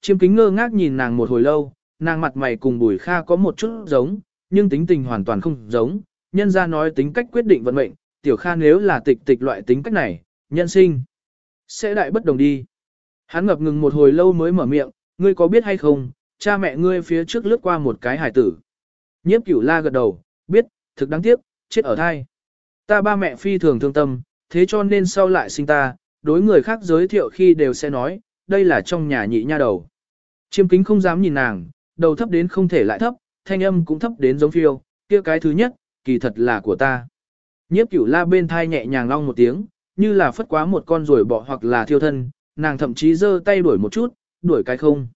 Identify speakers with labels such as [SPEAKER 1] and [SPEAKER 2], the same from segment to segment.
[SPEAKER 1] Chiêm kính ngơ ngác nhìn nàng một hồi lâu, nàng mặt mày cùng bùi kha có một chút giống, nhưng tính tình hoàn toàn không giống. Nhân ra nói tính cách quyết định vận mệnh, tiểu kha nếu là tịch tịch loại tính cách này, nhân sinh, sẽ đại bất đồng đi. Hắn ngập ngừng một hồi lâu mới mở miệng, ngươi có biết hay không, cha mẹ ngươi phía trước lướt qua một cái hải tử. Nhiếp cửu la gật đầu, biết, thực đáng tiếc, chết ở thai. Ta ba mẹ phi thường thương tâm, thế cho nên sau lại sinh ta, đối người khác giới thiệu khi đều sẽ nói, đây là trong nhà nhị nha đầu. Chiêm kính không dám nhìn nàng, đầu thấp đến không thể lại thấp, thanh âm cũng thấp đến giống phiêu, kia cái thứ nhất, kỳ thật là của ta. Nhiếp cửu la bên thai nhẹ nhàng long một tiếng, như là phất quá một con rồi bỏ hoặc là thiêu thân, nàng thậm chí giơ tay đuổi một chút, đuổi cái không.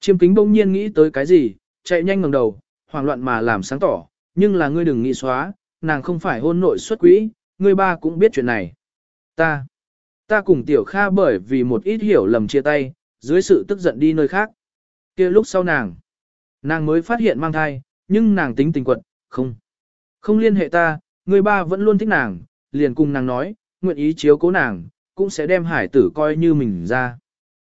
[SPEAKER 1] Chiêm kính bỗng nhiên nghĩ tới cái gì, chạy nhanh ngẩng đầu, hoảng loạn mà làm sáng tỏ, nhưng là ngươi đừng nghĩ xóa, nàng không phải hôn nội xuất quỹ, ngươi ba cũng biết chuyện này. Ta, ta cùng tiểu kha bởi vì một ít hiểu lầm chia tay, dưới sự tức giận đi nơi khác kia lúc sau nàng, nàng mới phát hiện mang thai, nhưng nàng tính tình quật, không. Không liên hệ ta, người ba vẫn luôn thích nàng, liền cùng nàng nói, nguyện ý chiếu cố nàng, cũng sẽ đem hải tử coi như mình ra.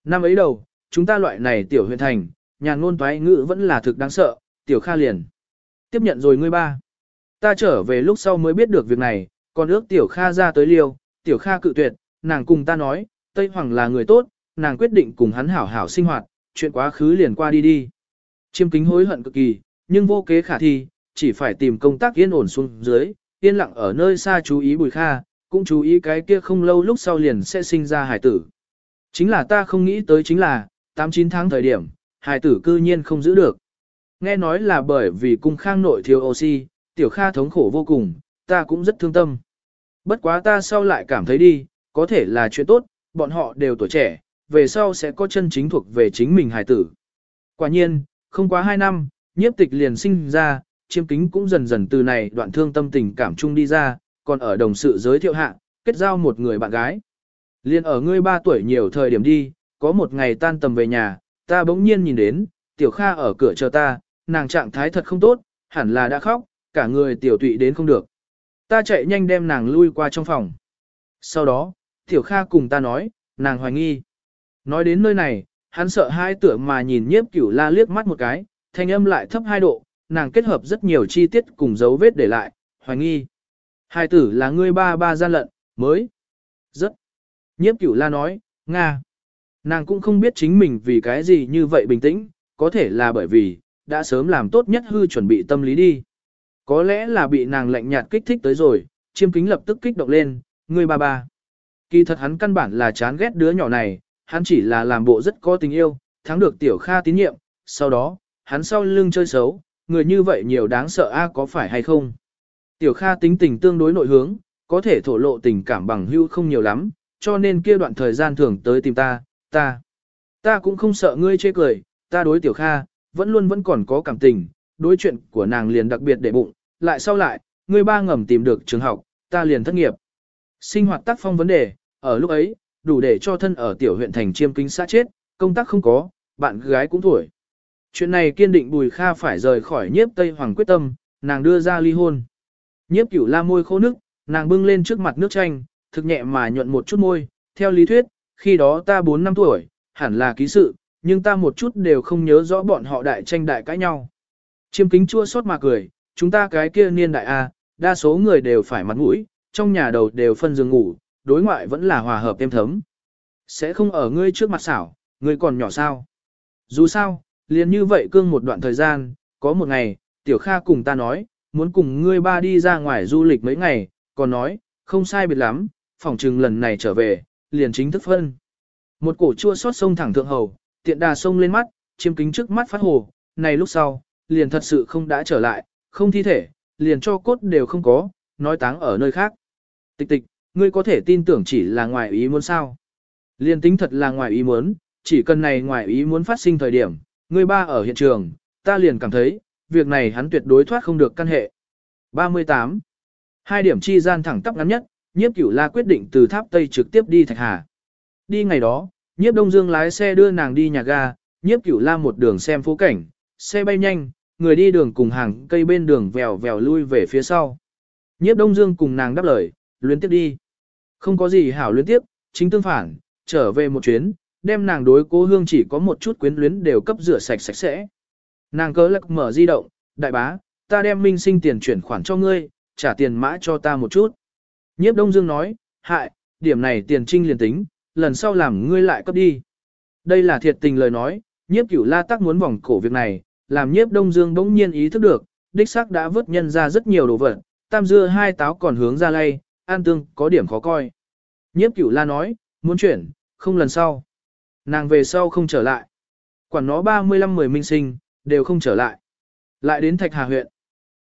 [SPEAKER 1] Năm ấy đầu, chúng ta loại này tiểu huyện thành, nhà ngôn toái ngữ vẫn là thực đáng sợ, tiểu kha liền. Tiếp nhận rồi ngươi ba. Ta trở về lúc sau mới biết được việc này, còn ước tiểu kha ra tới liêu, tiểu kha cự tuyệt, nàng cùng ta nói, Tây Hoàng là người tốt, nàng quyết định cùng hắn hảo hảo sinh hoạt, chuyện quá khứ liền qua đi đi. Chiêm kính hối hận cực kỳ, nhưng vô kế khả thi, chỉ phải tìm công tác yên ổn xuống dưới, yên lặng ở nơi xa chú ý bùi kha, cũng chú ý cái kia không lâu lúc sau liền sẽ sinh ra hải tử. Chính là ta không nghĩ tới chính là, 8-9 tháng thời điểm, hải tử cư nhiên không giữ được. Nghe nói là bởi vì cung khang nội thiếu oxy, tiểu kha thống khổ vô cùng, ta cũng rất thương tâm. Bất quá ta sau lại cảm thấy đi, có thể là chuyện tốt, bọn họ đều tuổi trẻ, về sau sẽ có chân chính thuộc về chính mình hải tử. Quả nhiên, không quá 2 năm, nhiếp tịch liền sinh ra, chiêm kính cũng dần dần từ này đoạn thương tâm tình cảm chung đi ra, còn ở đồng sự giới thiệu hạ, kết giao một người bạn gái. Liên ở ngươi 3 tuổi nhiều thời điểm đi, có một ngày tan tầm về nhà, ta bỗng nhiên nhìn đến, tiểu kha ở cửa chờ ta, nàng trạng thái thật không tốt, hẳn là đã khóc, cả người tiểu tụy đến không được. Ta chạy nhanh đem nàng lui qua trong phòng. Sau đó, tiểu kha cùng ta nói, nàng hoài nghi. Nói đến nơi này, hắn sợ hai tựa mà nhìn nhiếp cửu la liếc mắt một cái, thanh âm lại thấp hai độ, nàng kết hợp rất nhiều chi tiết cùng dấu vết để lại, hoài nghi. Hai tử là ngươi ba ba gian lận, mới. Rất. Nhiếp cửu la nói, Nga. Nàng cũng không biết chính mình vì cái gì như vậy bình tĩnh, có thể là bởi vì, đã sớm làm tốt nhất hư chuẩn bị tâm lý đi. Có lẽ là bị nàng lạnh nhạt kích thích tới rồi, chiêm kính lập tức kích động lên, ngươi ba ba. Kỳ thật hắn căn bản là chán ghét đứa nhỏ này, hắn chỉ là làm bộ rất có tình yêu, thắng được tiểu kha tín nhiệm, sau đó, hắn sau lưng chơi xấu, người như vậy nhiều đáng sợ a có phải hay không. Tiểu kha tính tình tương đối nội hướng, có thể thổ lộ tình cảm bằng hữu không nhiều lắm, cho nên kia đoạn thời gian thường tới tìm ta, ta. Ta cũng không sợ ngươi chê cười, ta đối tiểu kha, vẫn luôn vẫn còn có cảm tình, đối chuyện của nàng liền đặc biệt để bụng, lại sau lại, ngươi ba ngầm tìm được trường học, ta liền thất nghiệp. Sinh hoạt tác phong vấn đề, ở lúc ấy, đủ để cho thân ở tiểu huyện thành chiêm kính xã chết, công tác không có, bạn gái cũng tuổi. Chuyện này kiên định Bùi Kha phải rời khỏi nhiếp Tây Hoàng quyết tâm, nàng đưa ra ly hôn. Nhiếp cửu la môi khô nước, nàng bưng lên trước mặt nước chanh, thực nhẹ mà nhuận một chút môi, theo lý thuyết, khi đó ta 4 năm tuổi, hẳn là ký sự, nhưng ta một chút đều không nhớ rõ bọn họ đại tranh đại cãi nhau. Chiêm kính chua xót mà cười, chúng ta cái kia niên đại A, đa số người đều phải mặt mũi, trong nhà đầu đều phân giường ngủ, đối ngoại vẫn là hòa hợp êm thấm. Sẽ không ở ngươi trước mặt xảo, ngươi còn nhỏ sao. Dù sao, liền như vậy cương một đoạn thời gian, có một ngày, Tiểu Kha cùng ta nói, muốn cùng ngươi ba đi ra ngoài du lịch mấy ngày, còn nói, không sai biệt lắm, phỏng chừng lần này trở về, liền chính thức phân. Một cổ chua xót sông thẳng thượng hầu, tiện đà sông lên mắt, chiêm kính trước mắt phát hồ, này lúc sau, liền thật sự không đã trở lại, không thi thể, liền cho cốt đều không có, nói táng ở nơi khác. Tịch tịch, ngươi có thể tin tưởng chỉ là ngoài ý muốn sao. Liên tính thật là ngoài ý muốn, chỉ cần này ngoài ý muốn phát sinh thời điểm, ngươi ba ở hiện trường, ta liền cảm thấy, việc này hắn tuyệt đối thoát không được căn hệ. 38. Hai điểm chi gian thẳng tắp ngắn nhất, nhiếp cửu la quyết định từ tháp Tây trực tiếp đi Thạch Hà. Đi ngày đó, nhiếp Đông Dương lái xe đưa nàng đi nhà ga, nhiếp cửu la một đường xem phố cảnh, xe bay nhanh, người đi đường cùng hàng cây bên đường vèo vèo lui về phía sau. Nhiếp Đông Dương cùng nàng đáp lời, luyến tiếp đi. Không có gì hảo luyến tiếp, chính tương phản, trở về một chuyến, đem nàng đối cố hương chỉ có một chút quyến luyến đều cấp rửa sạch sạch sẽ. Nàng cớ lắc mở di động, đại bá, ta đem minh sinh tiền chuyển khoản cho ngươi, trả tiền mã cho ta một chút. Nhiếp Đông Dương nói, hại, điểm này tiền trinh liền tính, lần sau làm ngươi lại cấp đi. Đây là thiệt tình lời nói, nhiếp cửu la tắc muốn vòng cổ việc này, làm nhiếp Đông Dương bỗng nhiên ý thức được, đích xác đã vớt nhân ra rất nhiều đồ vật, tam dưa hai táo còn hướng ra lay, an tương có điểm khó coi. Nhiếp cửu la nói, muốn chuyển, không lần sau. Nàng về sau không trở lại. Quản nó 35 mười minh sinh, đều không trở lại. Lại đến Thạch Hà huyện.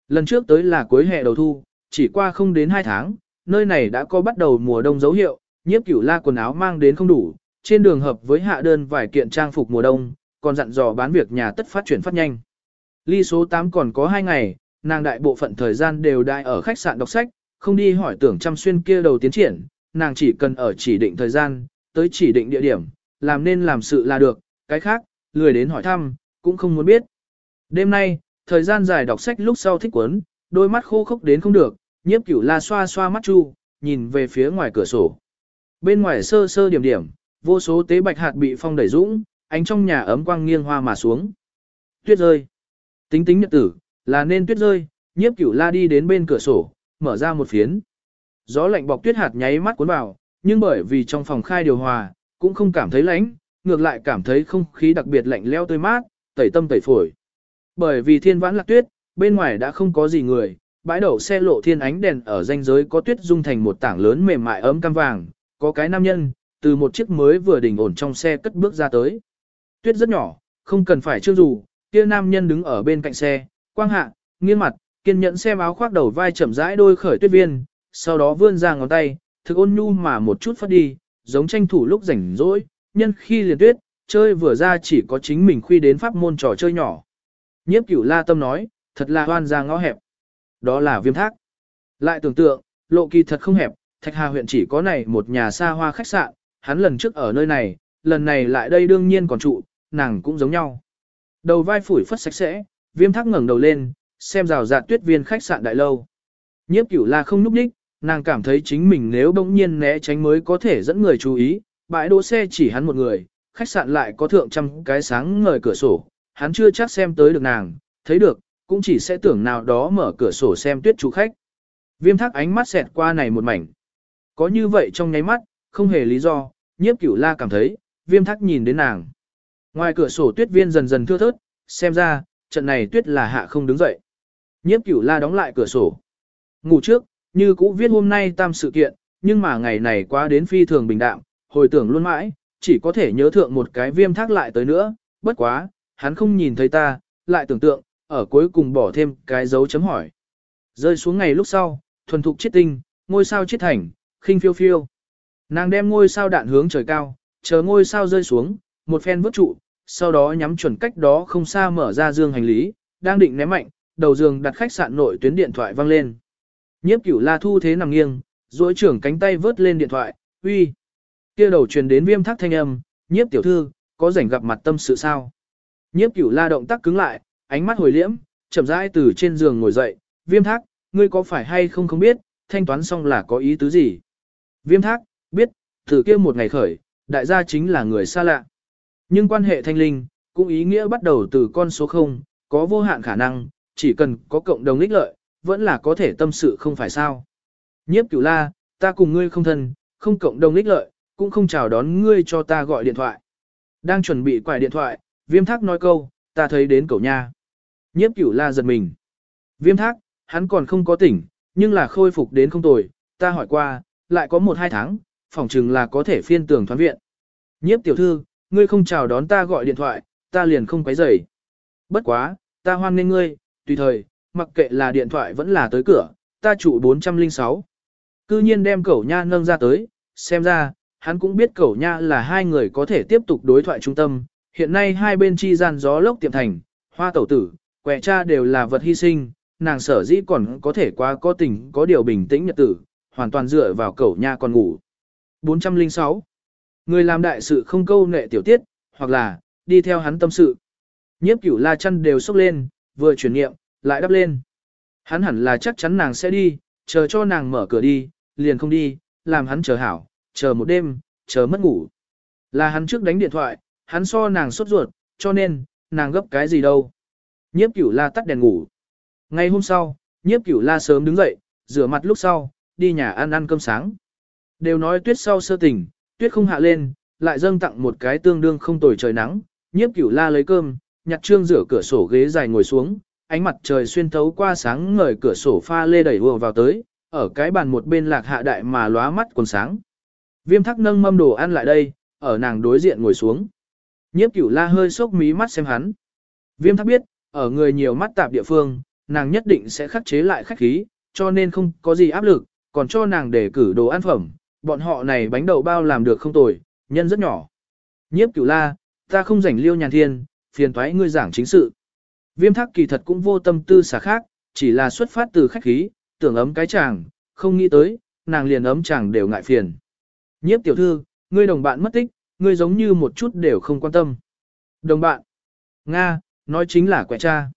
[SPEAKER 1] Lần trước tới là cuối hè đầu thu, chỉ qua không đến 2 tháng, nơi này đã có bắt đầu mùa đông dấu hiệu, nhiếp cửu la quần áo mang đến không đủ, trên đường hợp với hạ đơn vài kiện trang phục mùa đông, còn dặn dò bán việc nhà tất phát chuyển phát nhanh. Ly số 8 còn có 2 ngày, nàng đại bộ phận thời gian đều đại ở khách sạn đọc sách, không đi hỏi tưởng chăm xuyên kia đầu tiến triển, nàng chỉ cần ở chỉ định thời gian, tới chỉ định địa điểm, làm nên làm sự là được, cái khác, lười đến hỏi thăm, cũng không muốn biết. Đêm nay, thời gian dài đọc sách lúc sau thích quấn, đôi mắt khô khốc đến không được, nhiếp cửu la xoa xoa mắt chu, nhìn về phía ngoài cửa sổ. Bên ngoài sơ sơ điểm điểm, vô số tế bạch hạt bị phong đẩy dũng, ánh trong nhà ấm quang nghiêng hoa mà xuống. Tuyết rơi. Tính tính nhật tử, là nên tuyết rơi, nhiếp cửu la đi đến bên cửa sổ, mở ra một phiến. Gió lạnh bọc tuyết hạt nháy mắt cuốn vào, nhưng bởi vì trong phòng khai điều hòa, cũng không cảm thấy lạnh, ngược lại cảm thấy không khí đặc biệt lạnh leo tươi mát, tẩy tâm tẩy phổi. Bởi vì thiên vãn lạc tuyết, bên ngoài đã không có gì người, bãi đậu xe lộ thiên ánh đèn ở ranh giới có tuyết dung thành một tảng lớn mềm mại ấm cam vàng, có cái nam nhân, từ một chiếc mới vừa đỉnh ổn trong xe cất bước ra tới. Tuyết rất nhỏ, không cần phải chưa dù, kia nam nhân đứng ở bên cạnh xe, quang hạ, nghiêng mặt, kiên nhẫn xem áo khoác đầu vai chậm rãi đôi khởi tuyết viên, sau đó vươn ra ngón tay, thực ôn nhu mà một chút phát đi, giống tranh thủ lúc rảnh rỗi, nhân khi liền tuyết, chơi vừa ra chỉ có chính mình khuy đến pháp môn trò chơi nhỏ. Nhiếp cửu la tâm nói, thật là hoan ra ngõ hẹp. Đó là viêm thác. Lại tưởng tượng, lộ kỳ thật không hẹp, Thạch Hà huyện chỉ có này một nhà xa hoa khách sạn, hắn lần trước ở nơi này, lần này lại đây đương nhiên còn trụ, nàng cũng giống nhau. Đầu vai phủi phất sạch sẽ, viêm thác ngẩng đầu lên, xem rào rạt tuyết viên khách sạn đại lâu. Nhiếp cửu la không núp đích, nàng cảm thấy chính mình nếu bỗng nhiên né tránh mới có thể dẫn người chú ý, bãi đỗ xe chỉ hắn một người, khách sạn lại có thượng trăm cái sáng ngời cửa sổ, hắn chưa chắc xem tới được nàng, thấy được, cũng chỉ sẽ tưởng nào đó mở cửa sổ xem tuyết chủ khách. Viêm thác ánh mắt xẹt qua này một mảnh. Có như vậy trong nháy mắt, không hề lý do, nhiếp cửu la cảm thấy, viêm thác nhìn đến nàng. Ngoài cửa sổ tuyết viên dần dần thưa thớt, xem ra, trận này tuyết là hạ không đứng dậy. Nhiếp cửu la đóng lại cửa sổ. Ngủ trước, như cũ viết hôm nay tam sự kiện, nhưng mà ngày này quá đến phi thường bình đạm, hồi tưởng luôn mãi, chỉ có thể nhớ thượng một cái viêm thác lại tới nữa, bất quá, hắn không nhìn thấy ta, lại tưởng tượng, ở cuối cùng bỏ thêm cái dấu chấm hỏi. Rơi xuống ngày lúc sau, thuần thục chết tinh, ngôi sao chết thành, khinh phiêu phiêu. Nàng đem ngôi sao đạn hướng trời cao, chờ ngôi sao rơi xuống, một phen vứt trụ, sau đó nhắm chuẩn cách đó không xa mở ra dương hành lý, đang định ném mạnh, đầu giường đặt khách sạn nội tuyến điện thoại vang lên. Nhiếp cửu la thu thế nằm nghiêng, duỗi trưởng cánh tay vớt lên điện thoại, uy. kia đầu truyền đến viêm thác thanh âm, nhiếp tiểu thư, có rảnh gặp mặt tâm sự sao. Nhiếp cửu la động tác cứng lại, ánh mắt hồi liễm, chậm rãi từ trên giường ngồi dậy, viêm thác, ngươi có phải hay không không biết, thanh toán xong là có ý tứ gì. Viêm thác, biết, từ kia một ngày khởi, đại gia chính là người xa lạ. Nhưng quan hệ thanh linh, cũng ý nghĩa bắt đầu từ con số 0, có vô hạn khả năng, chỉ cần có cộng đồng ích lợi, vẫn là có thể tâm sự không phải sao. Nhiếp cửu la, ta cùng ngươi không thân, không cộng đồng ích lợi, cũng không chào đón ngươi cho ta gọi điện thoại. Đang chuẩn bị quải điện thoại, viêm thác nói câu, ta thấy đến cậu nha. Nhiếp cửu la giật mình. Viêm thác, hắn còn không có tỉnh, nhưng là khôi phục đến không tồi, ta hỏi qua, lại có một hai tháng, phỏng chừng là có thể phiên tường thoán viện. Nhiếp tiểu thư, ngươi không chào đón ta gọi điện thoại, ta liền không quấy rầy. Bất quá, ta hoan nghênh ngươi, tùy thời, mặc kệ là điện thoại vẫn là tới cửa, ta trụ 406. Cư nhiên đem cẩu nha nâng ra tới, xem ra, hắn cũng biết cẩu nha là hai người có thể tiếp tục đối thoại trung tâm. Hiện nay hai bên chi gian gió lốc tiệm thành, hoa tẩu tử, quẹ cha đều là vật hy sinh, nàng sở dĩ còn có thể qua có tình có điều bình tĩnh nhật tử, hoàn toàn dựa vào cẩu nha còn ngủ. 406. Người làm đại sự không câu nệ tiểu tiết, hoặc là, đi theo hắn tâm sự. Nhiếp cửu la chăn đều sốc lên, vừa chuyển niệm lại đắp lên. Hắn hẳn là chắc chắn nàng sẽ đi, chờ cho nàng mở cửa đi, liền không đi, làm hắn chờ hảo, chờ một đêm, chờ mất ngủ. Là hắn trước đánh điện thoại, hắn so nàng sốt ruột, cho nên, nàng gấp cái gì đâu. Nhiếp cửu la tắt đèn ngủ. Ngày hôm sau, nhiếp cửu la sớm đứng dậy, rửa mặt lúc sau, đi nhà ăn ăn cơm sáng. Đều nói tuyết sau sơ tỉnh, tuyết không hạ lên, lại dâng tặng một cái tương đương không tồi trời nắng. Nhiếp cửu la lấy cơm, nhặt trương rửa cửa sổ ghế dài ngồi xuống, ánh mặt trời xuyên thấu qua sáng ngời cửa sổ pha lê đẩy vừa vào tới, ở cái bàn một bên lạc hạ đại mà lóa mắt còn sáng. Viêm thắc nâng mâm đồ ăn lại đây, ở nàng đối diện ngồi xuống. Nhiếp cửu la hơi sốc mí mắt xem hắn. Viêm thắc biết, ở người nhiều mắt tạp địa phương, nàng nhất định sẽ khắc chế lại khách khí, cho nên không có gì áp lực, còn cho nàng để cử đồ ăn phẩm. Bọn họ này bánh đậu bao làm được không tồi, nhân rất nhỏ. Nhiếp cửu la, ta không rảnh liêu nhàn thiên, phiền thoái ngươi giảng chính sự. Viêm thắc kỳ thật cũng vô tâm tư xả khác, chỉ là xuất phát từ khách khí, tưởng ấm cái chàng, không nghĩ tới, nàng liền ấm chàng đều ngại phiền. Nhiếp tiểu thư, ngươi đồng bạn mất tích, ngươi giống như một chút đều không quan tâm. Đồng bạn. Nga, nói chính là quẹ cha.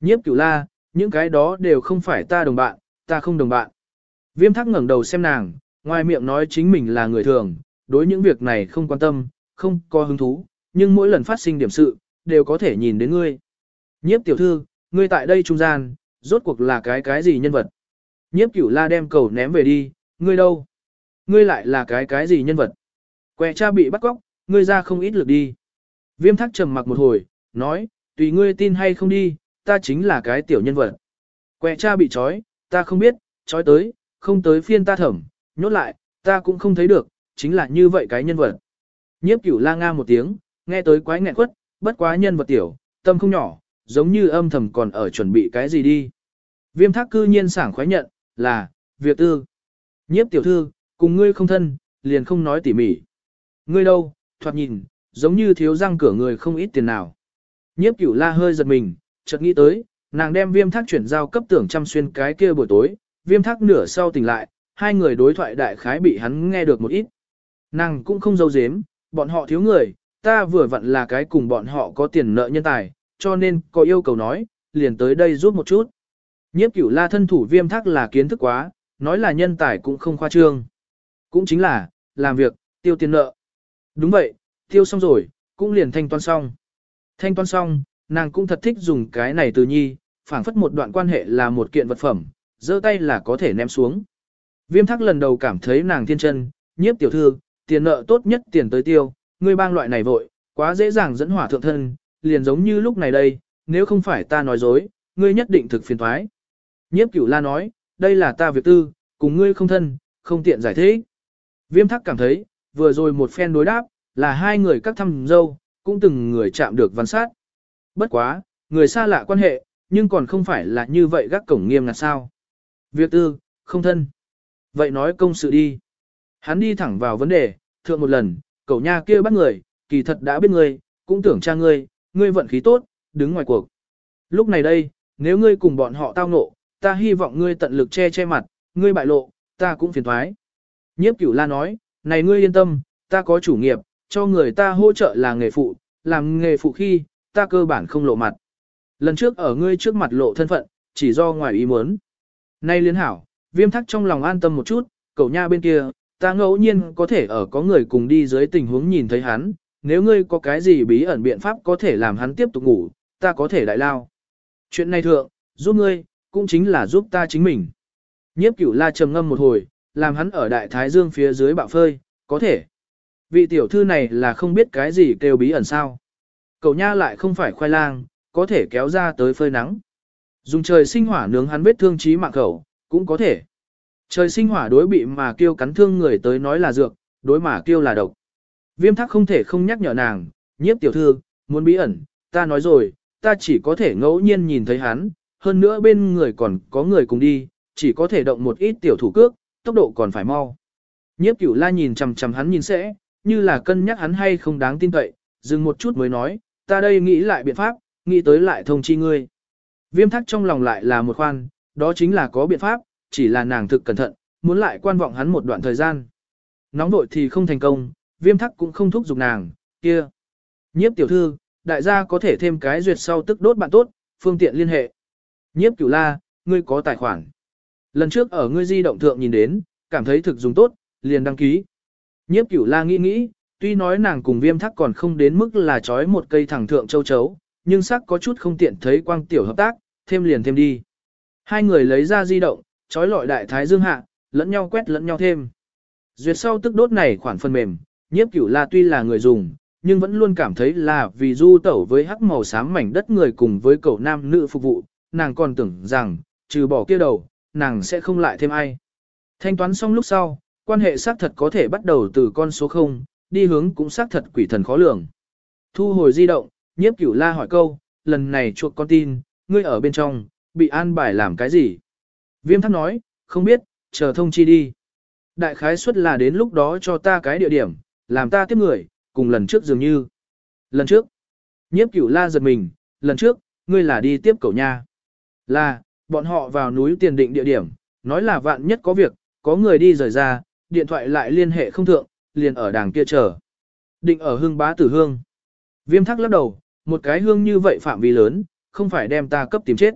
[SPEAKER 1] Nhiếp cửu la, những cái đó đều không phải ta đồng bạn, ta không đồng bạn. Viêm thắc ngẩng đầu xem nàng, ngoài miệng nói chính mình là người thường, đối những việc này không quan tâm, không có hứng thú, nhưng mỗi lần phát sinh điểm sự, đều có thể nhìn đến ngươi. Nhiếp tiểu thư, ngươi tại đây trung gian, rốt cuộc là cái cái gì nhân vật? Nhiếp cửu la đem cầu ném về đi, ngươi đâu? Ngươi lại là cái cái gì nhân vật? Quẹ cha bị bắt cóc, ngươi ra không ít lực đi. Viêm thắc trầm mặc một hồi, nói, tùy ngươi tin hay không đi, ta chính là cái tiểu nhân vật. Quẹ cha bị trói, ta không biết, trói tới, không tới phiên ta thẩm, nhốt lại, ta cũng không thấy được, chính là như vậy cái nhân vật. Nhiếp cửu la nga một tiếng, nghe tới quái nghẹn quất, bất quá nhân vật tiểu, tâm không nhỏ, giống như âm thầm còn ở chuẩn bị cái gì đi. Viêm thác cư nhiên sảng khoái nhận, là, việc tư. Nhiếp tiểu thư, cùng ngươi không thân, liền không nói tỉ mỉ. Ngươi đâu, thoạt nhìn, giống như thiếu răng cửa người không ít tiền nào. Nhiếp cửu la hơi giật mình, chợt nghĩ tới, nàng đem viêm thác chuyển giao cấp tưởng chăm xuyên cái kia buổi tối, viêm thác nửa sau tỉnh lại, hai người đối thoại đại khái bị hắn nghe được một ít. Nàng cũng không dâu dếm, bọn họ thiếu người, ta vừa vặn là cái cùng bọn họ có tiền nợ nhân tài, cho nên có yêu cầu nói, liền tới đây giúp một chút. Nhiếp cửu la thân thủ viêm thác là kiến thức quá, nói là nhân tài cũng không khoa trương. Cũng chính là, làm việc, tiêu tiền nợ. Đúng vậy, tiêu xong rồi, cũng liền thanh toán xong. Thanh toán xong, nàng cũng thật thích dùng cái này từ nhi, phảng phất một đoạn quan hệ là một kiện vật phẩm, giơ tay là có thể ném xuống. Viêm thác lần đầu cảm thấy nàng thiên chân, nhiếp tiểu thư, tiền nợ tốt nhất tiền tới tiêu, ngươi bang loại này vội, quá dễ dàng dẫn hỏa thượng thân, liền giống như lúc này đây, nếu không phải ta nói dối, ngươi nhất định thực phiền thoái. Nhiếp cửu la nói, đây là ta việc tư, cùng ngươi không thân, không tiện giải thích. Viêm thắc cảm thấy, vừa rồi một phen đối đáp, là hai người các thăm dâu, cũng từng người chạm được văn sát. Bất quá, người xa lạ quan hệ, nhưng còn không phải là như vậy gác cổng nghiêm ngặt sao. Việc tư, không thân. Vậy nói công sự đi. Hắn đi thẳng vào vấn đề, thượng một lần, cậu nha kia bắt người, kỳ thật đã biết ngươi, cũng tưởng cha ngươi, ngươi vận khí tốt, đứng ngoài cuộc. Lúc này đây, nếu ngươi cùng bọn họ tao ngộ, ta hy vọng ngươi tận lực che che mặt, ngươi bại lộ, ta cũng phiền thoái. Nhiếp cửu la nói, này ngươi yên tâm, ta có chủ nghiệp, cho người ta hỗ trợ là nghề phụ, làm nghề phụ khi, ta cơ bản không lộ mặt. Lần trước ở ngươi trước mặt lộ thân phận, chỉ do ngoài ý muốn. Nay liên hảo, viêm thắc trong lòng an tâm một chút, cậu nha bên kia, ta ngẫu nhiên có thể ở có người cùng đi dưới tình huống nhìn thấy hắn, nếu ngươi có cái gì bí ẩn biện pháp có thể làm hắn tiếp tục ngủ, ta có thể đại lao. Chuyện này thượng, giúp ngươi, cũng chính là giúp ta chính mình. Nhiếp cửu la trầm ngâm một hồi, làm hắn ở đại thái dương phía dưới bạo phơi, có thể. Vị tiểu thư này là không biết cái gì kêu bí ẩn sao. Cậu nha lại không phải khoai lang, có thể kéo ra tới phơi nắng. Dùng trời sinh hỏa nướng hắn vết thương trí mạng khẩu, cũng có thể. Trời sinh hỏa đối bị mà kêu cắn thương người tới nói là dược, đối mà kêu là độc. Viêm thắc không thể không nhắc nhở nàng, nhiếp tiểu thư, muốn bí ẩn, ta nói rồi, ta chỉ có thể ngẫu nhiên nhìn thấy hắn, hơn nữa bên người còn có người cùng đi, chỉ có thể động một ít tiểu thủ cước, tốc độ còn phải mau. Nhiếp cửu la nhìn chằm chằm hắn nhìn sẽ, như là cân nhắc hắn hay không đáng tin cậy, dừng một chút mới nói, ta đây nghĩ lại biện pháp, nghĩ tới lại thông chi ngươi. Viêm thắc trong lòng lại là một khoan, đó chính là có biện pháp, chỉ là nàng thực cẩn thận, muốn lại quan vọng hắn một đoạn thời gian. Nóng vội thì không thành công, viêm thắc cũng không thúc giục nàng, kia. Nhiếp tiểu thư, đại gia có thể thêm cái duyệt sau tức đốt bạn tốt, phương tiện liên hệ. Nhiếp cửu la, ngươi có tài khoản. Lần trước ở ngươi di động thượng nhìn đến, cảm thấy thực dùng tốt, liền đăng ký. Nhiếp cửu la nghĩ nghĩ, Tuy nói nàng cùng viêm thắc còn không đến mức là trói một cây thẳng thượng châu chấu, nhưng sắc có chút không tiện thấy quang tiểu hợp tác, thêm liền thêm đi. Hai người lấy ra di động, trói lọi đại thái dương hạ, lẫn nhau quét lẫn nhau thêm. Duyệt sau tức đốt này khoản phần mềm, nhiếp cửu la tuy là người dùng, nhưng vẫn luôn cảm thấy là vì du tẩu với hắc màu xám mảnh đất người cùng với cậu nam nữ phục vụ, nàng còn tưởng rằng, trừ bỏ kia đầu, nàng sẽ không lại thêm ai. Thanh toán xong lúc sau, quan hệ xác thật có thể bắt đầu từ con số 0, đi hướng cũng xác thật quỷ thần khó lường. Thu hồi di động, nhiếp cửu la hỏi câu, lần này chuộc con tin, ngươi ở bên trong, bị an bài làm cái gì? Viêm thắc nói, không biết, chờ thông chi đi. Đại khái suất là đến lúc đó cho ta cái địa điểm, làm ta tiếp người, cùng lần trước dường như. Lần trước, nhiếp cửu la giật mình, lần trước, ngươi là đi tiếp cậu nha. Là, bọn họ vào núi tiền định địa điểm, nói là vạn nhất có việc, có người đi rời ra, điện thoại lại liên hệ không thượng, liền ở đàng kia chờ. Định ở hương bá tử hương. Viêm thắc lắc đầu, một cái hương như vậy phạm vi lớn, không phải đem ta cấp tìm chết.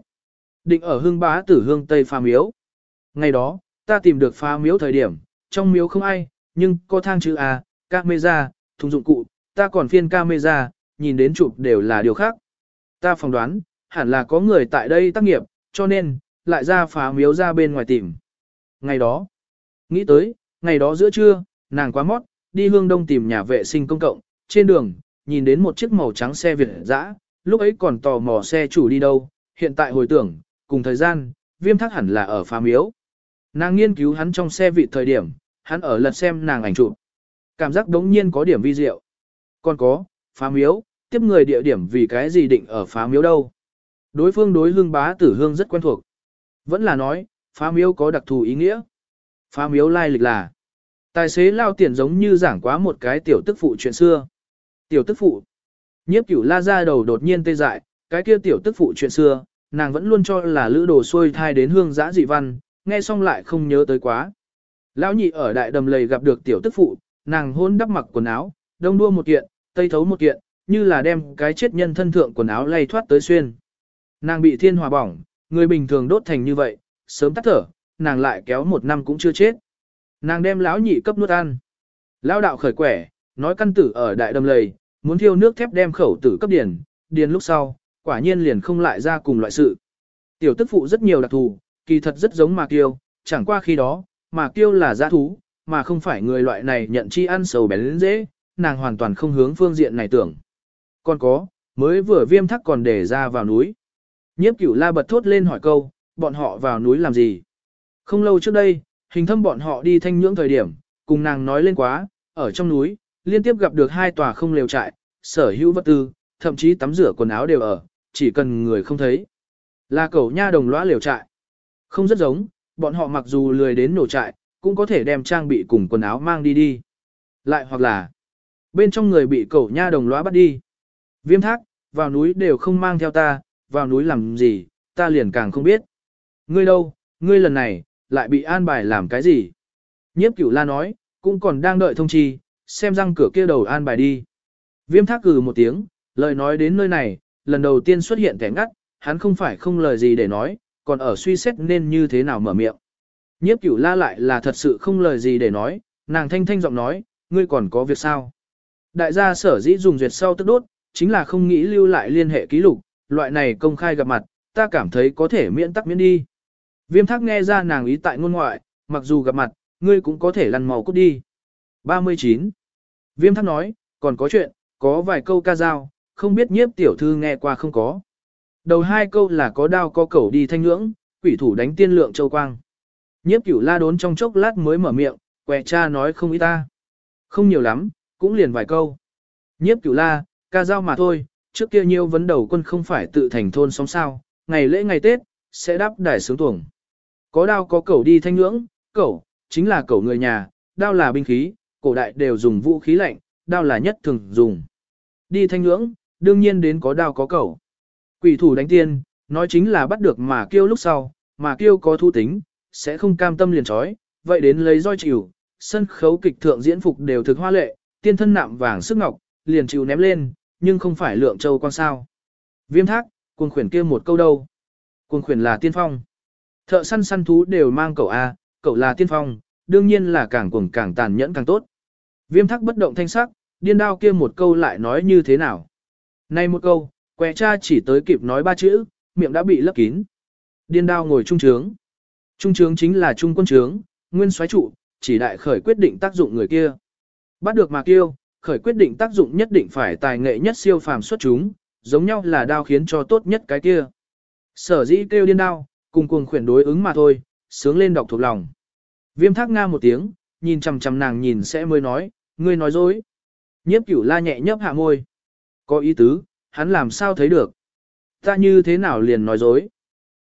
[SPEAKER 1] Định ở hương bá tử hương Tây Pha Miếu. Ngày đó, ta tìm được pha miếu thời điểm, trong miếu không ai, nhưng có thang chữ A, camera, thùng dụng cụ, ta còn phiên camera, nhìn đến chụp đều là điều khác. Ta phỏng đoán, hẳn là có người tại đây tác nghiệp, cho nên, lại ra phá miếu ra bên ngoài tìm. Ngày đó, nghĩ tới, ngày đó giữa trưa, nàng quá mót, đi hương đông tìm nhà vệ sinh công cộng, trên đường, nhìn đến một chiếc màu trắng xe Việt dã, lúc ấy còn tò mò xe chủ đi đâu, hiện tại hồi tưởng, cùng thời gian, viêm thác hẳn là ở phá miếu. Nàng nghiên cứu hắn trong xe vị thời điểm, hắn ở lật xem nàng ảnh chụp. Cảm giác đống nhiên có điểm vi diệu. Còn có, phá miếu, tiếp người địa điểm vì cái gì định ở phá miếu đâu. Đối phương đối hương bá tử hương rất quen thuộc. Vẫn là nói, phá miếu có đặc thù ý nghĩa. Phá miếu lai lịch là, tài xế lao tiền giống như giảng quá một cái tiểu tức phụ chuyện xưa. Tiểu tức phụ. Nhiếp cửu la ra đầu đột nhiên tê dại, cái kia tiểu tức phụ chuyện xưa, nàng vẫn luôn cho là lữ đồ xuôi thai đến hương giã dị văn, nghe xong lại không nhớ tới quá. Lão nhị ở đại đầm lầy gặp được tiểu tức phụ, nàng hôn đắp mặc quần áo, đông đua một kiện, tây thấu một kiện, như là đem cái chết nhân thân thượng quần áo lay thoát tới xuyên. Nàng bị thiên hòa bỏng, người bình thường đốt thành như vậy, sớm tắt thở, nàng lại kéo một năm cũng chưa chết. Nàng đem lão nhị cấp nuốt ăn. Lão đạo khởi quẻ, nói căn tử ở đại đầm lầy, muốn thiêu nước thép đem khẩu tử cấp điền, điền lúc sau, quả nhiên liền không lại ra cùng loại sự. Tiểu tức phụ rất nhiều đặc thù, kỳ thật rất giống mà kiêu, chẳng qua khi đó, mà kiêu là giã thú, mà không phải người loại này nhận chi ăn sầu bén dễ, nàng hoàn toàn không hướng phương diện này tưởng. Còn có, mới vừa viêm thắc còn để ra vào núi. Nhiếp cửu la bật thốt lên hỏi câu, bọn họ vào núi làm gì? Không lâu trước đây, hình thâm bọn họ đi thanh nhưỡng thời điểm, cùng nàng nói lên quá, ở trong núi, liên tiếp gặp được hai tòa không lều trại, sở hữu vật tư, thậm chí tắm rửa quần áo đều ở, chỉ cần người không thấy. Là cẩu nha đồng lõa liều trại. Không rất giống, bọn họ mặc dù lười đến nổ trại, cũng có thể đem trang bị cùng quần áo mang đi đi. Lại hoặc là, bên trong người bị cẩu nha đồng lõa bắt đi. Viêm thác, vào núi đều không mang theo ta, vào núi làm gì, ta liền càng không biết. Ngươi đâu, ngươi lần này, lại bị an bài làm cái gì? Nhiếp cửu la nói, cũng còn đang đợi thông chi, xem răng cửa kia đầu an bài đi. Viêm thác cử một tiếng, lời nói đến nơi này, lần đầu tiên xuất hiện kẻ ngắt, hắn không phải không lời gì để nói, còn ở suy xét nên như thế nào mở miệng. Nhiếp cửu la lại là thật sự không lời gì để nói, nàng thanh thanh giọng nói, ngươi còn có việc sao? Đại gia sở dĩ dùng duyệt sau tức đốt, chính là không nghĩ lưu lại liên hệ ký lục, loại này công khai gặp mặt, ta cảm thấy có thể miễn tắc miễn đi. Viêm thác nghe ra nàng ý tại ngôn ngoại, mặc dù gặp mặt, ngươi cũng có thể lăn màu cút đi. 39. Viêm thác nói, còn có chuyện, có vài câu ca dao, không biết nhiếp tiểu thư nghe qua không có. Đầu hai câu là có đao có cẩu đi thanh ngưỡng, quỷ thủ đánh tiên lượng châu quang. Nhiếp cửu la đốn trong chốc lát mới mở miệng, quẹ cha nói không ý ta. Không nhiều lắm, cũng liền vài câu. Nhiếp cửu la, ca dao mà thôi, trước kia nhiêu vấn đầu quân không phải tự thành thôn sống sao, ngày lễ ngày Tết, sẽ đáp đài sướng tuồng. Có đao có cẩu đi thanh ngưỡng, cẩu, chính là cẩu người nhà, đao là binh khí, cổ đại đều dùng vũ khí lạnh, đao là nhất thường dùng. Đi thanh ngưỡng, đương nhiên đến có đao có cẩu. Quỷ thủ đánh tiên, nói chính là bắt được mà kêu lúc sau, mà kêu có thu tính, sẽ không cam tâm liền trói, vậy đến lấy roi chịu, sân khấu kịch thượng diễn phục đều thực hoa lệ, tiên thân nạm vàng sức ngọc, liền chịu ném lên, nhưng không phải lượng châu quan sao. Viêm thác, cuồng khuyển kia một câu đâu. Cuồng khuyển là tiên phong. Thợ săn săn thú đều mang cậu A, cậu là tiên phong, đương nhiên là càng cuồng càng tàn nhẫn càng tốt. Viêm thác bất động thanh sắc, điên đao kia một câu lại nói như thế nào. Này một câu, quẹ cha chỉ tới kịp nói ba chữ, miệng đã bị lấp kín. Điên đao ngồi trung trướng. Trung trướng chính là trung quân trướng, nguyên soái trụ, chỉ đại khởi quyết định tác dụng người kia. Bắt được mà kêu, khởi quyết định tác dụng nhất định phải tài nghệ nhất siêu phàm xuất chúng, giống nhau là đao khiến cho tốt nhất cái kia. Sở dĩ kêu điên đao, cùng cuồng khuyển đối ứng mà thôi, sướng lên đọc thuộc lòng. Viêm thác nga một tiếng, nhìn chằm chằm nàng nhìn sẽ mới nói, ngươi nói dối. Nhiếp cửu la nhẹ nhấp hạ môi. Có ý tứ, hắn làm sao thấy được. Ta như thế nào liền nói dối.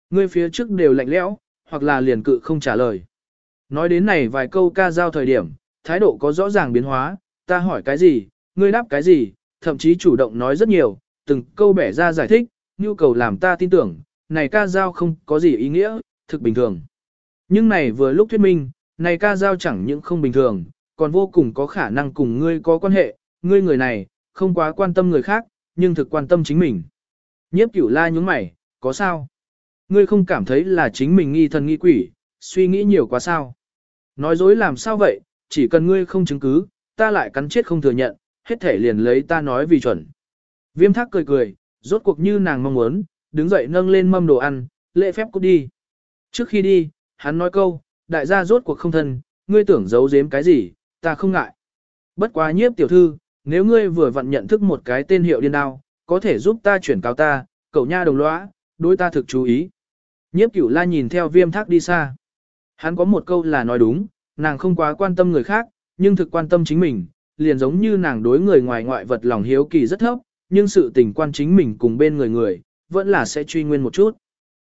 [SPEAKER 1] Ngươi phía trước đều lạnh lẽo, hoặc là liền cự không trả lời. Nói đến này vài câu ca giao thời điểm, thái độ có rõ ràng biến hóa, ta hỏi cái gì, ngươi đáp cái gì, thậm chí chủ động nói rất nhiều, từng câu bẻ ra giải thích, nhu cầu làm ta tin tưởng, này ca giao không có gì ý nghĩa, thực bình thường. Nhưng này vừa lúc thuyết minh, này ca giao chẳng những không bình thường, còn vô cùng có khả năng cùng ngươi có quan hệ, ngươi người này, không quá quan tâm người khác, nhưng thực quan tâm chính mình. Nhiếp cửu la nhúng mày, có sao? Ngươi không cảm thấy là chính mình nghi thần nghi quỷ, suy nghĩ nhiều quá sao? Nói dối làm sao vậy, chỉ cần ngươi không chứng cứ, ta lại cắn chết không thừa nhận, hết thể liền lấy ta nói vì chuẩn. Viêm thác cười cười, rốt cuộc như nàng mong muốn, đứng dậy nâng lên mâm đồ ăn, lễ phép cút đi. Trước khi đi, hắn nói câu, đại gia rốt cuộc không thân, ngươi tưởng giấu giếm cái gì, ta không ngại. Bất quá nhiếp tiểu thư, nếu ngươi vừa vặn nhận thức một cái tên hiệu điên đao, có thể giúp ta chuyển cáo ta, cậu nha đồng lõa, đối ta thực chú ý. Nhiếp cửu la nhìn theo viêm thác đi xa. Hắn có một câu là nói đúng, nàng không quá quan tâm người khác, nhưng thực quan tâm chính mình, liền giống như nàng đối người ngoài ngoại vật lòng hiếu kỳ rất thấp, nhưng sự tình quan chính mình cùng bên người người, vẫn là sẽ truy nguyên một chút.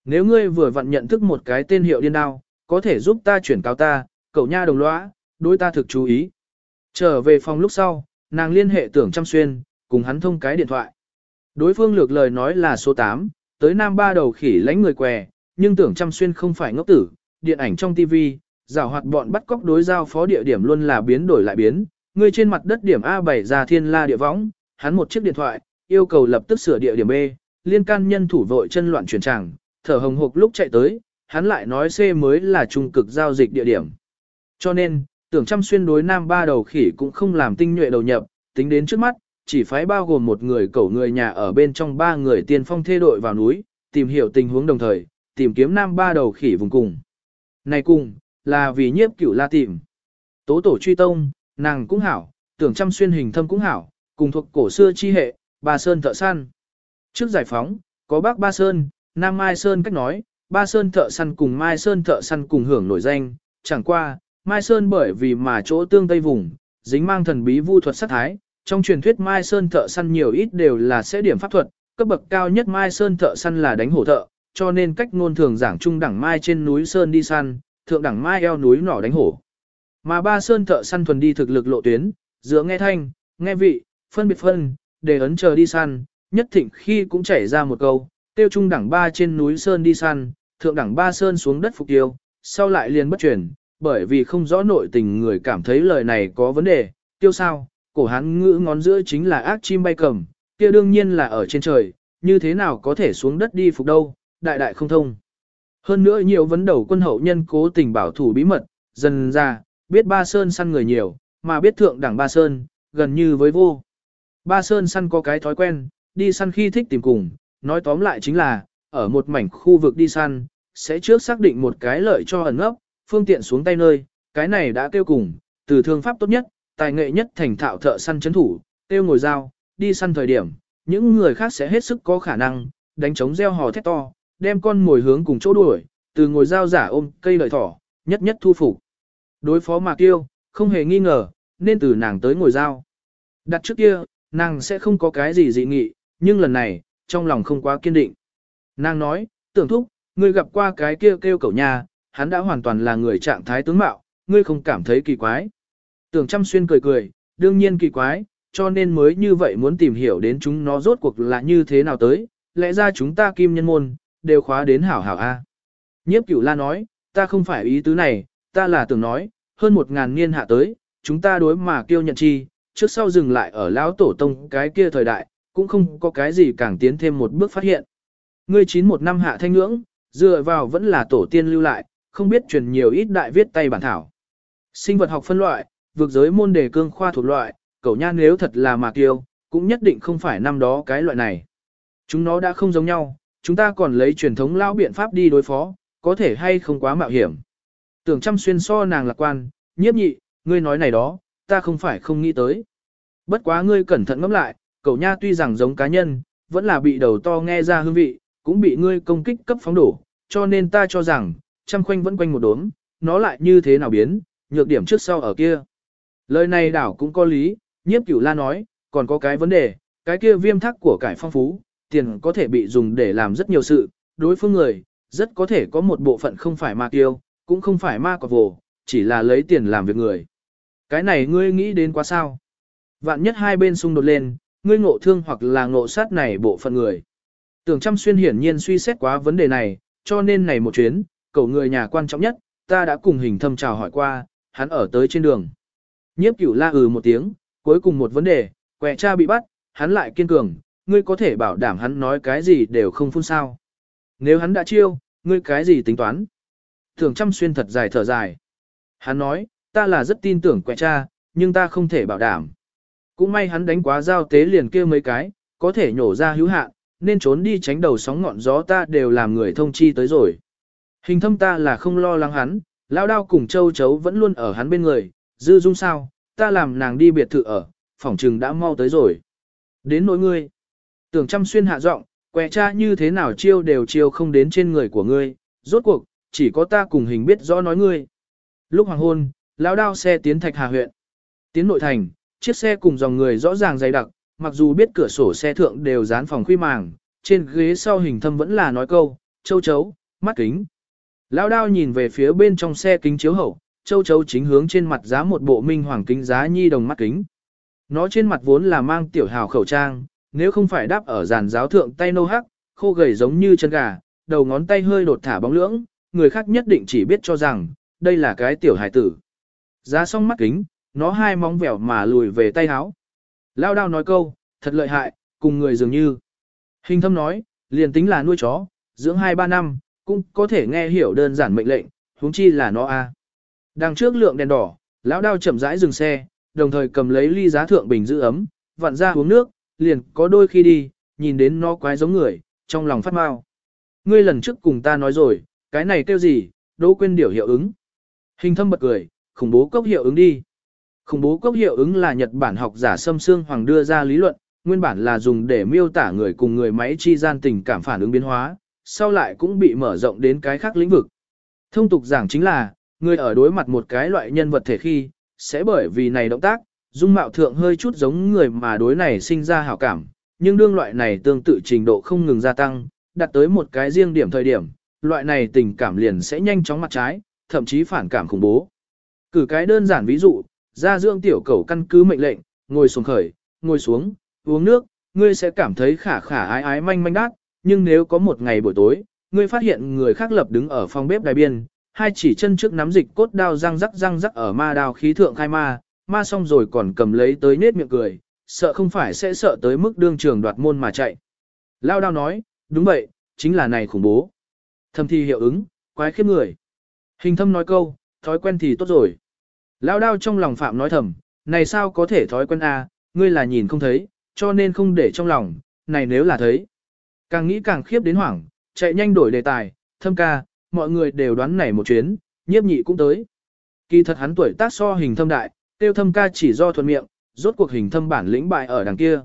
[SPEAKER 1] Nếu ngươi vừa vặn nhận thức một cái tên hiệu điên đao, có thể giúp ta chuyển cáo ta, cậu nha đồng lõa, đối ta thực chú ý. Trở về phòng lúc sau, nàng liên hệ tưởng chăm xuyên, cùng hắn thông cái điện thoại. Đối phương lược lời nói là số 8, tới nam ba đầu khỉ lánh người què, nhưng tưởng chăm xuyên không phải ngốc tử, điện ảnh trong TV, rào hoạt bọn bắt cóc đối giao phó địa điểm luôn là biến đổi lại biến, người trên mặt đất điểm A7 ra thiên la địa võng, hắn một chiếc điện thoại, yêu cầu lập tức sửa địa điểm B, liên can nhân thủ vội chân loạn chuyển tràng, thở hồng hộc lúc chạy tới, hắn lại nói C mới là trung cực giao dịch địa điểm. Cho nên, tưởng chăm xuyên đối nam ba đầu khỉ cũng không làm tinh nhuệ đầu nhập, tính đến trước mắt, chỉ phái bao gồm một người cẩu người nhà ở bên trong ba người tiên phong thê đội vào núi, tìm hiểu tình huống đồng thời, tìm kiếm nam ba đầu khỉ vùng cùng. Này cùng, là vì nhiếp cửu la tìm. Tố tổ truy tông, nàng cũng hảo, tưởng chăm xuyên hình thâm cũng hảo, cùng thuộc cổ xưa chi hệ, ba sơn thợ săn. Trước giải phóng, có bác ba sơn, nam mai sơn cách nói, ba sơn thợ săn cùng mai sơn thợ săn cùng hưởng nổi danh, chẳng qua, mai sơn bởi vì mà chỗ tương tây vùng, dính mang thần bí vu thuật sát thái, trong truyền thuyết mai sơn thợ săn nhiều ít đều là sẽ điểm pháp thuật, cấp bậc cao nhất mai sơn thợ săn là đánh hổ thợ, cho nên cách ngôn thường giảng trung đẳng mai trên núi sơn đi săn, thượng đẳng mai eo núi nỏ đánh hổ. Mà ba sơn thợ săn thuần đi thực lực lộ tuyến, giữa nghe thanh, nghe vị, phân biệt phân, để ấn chờ đi săn, nhất thịnh khi cũng chảy ra một câu, tiêu trung đẳng ba trên núi sơn đi săn, thượng đẳng ba sơn xuống đất phục tiêu, sau lại liền bất chuyển, bởi vì không rõ nội tình người cảm thấy lời này có vấn đề, tiêu sao, cổ hán ngữ ngón giữa chính là ác chim bay cầm, kia đương nhiên là ở trên trời, như thế nào có thể xuống đất đi phục đâu, đại đại không thông. Hơn nữa nhiều vấn đầu quân hậu nhân cố tình bảo thủ bí mật, dần ra, biết ba sơn săn người nhiều, mà biết thượng đẳng ba sơn, gần như với vô. Ba sơn săn có cái thói quen, đi săn khi thích tìm cùng, nói tóm lại chính là, ở một mảnh khu vực đi săn, sẽ trước xác định một cái lợi cho ẩn ấp, phương tiện xuống tay nơi, cái này đã kêu cùng, từ thương pháp tốt nhất, tài nghệ nhất thành thạo thợ săn chấn thủ, tiêu ngồi dao, đi săn thời điểm, những người khác sẽ hết sức có khả năng, đánh trống gieo hò thét to, đem con mồi hướng cùng chỗ đuổi, từ ngồi dao giả ôm cây lợi thỏ, nhất nhất thu phục. Đối phó Mạc Tiêu, không hề nghi ngờ, nên từ nàng tới ngồi dao. Đặt trước kia, nàng sẽ không có cái gì dị nghị, nhưng lần này, trong lòng không quá kiên định. Nàng nói, tưởng thúc, ngươi gặp qua cái kia kêu cậu nhà, hắn đã hoàn toàn là người trạng thái tướng mạo, ngươi không cảm thấy kỳ quái. Tưởng chăm xuyên cười cười, đương nhiên kỳ quái, cho nên mới như vậy muốn tìm hiểu đến chúng nó rốt cuộc là như thế nào tới, lẽ ra chúng ta kim nhân môn, đều khóa đến hảo hảo A. Nhiếp cửu la nói, ta không phải ý tứ này, ta là tưởng nói, hơn một ngàn niên hạ tới, chúng ta đối mà kêu nhận chi, trước sau dừng lại ở lão tổ tông cái kia thời đại, cũng không có cái gì càng tiến thêm một bước phát hiện. Ngươi chín một năm hạ thanh ngưỡng, dựa vào vẫn là tổ tiên lưu lại, không biết truyền nhiều ít đại viết tay bản thảo. Sinh vật học phân loại, vượt giới môn đề cương khoa thuộc loại, cậu nha nếu thật là mà kiêu, cũng nhất định không phải năm đó cái loại này. Chúng nó đã không giống nhau, chúng ta còn lấy truyền thống lão biện pháp đi đối phó, có thể hay không quá mạo hiểm. Tưởng chăm xuyên so nàng lạc quan, nhiếp nhị, ngươi nói này đó, ta không phải không nghĩ tới. Bất quá ngươi cẩn thận ngẫm lại, cậu nha tuy rằng giống cá nhân, vẫn là bị đầu to nghe ra hương vị, cũng bị ngươi công kích cấp phóng đổ, cho nên ta cho rằng, chăm khoanh vẫn quanh một đốm, nó lại như thế nào biến, nhược điểm trước sau ở kia. Lời này đảo cũng có lý, nhiếp cửu la nói, còn có cái vấn đề, cái kia viêm thắc của cải phong phú, tiền có thể bị dùng để làm rất nhiều sự, đối phương người, rất có thể có một bộ phận không phải ma tiêu, cũng không phải ma cọp vồ, chỉ là lấy tiền làm việc người. Cái này ngươi nghĩ đến quá sao? Vạn nhất hai bên xung đột lên, ngươi ngộ thương hoặc là ngộ sát này bộ phận người. Tưởng chăm xuyên hiển nhiên suy xét quá vấn đề này, cho nên này một chuyến, cậu người nhà quan trọng nhất, ta đã cùng hình thâm chào hỏi qua, hắn ở tới trên đường. Nhiếp cửu la ừ một tiếng, cuối cùng một vấn đề, quẹ cha bị bắt, hắn lại kiên cường, ngươi có thể bảo đảm hắn nói cái gì đều không phun sao. Nếu hắn đã chiêu, ngươi cái gì tính toán? Thường chăm xuyên thật dài thở dài. Hắn nói, ta là rất tin tưởng quẹ cha, nhưng ta không thể bảo đảm. Cũng may hắn đánh quá giao tế liền kêu mấy cái, có thể nhổ ra hữu hạn, nên trốn đi tránh đầu sóng ngọn gió ta đều làm người thông chi tới rồi. Hình thâm ta là không lo lắng hắn, lao đao cùng châu chấu vẫn luôn ở hắn bên người, dư dung sao, ta làm nàng đi biệt thự ở, phỏng trừng đã mau tới rồi. Đến nỗi ngươi, tưởng chăm xuyên hạ giọng, quẹ cha như thế nào chiêu đều chiêu không đến trên người của ngươi, rốt cuộc, chỉ có ta cùng hình biết rõ nói ngươi. Lúc hoàng hôn, lão đao xe tiến Thạch Hà huyện. Tiến nội thành, chiếc xe cùng dòng người rõ ràng dày đặc, mặc dù biết cửa sổ xe thượng đều dán phòng khuy màng, trên ghế sau hình thâm vẫn là nói câu, châu chấu, mắt kính. Lão đao nhìn về phía bên trong xe kính chiếu hậu, châu chấu chính hướng trên mặt giá một bộ minh hoàng kính giá nhi đồng mắt kính. Nó trên mặt vốn là mang tiểu hào khẩu trang, nếu không phải đáp ở giàn giáo thượng tay nâu hắc, khô gầy giống như chân gà, đầu ngón tay hơi đột thả bóng lưỡng, người khác nhất định chỉ biết cho rằng, đây là cái tiểu hải tử. Giá xong mắt kính, nó hai móng vẻo mà lùi về tay háo. Lao đao nói câu, thật lợi hại, cùng người dường như. Hình thâm nói, liền tính là nuôi chó, dưỡng 2-3 năm, cũng có thể nghe hiểu đơn giản mệnh lệnh, huống chi là nó a. Đằng trước lượng đèn đỏ, lão đao chậm rãi dừng xe, đồng thời cầm lấy ly giá thượng bình giữ ấm, vặn ra uống nước, liền có đôi khi đi, nhìn đến nó quái giống người, trong lòng phát mau. Ngươi lần trước cùng ta nói rồi, cái này kêu gì, đỗ quên điều hiệu ứng. Hình thâm bật cười, khủng bố cốc hiệu ứng đi. Khủng bố cốc hiệu ứng là Nhật Bản học giả Sâm Sương Hoàng đưa ra lý luận, nguyên bản là dùng để miêu tả người cùng người máy chi gian tình cảm phản ứng biến hóa, sau lại cũng bị mở rộng đến cái khác lĩnh vực. Thông tục giảng chính là, người ở đối mặt một cái loại nhân vật thể khi, sẽ bởi vì này động tác, dung mạo thượng hơi chút giống người mà đối này sinh ra hảo cảm, nhưng đương loại này tương tự trình độ không ngừng gia tăng, đạt tới một cái riêng điểm thời điểm, loại này tình cảm liền sẽ nhanh chóng mặt trái, thậm chí phản cảm khủng bố. Cử cái đơn giản ví dụ, ra dưỡng tiểu cầu căn cứ mệnh lệnh, ngồi xuống khởi, ngồi xuống, uống nước, ngươi sẽ cảm thấy khả khả ái ái manh manh đát, nhưng nếu có một ngày buổi tối, ngươi phát hiện người khác lập đứng ở phòng bếp đài biên, hai chỉ chân trước nắm dịch cốt đao răng rắc răng rắc ở ma đao khí thượng khai ma, ma xong rồi còn cầm lấy tới nết miệng cười, sợ không phải sẽ sợ tới mức đương trường đoạt môn mà chạy. Lao đao nói, đúng vậy, chính là này khủng bố. Thâm thi hiệu ứng, quái khiếp người. Hình thâm nói câu, thói quen thì tốt rồi. Lao đao trong lòng phạm nói thầm, này sao có thể thói quen a? ngươi là nhìn không thấy, cho nên không để trong lòng, này nếu là thấy. Càng nghĩ càng khiếp đến hoảng, chạy nhanh đổi đề tài, thâm ca, mọi người đều đoán này một chuyến, nhiếp nhị cũng tới. Kỳ thật hắn tuổi tác so hình thâm đại, tiêu thâm ca chỉ do thuận miệng, rốt cuộc hình thâm bản lĩnh bại ở đằng kia.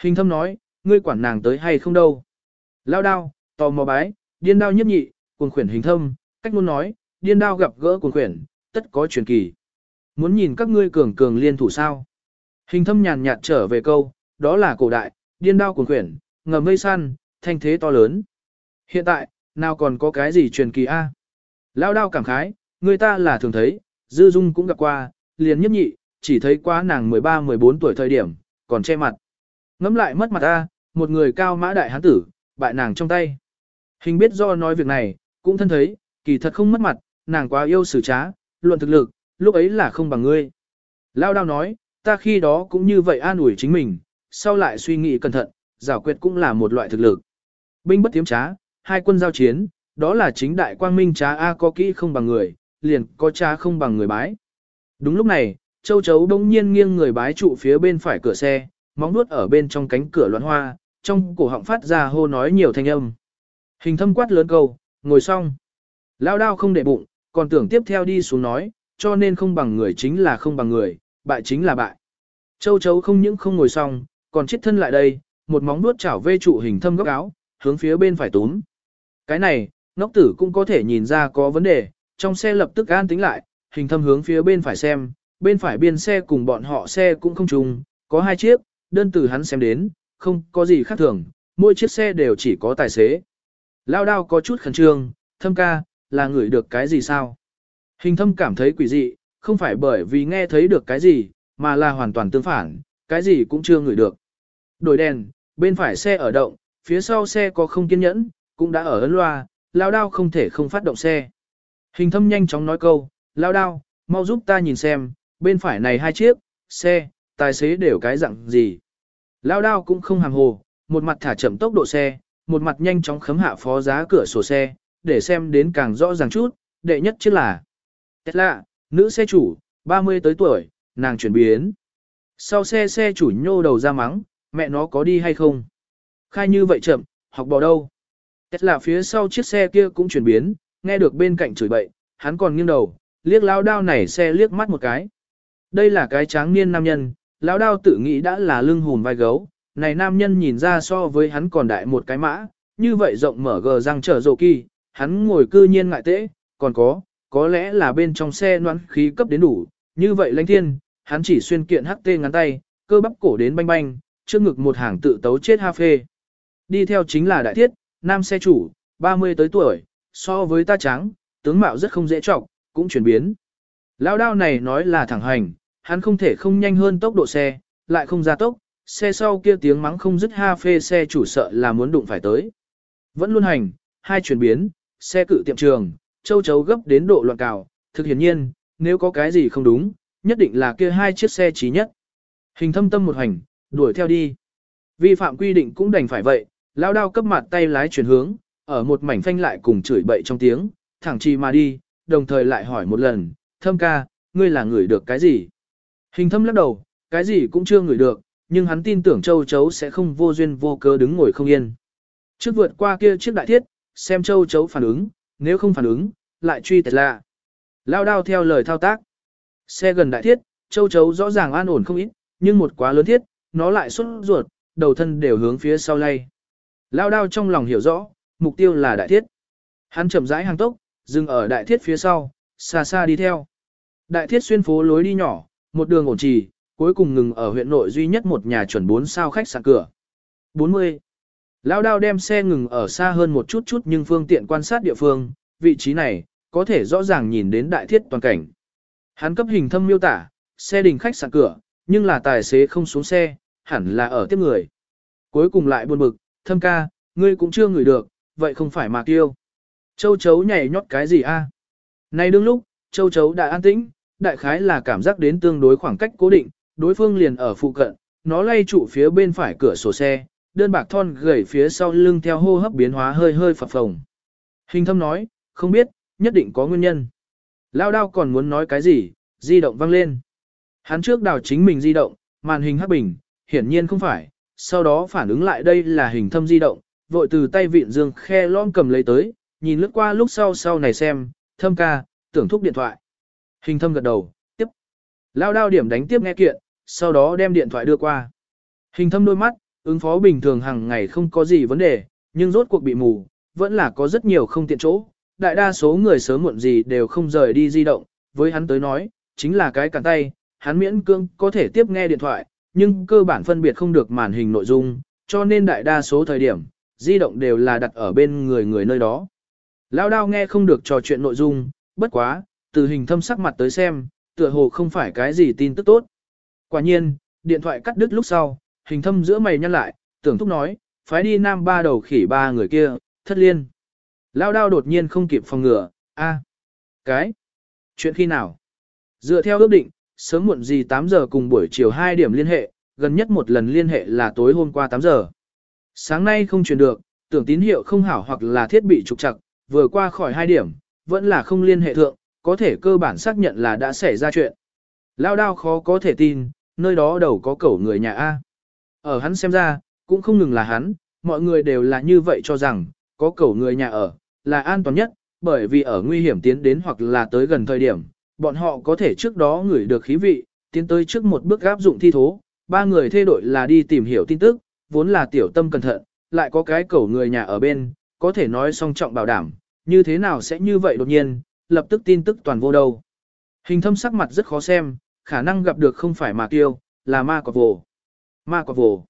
[SPEAKER 1] Hình thâm nói, ngươi quản nàng tới hay không đâu. Lao đao, tò mò bái, điên đao nhiếp nhị, cuồng khuyển hình thâm, cách muốn nói, điên đao gặp gỡ cuồng khuyển, tất có truyền kỳ. Muốn nhìn các ngươi cường cường liên thủ sao. Hình thâm nhàn nhạt trở về câu, đó là cổ đại, điên đao cuồng khuyển, ngầm mây săn, thanh thế to lớn. Hiện tại, nào còn có cái gì truyền kỳ A. Lao đao cảm khái, người ta là thường thấy, dư dung cũng gặp qua, liền nhấp nhị, chỉ thấy quá nàng 13-14 tuổi thời điểm, còn che mặt. Ngắm lại mất mặt A, một người cao mã đại hán tử, bại nàng trong tay. Hình biết do nói việc này, cũng thân thấy, kỳ thật không mất mặt, nàng quá yêu xử trá, luận thực lực, lúc ấy là không bằng ngươi. Lao đao nói, ta khi đó cũng như vậy an ủi chính mình, sau lại suy nghĩ cẩn thận, giảo quyệt cũng là một loại thực lực. Binh bất tiếm trá, hai quân giao chiến, đó là chính đại quang minh trá A có kỹ không bằng người, liền có trá không bằng người bái. Đúng lúc này, châu chấu đông nhiên nghiêng người bái trụ phía bên phải cửa xe, móng nuốt ở bên trong cánh cửa loạn hoa, trong cổ họng phát ra hô nói nhiều thanh âm. Hình thâm quát lớn câu, ngồi xong. Lao đao không để bụng, còn tưởng tiếp theo đi xuống nói, cho nên không bằng người chính là không bằng người, bại chính là bại. Châu chấu không những không ngồi xong, còn chết thân lại đây, một móng nuốt chảo vê trụ hình thâm góc áo, hướng phía bên phải túm. Cái này, ngốc tử cũng có thể nhìn ra có vấn đề, trong xe lập tức an tính lại, hình thâm hướng phía bên phải xem, bên phải biên xe cùng bọn họ xe cũng không trùng, có hai chiếc, đơn từ hắn xem đến, không có gì khác thường, mỗi chiếc xe đều chỉ có tài xế. Lao đao có chút khẩn trương, thâm ca, là ngửi được cái gì sao? Hình thâm cảm thấy quỷ dị, không phải bởi vì nghe thấy được cái gì, mà là hoàn toàn tương phản, cái gì cũng chưa ngửi được. Đổi đèn, bên phải xe ở động, phía sau xe có không kiên nhẫn, cũng đã ở ấn loa, lao đao không thể không phát động xe. Hình thâm nhanh chóng nói câu, lao đao, mau giúp ta nhìn xem, bên phải này hai chiếc, xe, tài xế đều cái dạng gì. Lao đao cũng không hàng hồ, một mặt thả chậm tốc độ xe, một mặt nhanh chóng khấm hạ phó giá cửa sổ xe, để xem đến càng rõ ràng chút, đệ nhất chiếc là Tesla, nữ xe chủ, 30 tới tuổi, nàng chuyển biến. Sau xe xe chủ nhô đầu ra mắng, mẹ nó có đi hay không? Khai như vậy chậm, học bò đâu? Tesla phía sau chiếc xe kia cũng chuyển biến, nghe được bên cạnh chửi bậy, hắn còn nghiêng đầu, liếc lao đao này xe liếc mắt một cái. Đây là cái tráng niên nam nhân, lão đao tự nghĩ đã là lưng hùn vai gấu, này nam nhân nhìn ra so với hắn còn đại một cái mã, như vậy rộng mở gờ răng trở rộ kỳ, hắn ngồi cư nhiên ngại tễ, còn có, có lẽ là bên trong xe noãn khí cấp đến đủ, như vậy lãnh thiên, hắn chỉ xuyên kiện hắc tê ngắn tay, cơ bắp cổ đến banh banh, trước ngực một hàng tự tấu chết ha phê. Đi theo chính là đại thiết, nam xe chủ, 30 tới tuổi, so với ta trắng, tướng mạo rất không dễ trọng, cũng chuyển biến. lao đao này nói là thẳng hành, hắn không thể không nhanh hơn tốc độ xe, lại không ra tốc, xe sau kia tiếng mắng không dứt ha phê xe chủ sợ là muốn đụng phải tới. Vẫn luôn hành, hai chuyển biến, xe cự tiệm trường, châu chấu gấp đến độ loạn cào, thực hiển nhiên, nếu có cái gì không đúng, nhất định là kia hai chiếc xe trí nhất. Hình thâm tâm một hành, đuổi theo đi. Vi phạm quy định cũng đành phải vậy, lao đao cấp mặt tay lái chuyển hướng, ở một mảnh phanh lại cùng chửi bậy trong tiếng, thẳng chi mà đi, đồng thời lại hỏi một lần, thâm ca, ngươi là người được cái gì? Hình thâm lắc đầu, cái gì cũng chưa ngửi được, nhưng hắn tin tưởng châu chấu sẽ không vô duyên vô cớ đứng ngồi không yên. Trước vượt qua kia chiếc đại thiết, xem châu chấu phản ứng, nếu không phản ứng, lại truy tệt lạ. Lao đao theo lời thao tác. Xe gần đại thiết, châu chấu rõ ràng an ổn không ít, nhưng một quá lớn thiết, nó lại xuất ruột, đầu thân đều hướng phía sau lay. Lao đao trong lòng hiểu rõ, mục tiêu là đại thiết. Hắn chậm rãi hàng tốc, dừng ở đại thiết phía sau, xa xa đi theo. Đại thiết xuyên phố lối đi nhỏ, một đường ổn trì, cuối cùng ngừng ở huyện nội duy nhất một nhà chuẩn 4 sao khách sạn cửa. 40. Lao đao đem xe ngừng ở xa hơn một chút chút nhưng phương tiện quan sát địa phương, vị trí này, có thể rõ ràng nhìn đến đại thiết toàn cảnh. Hắn cấp hình thâm miêu tả, xe đình khách sạn cửa, nhưng là tài xế không xuống xe, hẳn là ở tiếp người. Cuối cùng lại buồn bực, thâm ca, ngươi cũng chưa ngửi được, vậy không phải mà kêu. Châu chấu nhảy nhót cái gì a? Nay đương lúc, châu chấu đã an tĩnh, đại khái là cảm giác đến tương đối khoảng cách cố định, đối phương liền ở phụ cận, nó lay trụ phía bên phải cửa sổ xe, đơn bạc thon gầy phía sau lưng theo hô hấp biến hóa hơi hơi phập phồng. Hình thâm nói, không biết, nhất định có nguyên nhân. Lao đao còn muốn nói cái gì, di động vang lên. Hắn trước đào chính mình di động, màn hình hắc bình, hiển nhiên không phải, sau đó phản ứng lại đây là hình thâm di động, vội từ tay vịn dương khe lom cầm lấy tới, nhìn lướt qua lúc sau sau này xem, thâm ca, tưởng thúc điện thoại. Hình thâm gật đầu, tiếp. Lao đao điểm đánh tiếp nghe kiện, sau đó đem điện thoại đưa qua. Hình thâm đôi mắt, ứng phó bình thường hàng ngày không có gì vấn đề, nhưng rốt cuộc bị mù, vẫn là có rất nhiều không tiện chỗ. Đại đa số người sớm muộn gì đều không rời đi di động, với hắn tới nói, chính là cái cản tay, hắn miễn cương có thể tiếp nghe điện thoại, nhưng cơ bản phân biệt không được màn hình nội dung, cho nên đại đa số thời điểm, di động đều là đặt ở bên người người nơi đó. Lao đao nghe không được trò chuyện nội dung, bất quá, từ hình thâm sắc mặt tới xem, tựa hồ không phải cái gì tin tức tốt. Quả nhiên, điện thoại cắt đứt lúc sau, hình thâm giữa mày nhăn lại, tưởng thúc nói, phái đi nam ba đầu khỉ ba người kia, thất liên. Lao đao đột nhiên không kịp phòng ngừa, a, cái, chuyện khi nào? Dựa theo ước định, sớm muộn gì 8 giờ cùng buổi chiều 2 điểm liên hệ, gần nhất một lần liên hệ là tối hôm qua 8 giờ. Sáng nay không truyền được, tưởng tín hiệu không hảo hoặc là thiết bị trục trặc, vừa qua khỏi 2 điểm, vẫn là không liên hệ thượng, có thể cơ bản xác nhận là đã xảy ra chuyện. Lao đao khó có thể tin, nơi đó đầu có cẩu người nhà A. Ở hắn xem ra, cũng không ngừng là hắn, mọi người đều là như vậy cho rằng, có cẩu người nhà ở, là an toàn nhất, bởi vì ở nguy hiểm tiến đến hoặc là tới gần thời điểm, bọn họ có thể trước đó ngửi được khí vị, tiến tới trước một bước áp dụng thi thố, ba người thay đổi là đi tìm hiểu tin tức, vốn là tiểu tâm cẩn thận, lại có cái cẩu người nhà ở bên, có thể nói song trọng bảo đảm, như thế nào sẽ như vậy đột nhiên, lập tức tin tức toàn vô đâu. Hình thâm sắc mặt rất khó xem, khả năng gặp được không phải mà tiêu là ma quả vồ. Ma quả vồ.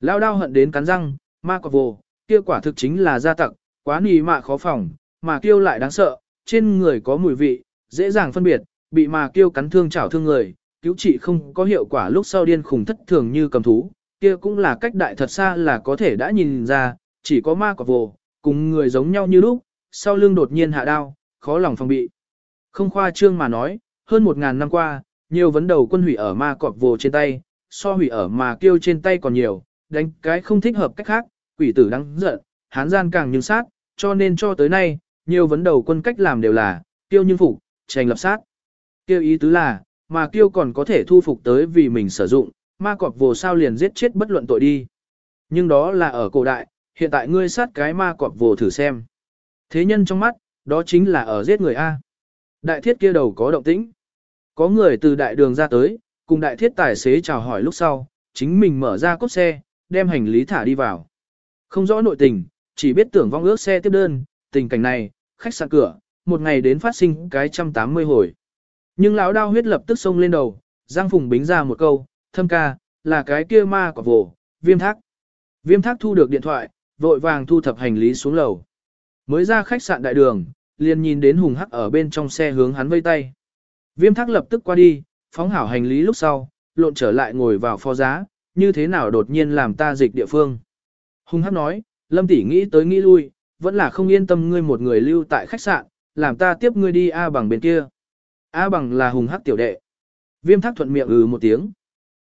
[SPEAKER 1] Lao đao hận đến cắn răng, ma quả vồ, kia quả thực chính là gia tặc, quá nì mạ khó phòng, mà tiêu lại đáng sợ, trên người có mùi vị, dễ dàng phân biệt, bị mà kêu cắn thương chảo thương người, cứu trị không có hiệu quả lúc sau điên khùng thất thường như cầm thú, kia cũng là cách đại thật xa là có thể đã nhìn ra, chỉ có ma quả vồ, cùng người giống nhau như lúc, sau lưng đột nhiên hạ đao, khó lòng phòng bị. Không khoa trương mà nói, hơn một ngàn năm qua, nhiều vấn đầu quân hủy ở ma cọp vồ trên tay, so hủy ở mà kêu trên tay còn nhiều, đánh cái không thích hợp cách khác, quỷ tử đáng giận, hán gian càng nhưng sát, cho nên cho tới nay, nhiều vấn đầu quân cách làm đều là, tiêu nhưng phục, tranh lập sát. Kêu ý tứ là, mà kêu còn có thể thu phục tới vì mình sử dụng, ma cọp vồ sao liền giết chết bất luận tội đi. Nhưng đó là ở cổ đại, hiện tại ngươi sát cái ma cọp vồ thử xem. Thế nhân trong mắt, đó chính là ở giết người A. Đại thiết kia đầu có động tĩnh. Có người từ đại đường ra tới, cùng đại thiết tài xế chào hỏi lúc sau, chính mình mở ra cốt xe, đem hành lý thả đi vào. Không rõ nội tình, chỉ biết tưởng vong ước xe tiếp đơn, tình cảnh này, khách sạn cửa, một ngày đến phát sinh cái trăm tám mươi hồi. Nhưng lão đao huyết lập tức xông lên đầu, Giang Phùng bính ra một câu, thâm ca, là cái kia ma quả vồ, viêm thác. Viêm thác thu được điện thoại, vội vàng thu thập hành lý xuống lầu. Mới ra khách sạn đại đường, liền nhìn đến hùng hắc ở bên trong xe hướng hắn vây tay. Viêm thác lập tức qua đi, phóng hảo hành lý lúc sau, lộn trở lại ngồi vào phó giá, như thế nào đột nhiên làm ta dịch địa phương. Hùng hắc nói, lâm tỷ nghĩ tới nghĩ lui, vẫn là không yên tâm ngươi một người lưu tại khách sạn, làm ta tiếp ngươi đi A bằng bên kia. A bằng là hùng hắc tiểu đệ. Viêm thác thuận miệng ừ một tiếng.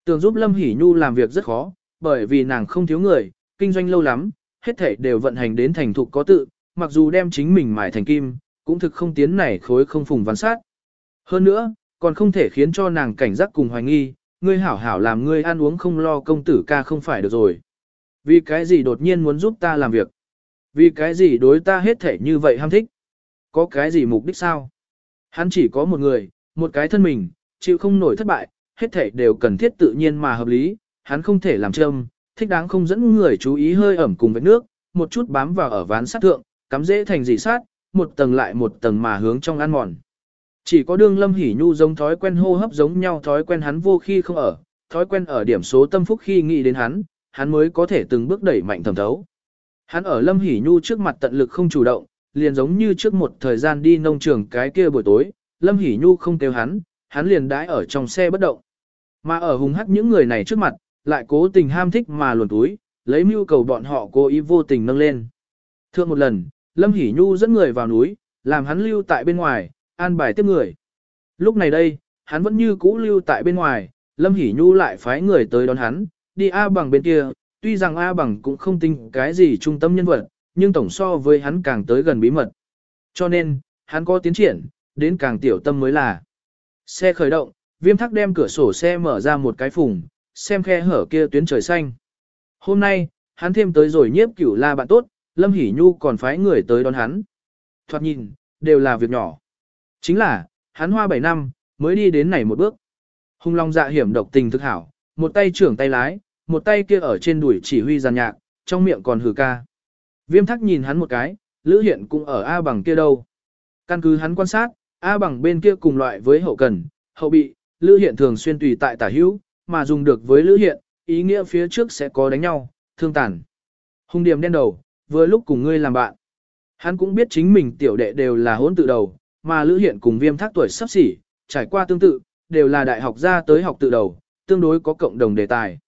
[SPEAKER 1] Tường giúp Lâm Hỷ Nhu làm việc rất khó, bởi vì nàng không thiếu người, kinh doanh lâu lắm, hết thể đều vận hành đến thành thục có tự, mặc dù đem chính mình mài thành kim, cũng thực không tiến này khối không phùng văn sát. Hơn nữa, còn không thể khiến cho nàng cảnh giác cùng hoài nghi, ngươi hảo hảo làm ngươi ăn uống không lo công tử ca không phải được rồi. Vì cái gì đột nhiên muốn giúp ta làm việc? Vì cái gì đối ta hết thể như vậy ham thích? Có cái gì mục đích sao? Hắn chỉ có một người, một cái thân mình, chịu không nổi thất bại, hết thể đều cần thiết tự nhiên mà hợp lý, hắn không thể làm châm, thích đáng không dẫn người chú ý hơi ẩm cùng với nước, một chút bám vào ở ván sát thượng, cắm dễ thành dị sát, một tầng lại một tầng mà hướng trong ăn mòn. Chỉ có đương lâm hỉ nhu giống thói quen hô hấp giống nhau thói quen hắn vô khi không ở, thói quen ở điểm số tâm phúc khi nghĩ đến hắn, hắn mới có thể từng bước đẩy mạnh thẩm thấu. Hắn ở lâm hỉ nhu trước mặt tận lực không chủ động, liền giống như trước một thời gian đi nông trường cái kia buổi tối, lâm hỉ nhu không kêu hắn, hắn liền đãi ở trong xe bất động. Mà ở hùng hắc những người này trước mặt, lại cố tình ham thích mà luồn túi, lấy mưu cầu bọn họ cố ý vô tình nâng lên. Thượng một lần, Lâm Hỷ Nhu dẫn người vào núi, làm hắn lưu tại bên ngoài, an bài tiếp người. Lúc này đây, hắn vẫn như cũ lưu tại bên ngoài, Lâm Hỷ Nhu lại phái người tới đón hắn, đi A bằng bên kia, tuy rằng A bằng cũng không tin cái gì trung tâm nhân vật, nhưng tổng so với hắn càng tới gần bí mật. Cho nên, hắn có tiến triển, đến càng tiểu tâm mới là. Xe khởi động, viêm thắc đem cửa sổ xe mở ra một cái phùng, xem khe hở kia tuyến trời xanh. Hôm nay, hắn thêm tới rồi nhiếp cửu la bạn tốt, Lâm Hỷ Nhu còn phái người tới đón hắn. Thoạt nhìn, đều là việc nhỏ. Chính là, hắn hoa 7 năm, mới đi đến này một bước. Hung long dạ hiểm độc tình thực hảo, một tay trưởng tay lái, một tay kia ở trên đuổi chỉ huy giàn nhạc, trong miệng còn hừ ca. Viêm thắc nhìn hắn một cái, Lữ Hiện cũng ở A bằng kia đâu. Căn cứ hắn quan sát, A bằng bên kia cùng loại với hậu cần, hậu bị, Lữ Hiện thường xuyên tùy tại tả hữu, mà dùng được với Lữ Hiện, ý nghĩa phía trước sẽ có đánh nhau, thương tàn. Hung điểm đen đầu, vừa lúc cùng ngươi làm bạn. Hắn cũng biết chính mình tiểu đệ đều là hỗn tự đầu, mà Lữ Hiện cùng viêm thác tuổi sắp xỉ, trải qua tương tự, đều là đại học ra tới học tự đầu, tương đối có cộng đồng đề tài.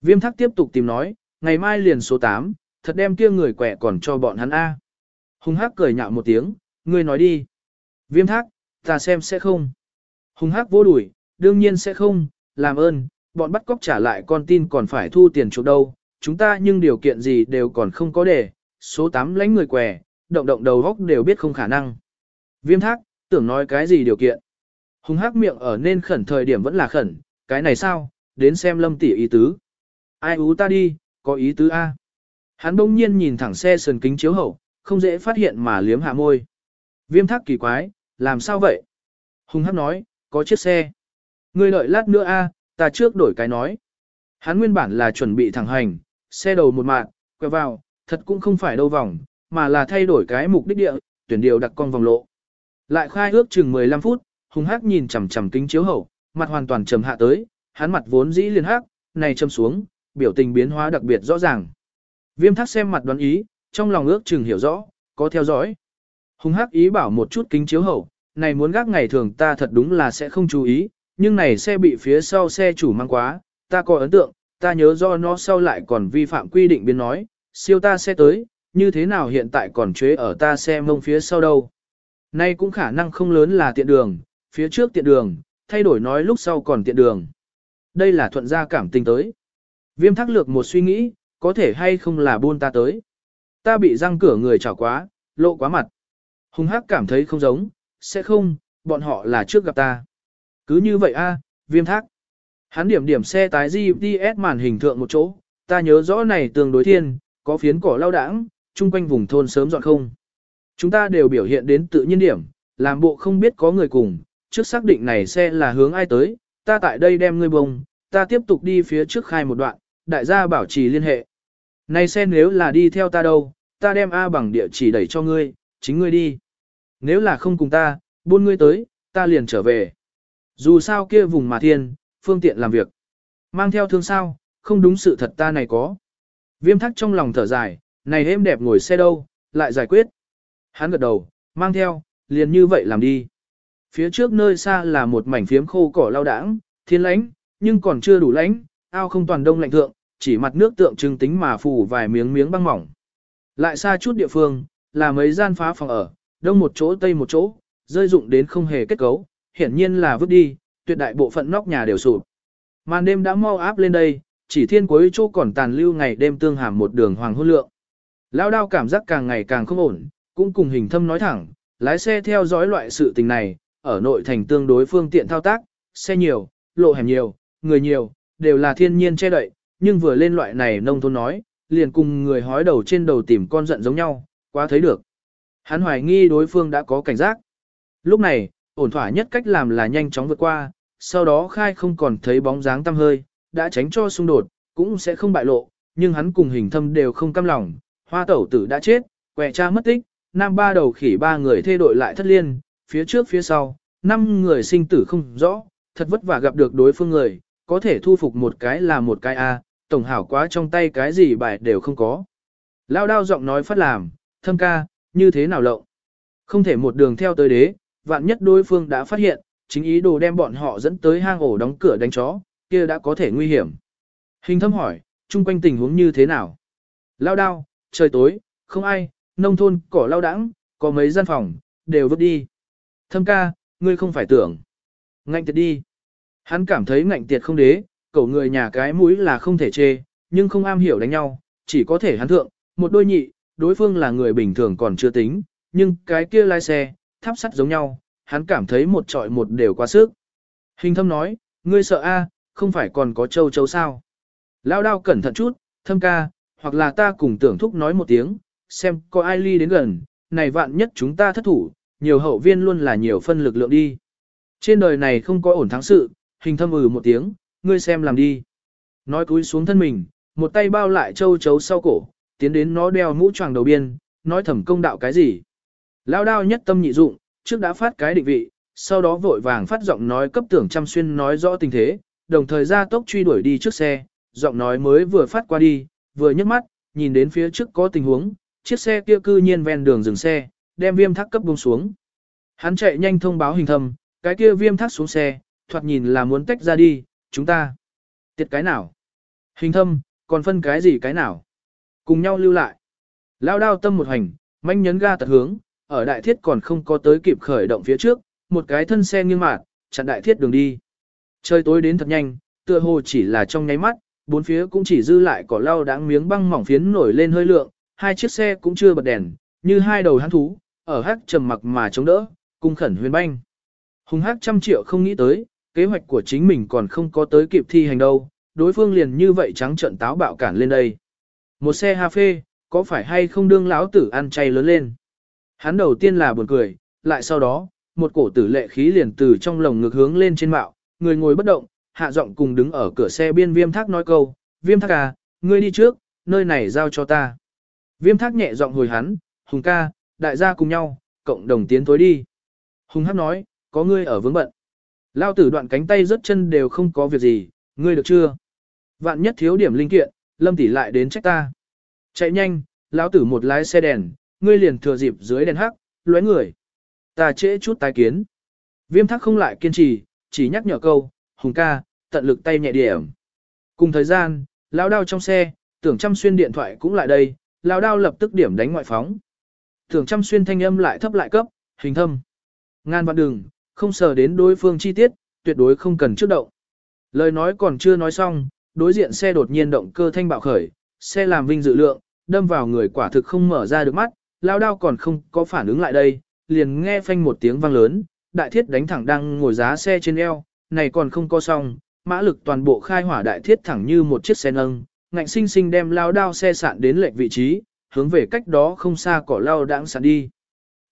[SPEAKER 1] Viêm thác tiếp tục tìm nói, ngày mai liền số 8, thật đem kia người quẻ còn cho bọn hắn A. Hùng hắc cười nhạo một tiếng, ngươi nói đi. Viêm thác, ta xem sẽ không. Hùng hắc vô đuổi, đương nhiên sẽ không, làm ơn, bọn bắt cóc trả lại con tin còn phải thu tiền chuộc đâu, chúng ta nhưng điều kiện gì đều còn không có để, số 8 lãnh người què, động động đầu góc đều biết không khả năng. Viêm thác, tưởng nói cái gì điều kiện. Hùng hắc miệng ở nên khẩn thời điểm vẫn là khẩn, cái này sao, đến xem lâm tỷ ý tứ. Ai ú ta đi, có ý tứ A. Hắn đông nhiên nhìn thẳng xe sườn kính chiếu hậu, không dễ phát hiện mà liếm hạ môi. Viêm thác kỳ quái, làm sao vậy? Hùng hắc nói, có chiếc xe. Ngươi đợi lát nữa A, ta trước đổi cái nói. Hắn nguyên bản là chuẩn bị thẳng hành, xe đầu một mạng, quẹo vào, thật cũng không phải đâu vòng, mà là thay đổi cái mục đích địa, tuyển điều đặt con vòng lộ. Lại khai ước chừng 15 phút, hùng hắc nhìn chằm chằm kính chiếu hậu, mặt hoàn toàn trầm hạ tới, hắn mặt vốn dĩ liền hắc, này châm xuống, biểu tình biến hóa đặc biệt rõ ràng. Viêm thác xem mặt đoán ý, trong lòng ước chừng hiểu rõ, có theo dõi. Hùng hắc ý bảo một chút kính chiếu hậu, này muốn gác ngày thường ta thật đúng là sẽ không chú ý, nhưng này xe bị phía sau xe chủ mang quá, ta có ấn tượng, ta nhớ do nó sau lại còn vi phạm quy định biến nói, siêu ta xe tới, như thế nào hiện tại còn chế ở ta xe mông phía sau đâu. Nay cũng khả năng không lớn là tiện đường, phía trước tiện đường, thay đổi nói lúc sau còn tiện đường. Đây là thuận gia cảm tình tới. Viêm thắc lược một suy nghĩ, có thể hay không là buôn ta tới. Ta bị răng cửa người chảo quá, lộ quá mặt. Hùng hắc cảm thấy không giống, sẽ không, bọn họ là trước gặp ta. Cứ như vậy a, viêm thác. Hắn điểm điểm xe tái GPS màn hình thượng một chỗ, ta nhớ rõ này tương đối thiên, có phiến cỏ lao đãng, chung quanh vùng thôn sớm dọn không. Chúng ta đều biểu hiện đến tự nhiên điểm, làm bộ không biết có người cùng, trước xác định này xe là hướng ai tới, ta tại đây đem ngươi bông, ta tiếp tục đi phía trước khai một đoạn, đại gia bảo trì liên hệ. Này xe nếu là đi theo ta đâu, ta đem A bằng địa chỉ đẩy cho ngươi, chính ngươi đi. Nếu là không cùng ta, buôn ngươi tới, ta liền trở về. Dù sao kia vùng mà thiên, phương tiện làm việc. Mang theo thương sao, không đúng sự thật ta này có. Viêm thắc trong lòng thở dài, này êm đẹp ngồi xe đâu, lại giải quyết. Hắn gật đầu, mang theo, liền như vậy làm đi. Phía trước nơi xa là một mảnh phiếm khô cỏ lao đãng, thiên lãnh, nhưng còn chưa đủ lãnh, ao không toàn đông lạnh thượng, chỉ mặt nước tượng trưng tính mà phủ vài miếng miếng băng mỏng. Lại xa chút địa phương, là mấy gian phá phòng ở, đông một chỗ tây một chỗ, rơi dụng đến không hề kết cấu, hiển nhiên là vứt đi, tuyệt đại bộ phận nóc nhà đều sụp. Màn đêm đã mau áp lên đây, chỉ thiên cuối chỗ còn tàn lưu ngày đêm tương hàm một đường hoàng hôn lượng. Lao đao cảm giác càng ngày càng không ổn, cũng cùng hình thâm nói thẳng, lái xe theo dõi loại sự tình này, ở nội thành tương đối phương tiện thao tác, xe nhiều, lộ hẻm nhiều, người nhiều, đều là thiên nhiên che đậy, nhưng vừa lên loại này nông thôn nói, liền cùng người hói đầu trên đầu tìm con giận giống nhau, quá thấy được. Hắn hoài nghi đối phương đã có cảnh giác. Lúc này, ổn thỏa nhất cách làm là nhanh chóng vượt qua, sau đó khai không còn thấy bóng dáng tăm hơi, đã tránh cho xung đột, cũng sẽ không bại lộ, nhưng hắn cùng hình thâm đều không cam lòng, hoa tẩu tử đã chết, quẹ cha mất tích, nam ba đầu khỉ ba người thê đội lại thất liên, phía trước phía sau, năm người sinh tử không rõ, thật vất vả gặp được đối phương người, có thể thu phục một cái là một cái A, tổng hảo quá trong tay cái gì bài đều không có. Lao đao giọng nói phát làm, thâm ca, như thế nào lộng? Không thể một đường theo tới đế, vạn nhất đối phương đã phát hiện, chính ý đồ đem bọn họ dẫn tới hang ổ đóng cửa đánh chó, kia đã có thể nguy hiểm. Hình thâm hỏi, chung quanh tình huống như thế nào? Lao đao, trời tối, không ai, nông thôn, cỏ lao đãng, có mấy gian phòng, đều vứt đi. Thâm ca, ngươi không phải tưởng. Ngạnh tiệt đi. Hắn cảm thấy ngạnh tiệt không đế, cậu người nhà cái mũi là không thể chê, nhưng không am hiểu đánh nhau, chỉ có thể hắn thượng, một đôi nhị, đối phương là người bình thường còn chưa tính, nhưng cái kia lái xe, tháp sắt giống nhau, hắn cảm thấy một trọi một đều quá sức. Hình thâm nói, ngươi sợ a, không phải còn có châu châu sao. Lao đao cẩn thận chút, thâm ca, hoặc là ta cùng tưởng thúc nói một tiếng, xem có ai ly đến gần, này vạn nhất chúng ta thất thủ, nhiều hậu viên luôn là nhiều phân lực lượng đi. Trên đời này không có ổn thắng sự, hình thâm ừ một tiếng, ngươi xem làm đi. Nói cúi xuống thân mình, một tay bao lại châu chấu sau cổ, tiến đến nó đeo mũ choàng đầu biên, nói thẩm công đạo cái gì. Lao đao nhất tâm nhị dụng, trước đã phát cái định vị, sau đó vội vàng phát giọng nói cấp tưởng chăm xuyên nói rõ tình thế, đồng thời ra tốc truy đuổi đi trước xe, giọng nói mới vừa phát qua đi, vừa nhấc mắt, nhìn đến phía trước có tình huống, chiếc xe kia cư nhiên ven đường dừng xe, đem viêm thác cấp buông xuống. Hắn chạy nhanh thông báo hình thầm, cái kia viêm thác xuống xe, thoạt nhìn là muốn tách ra đi, chúng ta. Tiệt cái nào? Hình thâm, còn phân cái gì cái nào? Cùng nhau lưu lại. Lao đao tâm một hành, manh nhấn ga tật hướng, ở đại thiết còn không có tới kịp khởi động phía trước, một cái thân xe nghiêng mạt, chặn đại thiết đường đi. Trời tối đến thật nhanh, tựa hồ chỉ là trong nháy mắt, bốn phía cũng chỉ dư lại cỏ lau đáng miếng băng mỏng phiến nổi lên hơi lượng, hai chiếc xe cũng chưa bật đèn, như hai đầu hán thú, ở hắc trầm mặc mà chống đỡ, cung khẩn huyền banh. Hùng hắc trăm triệu không nghĩ tới, kế hoạch của chính mình còn không có tới kịp thi hành đâu, đối phương liền như vậy trắng trợn táo bạo cản lên đây. Một xe ha phê, có phải hay không đương lão tử ăn chay lớn lên. Hắn đầu tiên là buồn cười, lại sau đó, một cổ tử lệ khí liền từ trong lồng ngực hướng lên trên mạo, người ngồi bất động, hạ giọng cùng đứng ở cửa xe biên viêm thác nói câu, viêm thác à, ngươi đi trước, nơi này giao cho ta. Viêm thác nhẹ giọng hồi hắn, hùng ca, đại gia cùng nhau, cộng đồng tiến tối đi. Hùng hắc nói, có ngươi ở vướng bận. Lao tử đoạn cánh tay rớt chân đều không có việc gì, ngươi được chưa? Vạn nhất thiếu điểm linh kiện, lâm tỷ lại đến trách ta. Chạy nhanh, lão tử một lái xe đèn, ngươi liền thừa dịp dưới đèn hắc, lóe người. Ta trễ chút tái kiến. Viêm thắc không lại kiên trì, chỉ nhắc nhở câu, hùng ca, tận lực tay nhẹ điểm. Cùng thời gian, lão đao trong xe, tưởng chăm xuyên điện thoại cũng lại đây, lão đao lập tức điểm đánh ngoại phóng. Tưởng chăm xuyên thanh âm lại thấp lại cấp, hình thâm. Ngan vạn đường, không sờ đến đối phương chi tiết, tuyệt đối không cần trước động. Lời nói còn chưa nói xong, đối diện xe đột nhiên động cơ thanh bạo khởi, xe làm vinh dự lượng, đâm vào người quả thực không mở ra được mắt, lao đao còn không có phản ứng lại đây, liền nghe phanh một tiếng vang lớn, đại thiết đánh thẳng đang ngồi giá xe trên eo, này còn không có xong, mã lực toàn bộ khai hỏa đại thiết thẳng như một chiếc xe nâng, ngạnh sinh sinh đem lao đao xe sạn đến lệch vị trí, hướng về cách đó không xa cỏ lao đãng sạn đi.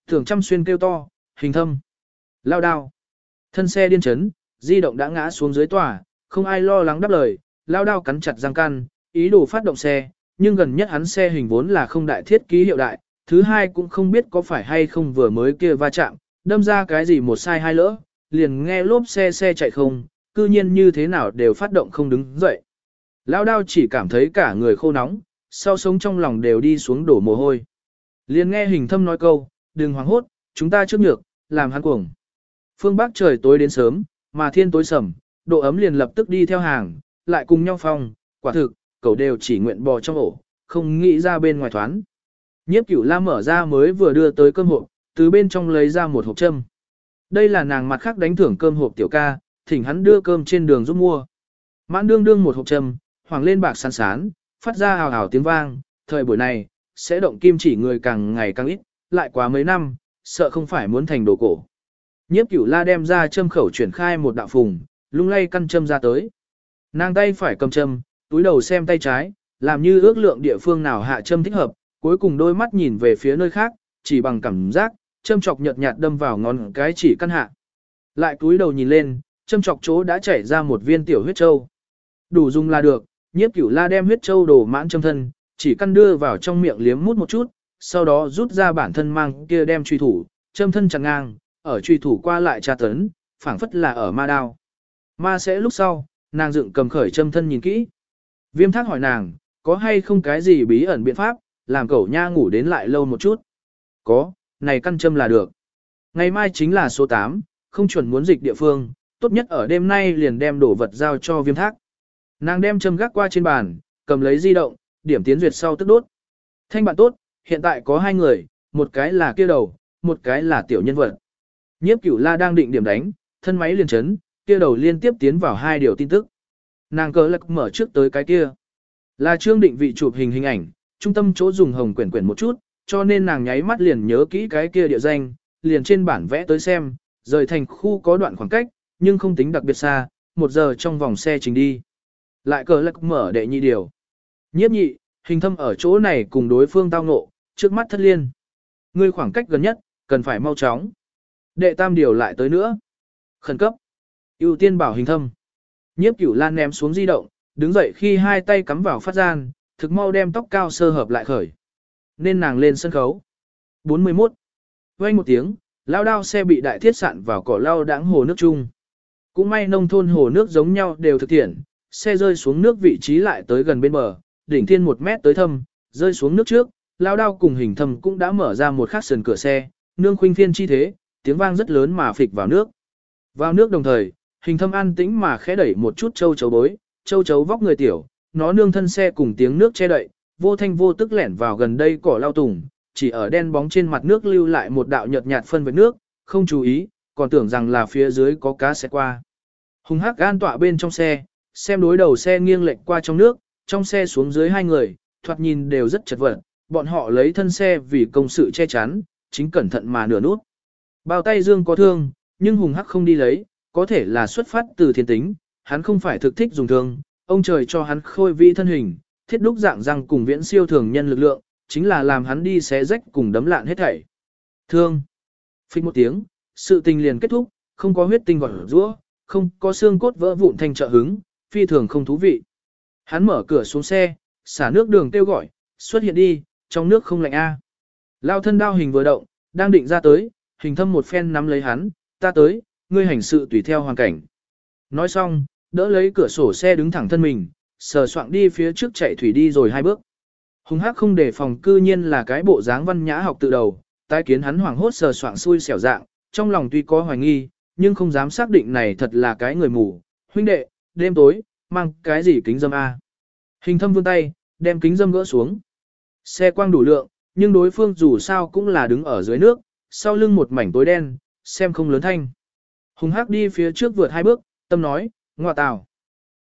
[SPEAKER 1] Thường chăm xuyên kêu to, hình thâm, lao đao, thân xe điên chấn, di động đã ngã xuống dưới tòa, không ai lo lắng đáp lời, lao đao cắn chặt răng can, ý đồ phát động xe, nhưng gần nhất hắn xe hình vốn là không đại thiết ký hiệu đại, thứ hai cũng không biết có phải hay không vừa mới kia va chạm, đâm ra cái gì một sai hai lỡ, liền nghe lốp xe xe chạy không, cư nhiên như thế nào đều phát động không đứng dậy. Lao đao chỉ cảm thấy cả người khô nóng, sau sống trong lòng đều đi xuống đổ mồ hôi. Liền nghe hình thâm nói câu, đừng hoảng hốt, chúng ta trước nhược, làm hắn cuồng. Phương Bắc trời tối đến sớm, mà thiên tối sầm, độ ấm liền lập tức đi theo hàng, lại cùng nhau phòng, quả thực, cậu đều chỉ nguyện bò trong ổ, không nghĩ ra bên ngoài thoán. Nhiếp cửu la mở ra mới vừa đưa tới cơm hộp, từ bên trong lấy ra một hộp châm. Đây là nàng mặt khác đánh thưởng cơm hộp tiểu ca, thỉnh hắn đưa cơm trên đường giúp mua. Mãn đương đương một hộp châm, hoàng lên bạc sán sán, phát ra hào hào tiếng vang, thời buổi này, sẽ động kim chỉ người càng ngày càng ít, lại quá mấy năm, sợ không phải muốn thành đồ cổ. Nhiếp cửu la đem ra châm khẩu chuyển khai một đạo phùng, lung lay căn châm ra tới. Nàng tay phải cầm châm, túi đầu xem tay trái, làm như ước lượng địa phương nào hạ châm thích hợp, cuối cùng đôi mắt nhìn về phía nơi khác, chỉ bằng cảm giác, châm chọc nhợt nhạt đâm vào ngón cái chỉ căn hạ. Lại túi đầu nhìn lên, châm chọc chỗ đã chảy ra một viên tiểu huyết châu. Đủ dùng là được, nhiếp cửu la đem huyết châu đổ mãn châm thân, chỉ căn đưa vào trong miệng liếm mút một chút, sau đó rút ra bản thân mang kia đem truy thủ, châm thân chẳng ngang, ở truy thủ qua lại tra tấn, phảng phất là ở ma đao. Ma sẽ lúc sau, nàng dựng cầm khởi châm thân nhìn kỹ. Viêm thác hỏi nàng, có hay không cái gì bí ẩn biện pháp, làm cậu nha ngủ đến lại lâu một chút. Có, này căn châm là được. Ngày mai chính là số 8, không chuẩn muốn dịch địa phương, tốt nhất ở đêm nay liền đem đổ vật giao cho viêm thác. Nàng đem châm gác qua trên bàn, cầm lấy di động, điểm tiến duyệt sau tức đốt. Thanh bạn tốt, hiện tại có hai người, một cái là kia đầu, một cái là tiểu nhân vật. Nhiếp cửu la đang định điểm đánh, thân máy liền chấn, kia đầu liên tiếp tiến vào hai điều tin tức. Nàng cờ lạc mở trước tới cái kia. Là trương định vị chụp hình hình ảnh, trung tâm chỗ dùng hồng quyển quyển một chút, cho nên nàng nháy mắt liền nhớ kỹ cái kia địa danh, liền trên bản vẽ tới xem, rời thành khu có đoạn khoảng cách, nhưng không tính đặc biệt xa, một giờ trong vòng xe trình đi. Lại cờ lạc mở đệ nhị điều. Nhiếp nhị, hình thâm ở chỗ này cùng đối phương tao ngộ, trước mắt thất liên. Ngươi khoảng cách gần nhất, cần phải mau chóng. Đệ tam điều lại tới nữa. Khẩn cấp. ưu tiên bảo hình thâm. Nhiếp cửu lan ném xuống di động, đứng dậy khi hai tay cắm vào phát gian, thực mau đem tóc cao sơ hợp lại khởi. Nên nàng lên sân khấu. 41. Quay một tiếng, lao đao xe bị đại thiết sạn vào cỏ lao đãng hồ nước chung. Cũng may nông thôn hồ nước giống nhau đều thực thiện, xe rơi xuống nước vị trí lại tới gần bên bờ, đỉnh thiên một mét tới thâm, rơi xuống nước trước, lao đao cùng hình thầm cũng đã mở ra một khắc sườn cửa xe, nương khuynh phiên chi thế, tiếng vang rất lớn mà phịch vào nước. Vào nước đồng thời, hình thâm an tĩnh mà khẽ đẩy một chút châu chấu bối, châu chấu vóc người tiểu, nó nương thân xe cùng tiếng nước che đậy, vô thanh vô tức lẻn vào gần đây cỏ lao tùng, chỉ ở đen bóng trên mặt nước lưu lại một đạo nhợt nhạt phân với nước, không chú ý, còn tưởng rằng là phía dưới có cá xe qua. Hùng hắc gan tọa bên trong xe, xem đối đầu xe nghiêng lệch qua trong nước, trong xe xuống dưới hai người, thoạt nhìn đều rất chật vật, bọn họ lấy thân xe vì công sự che chắn, chính cẩn thận mà nửa nút. Bao tay dương có thương, nhưng hùng hắc không đi lấy, có thể là xuất phát từ thiên tính, hắn không phải thực thích dùng thương, ông trời cho hắn khôi vi thân hình, thiết đúc dạng răng cùng viễn siêu thường nhân lực lượng, chính là làm hắn đi xé rách cùng đấm lạn hết thảy. Thương. Phích một tiếng, sự tình liền kết thúc, không có huyết tinh gọi rũa, không có xương cốt vỡ vụn thành trợ hứng, phi thường không thú vị. Hắn mở cửa xuống xe, xả nước đường kêu gọi, xuất hiện đi, trong nước không lạnh a. Lao thân đao hình vừa động, đang định ra tới, hình thâm một phen nắm lấy hắn, ta tới, ngươi hành sự tùy theo hoàn cảnh. Nói xong, đỡ lấy cửa sổ xe đứng thẳng thân mình, sờ soạng đi phía trước chạy thủy đi rồi hai bước. Hùng hắc không để phòng cư nhiên là cái bộ dáng văn nhã học tự đầu, tai kiến hắn hoảng hốt sờ soạng xui xẻo dạng, trong lòng tuy có hoài nghi, nhưng không dám xác định này thật là cái người mù. Huynh đệ, đêm tối, mang cái gì kính dâm A. Hình thâm vươn tay, đem kính dâm gỡ xuống. Xe quang đủ lượng, nhưng đối phương dù sao cũng là đứng ở dưới nước, sau lưng một mảnh tối đen, xem không lớn thanh. Hùng hắc đi phía trước vượt hai bước, tâm nói, ngọa tào.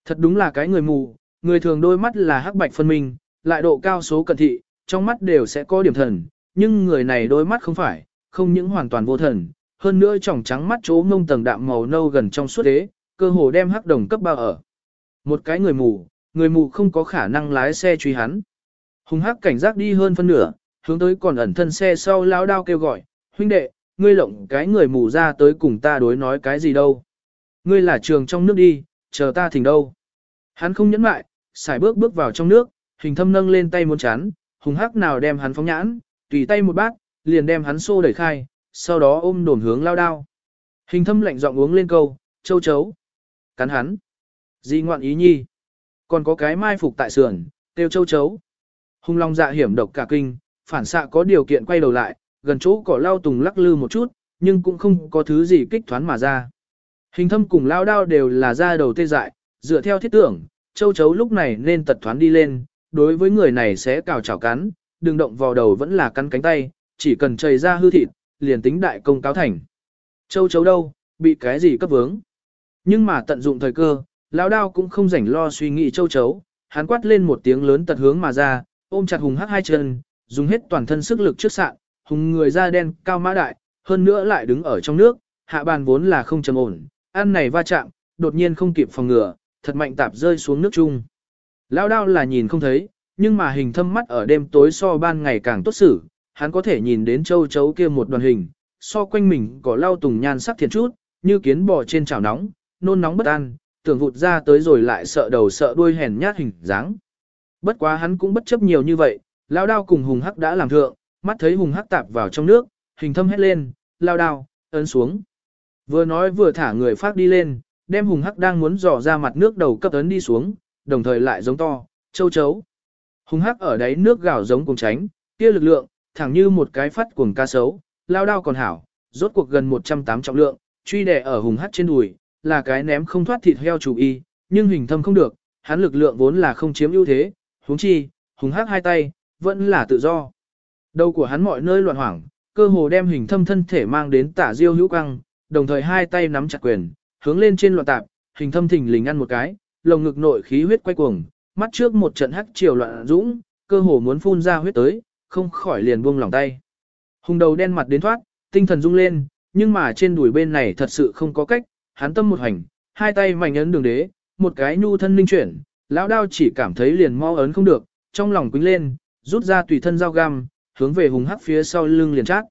[SPEAKER 1] Thật đúng là cái người mù, người thường đôi mắt là hắc bạch phân minh, lại độ cao số cận thị, trong mắt đều sẽ có điểm thần, nhưng người này đôi mắt không phải, không những hoàn toàn vô thần, hơn nữa tròng trắng mắt chỗ mông tầng đạm màu nâu gần trong suốt đế, cơ hồ đem hắc đồng cấp bao ở. Một cái người mù, người mù không có khả năng lái xe truy hắn. Hùng hắc cảnh giác đi hơn phân nửa, hướng tới còn ẩn thân xe sau lao đao kêu gọi, huynh đệ, ngươi lộng cái người mù ra tới cùng ta đối nói cái gì đâu. Ngươi là trường trong nước đi, chờ ta thỉnh đâu. Hắn không nhẫn mại, xài bước bước vào trong nước, hình thâm nâng lên tay muốn chán, hùng hắc nào đem hắn phóng nhãn, tùy tay một bát, liền đem hắn xô đẩy khai, sau đó ôm đồn hướng lao đao. Hình thâm lạnh giọng uống lên câu, châu chấu. Cắn hắn. Di ngoạn ý nhi. Còn có cái mai phục tại sườn, tiêu châu chấu. Hung long dạ hiểm độc cả kinh, phản xạ có điều kiện quay đầu lại, gần chỗ cỏ lao tùng lắc lư một chút, nhưng cũng không có thứ gì kích thoán mà ra. Hình thâm cùng lao đao đều là ra đầu tê dại, dựa theo thiết tưởng, châu chấu lúc này nên tật thoán đi lên, đối với người này sẽ cào chảo cắn, đừng động vào đầu vẫn là cắn cánh tay, chỉ cần chảy ra hư thịt, liền tính đại công cáo thành. Châu chấu đâu, bị cái gì cấp vướng. Nhưng mà tận dụng thời cơ, lão đao cũng không rảnh lo suy nghĩ châu chấu, hắn quát lên một tiếng lớn tật hướng mà ra, ôm chặt hùng hắc hai chân, dùng hết toàn thân sức lực trước sạn, hùng người da đen cao mã đại, hơn nữa lại đứng ở trong nước, hạ bàn vốn là không trầm ổn, ăn này va chạm, đột nhiên không kịp phòng ngừa, thật mạnh tạp rơi xuống nước chung. Lão đao là nhìn không thấy, nhưng mà hình thâm mắt ở đêm tối so ban ngày càng tốt xử, hắn có thể nhìn đến châu chấu kia một đoàn hình, so quanh mình có lau tùng nhan sắc thiệt chút, như kiến bò trên chảo nóng, nôn nóng bất an, tưởng vụt ra tới rồi lại sợ đầu sợ đuôi hèn nhát hình dáng. Bất quá hắn cũng bất chấp nhiều như vậy, lao đao cùng hùng hắc đã làm thượng, mắt thấy hùng hắc tạp vào trong nước, hình thâm hét lên, lao đao, ấn xuống. Vừa nói vừa thả người phát đi lên, đem hùng hắc đang muốn dò ra mặt nước đầu cấp ấn đi xuống, đồng thời lại giống to, châu chấu. Hùng hắc ở đáy nước gào giống cùng tránh, kia lực lượng, thẳng như một cái phát cuồng ca sấu, lao đao còn hảo, rốt cuộc gần 108 trọng lượng, truy đè ở hùng hắc trên đùi, là cái ném không thoát thịt heo chủ y, nhưng hình thâm không được, hắn lực lượng vốn là không chiếm ưu thế, huống chi, hùng hắc hai tay, vẫn là tự do. Đầu của hắn mọi nơi loạn hoảng, cơ hồ đem hình thâm thân thể mang đến tả diêu hữu căng, đồng thời hai tay nắm chặt quyền, hướng lên trên loạn tạp, hình thâm thình lình ăn một cái, lồng ngực nội khí huyết quay cuồng, mắt trước một trận hắc chiều loạn dũng, cơ hồ muốn phun ra huyết tới, không khỏi liền buông lỏng tay. Hùng đầu đen mặt đến thoát, tinh thần rung lên, nhưng mà trên đùi bên này thật sự không có cách, hắn tâm một hành, hai tay mảnh ấn đường đế, một cái nhu thân linh chuyển, lão đao chỉ cảm thấy liền mo ấn không được, trong lòng quính lên, rút ra tùy thân dao găm, hướng về hùng hắc phía sau lưng liền chát.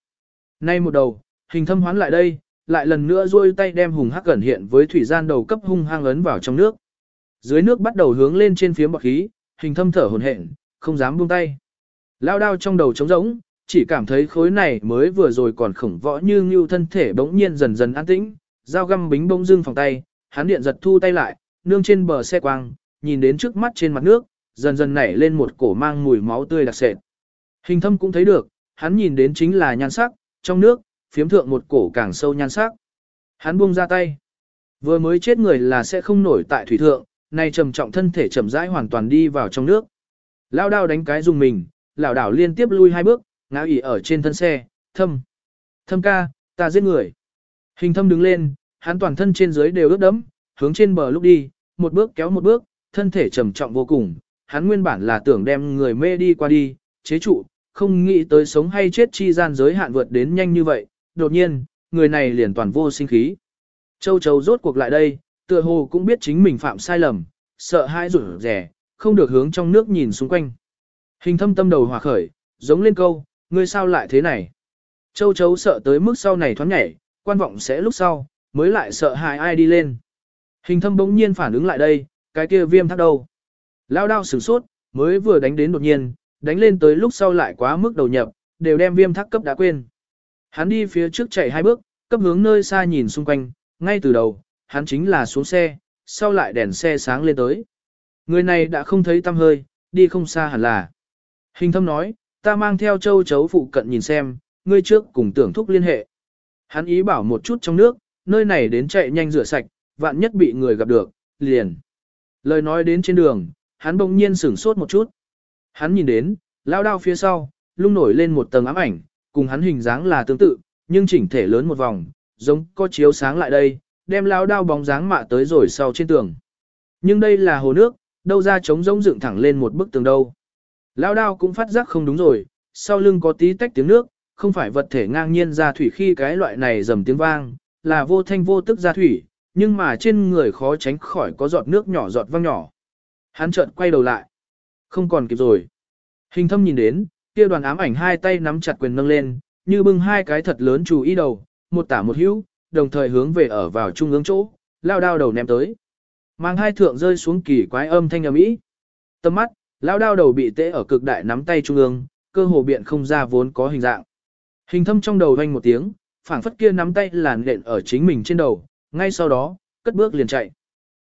[SPEAKER 1] Nay một đầu, hình thâm hoán lại đây, lại lần nữa duỗi tay đem hùng hắc gần hiện với thủy gian đầu cấp hung hăng ấn vào trong nước. Dưới nước bắt đầu hướng lên trên phía bọt khí, hình thâm thở hổn hển, không dám buông tay. Lao đao trong đầu trống rỗng, chỉ cảm thấy khối này mới vừa rồi còn khổng võ như ngưu thân thể bỗng nhiên dần dần an tĩnh, dao găm bính bông dưng phòng tay, hắn điện giật thu tay lại, nương trên bờ xe quang, nhìn đến trước mắt trên mặt nước, dần dần nảy lên một cổ mang mùi máu tươi đặc sệt. Hình thâm cũng thấy được, hắn nhìn đến chính là nhan sắc, trong nước, phiếm thượng một cổ càng sâu nhan sắc. Hắn buông ra tay. Vừa mới chết người là sẽ không nổi tại thủy thượng, nay trầm trọng thân thể chậm rãi hoàn toàn đi vào trong nước. Lao đao đánh cái dùng mình, lão đảo liên tiếp lui hai bước, ngã ỉ ở trên thân xe, thâm. Thâm ca, ta giết người. Hình thâm đứng lên, hắn toàn thân trên dưới đều ướt đẫm, hướng trên bờ lúc đi, một bước kéo một bước, thân thể trầm trọng vô cùng. Hắn nguyên bản là tưởng đem người mê đi qua đi, chế trụ, không nghĩ tới sống hay chết chi gian giới hạn vượt đến nhanh như vậy. Đột nhiên, người này liền toàn vô sinh khí. Châu Châu rốt cuộc lại đây, tựa hồ cũng biết chính mình phạm sai lầm, sợ hãi rủi rẻ, không được hướng trong nước nhìn xung quanh. Hình thâm tâm đầu hòa khởi, giống lên câu, ngươi sao lại thế này? Châu Châu sợ tới mức sau này thoáng nhảy, quan vọng sẽ lúc sau, mới lại sợ hại ai đi lên. Hình thâm bỗng nhiên phản ứng lại đây, cái kia viêm thắt đâu. Lao đao sửng sốt, mới vừa đánh đến đột nhiên, đánh lên tới lúc sau lại quá mức đầu nhập, đều đem viêm thắc cấp đã quên. Hắn đi phía trước chạy hai bước, cấp hướng nơi xa nhìn xung quanh, ngay từ đầu, hắn chính là xuống xe, sau lại đèn xe sáng lên tới. Người này đã không thấy tâm hơi, đi không xa hẳn là. Hình thâm nói, ta mang theo châu chấu phụ cận nhìn xem, ngươi trước cùng tưởng thúc liên hệ. Hắn ý bảo một chút trong nước, nơi này đến chạy nhanh rửa sạch, vạn nhất bị người gặp được, liền. Lời nói đến trên đường, hắn bỗng nhiên sửng sốt một chút. Hắn nhìn đến, lao đao phía sau, lung nổi lên một tầng ám ảnh, cùng hắn hình dáng là tương tự, nhưng chỉnh thể lớn một vòng, giống có chiếu sáng lại đây, đem lao đao bóng dáng mạ tới rồi sau trên tường. Nhưng đây là hồ nước, đâu ra trống rỗng dựng thẳng lên một bức tường đâu. Lao đao cũng phát giác không đúng rồi, sau lưng có tí tách tiếng nước, không phải vật thể ngang nhiên ra thủy khi cái loại này dầm tiếng vang, là vô thanh vô tức ra thủy, nhưng mà trên người khó tránh khỏi có giọt nước nhỏ giọt vang nhỏ. Hắn chợt quay đầu lại. Không còn kịp rồi. Hình thâm nhìn đến, kia đoàn ám ảnh hai tay nắm chặt quyền nâng lên, như bưng hai cái thật lớn chú ý đầu, một tả một hữu, đồng thời hướng về ở vào trung ương chỗ, lao đao đầu ném tới. Mang hai thượng rơi xuống kỳ quái âm thanh ầm ĩ. Tâm mắt, lao đao đầu bị tễ ở cực đại nắm tay trung ương, cơ hồ biện không ra vốn có hình dạng. Hình thâm trong đầu vang một tiếng, phảng phất kia nắm tay làn nện ở chính mình trên đầu, ngay sau đó, cất bước liền chạy.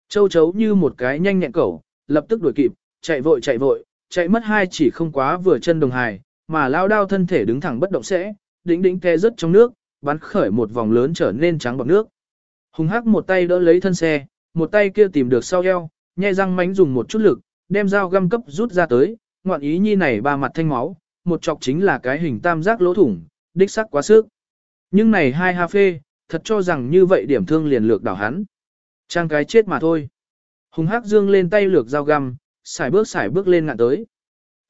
[SPEAKER 1] Châu chấu như một cái nhanh nhẹn cẩu, lập tức đuổi kịp, chạy vội chạy vội, chạy mất hai chỉ không quá vừa chân đồng hài, mà lao đao thân thể đứng thẳng bất động sẽ, đỉnh đỉnh té rất trong nước, bắn khởi một vòng lớn trở nên trắng bọt nước. Hùng hắc một tay đỡ lấy thân xe, một tay kia tìm được sau eo, nhai răng mánh dùng một chút lực, đem dao găm cấp rút ra tới, ngoạn ý nhi này ba mặt thanh máu, một chọc chính là cái hình tam giác lỗ thủng, đích sắc quá sức. Nhưng này hai ha phê, thật cho rằng như vậy điểm thương liền lược đảo hắn. Trang cái chết mà thôi. Hùng hắc dương lên tay lược dao găm, xài bước xài bước lên ngạn tới.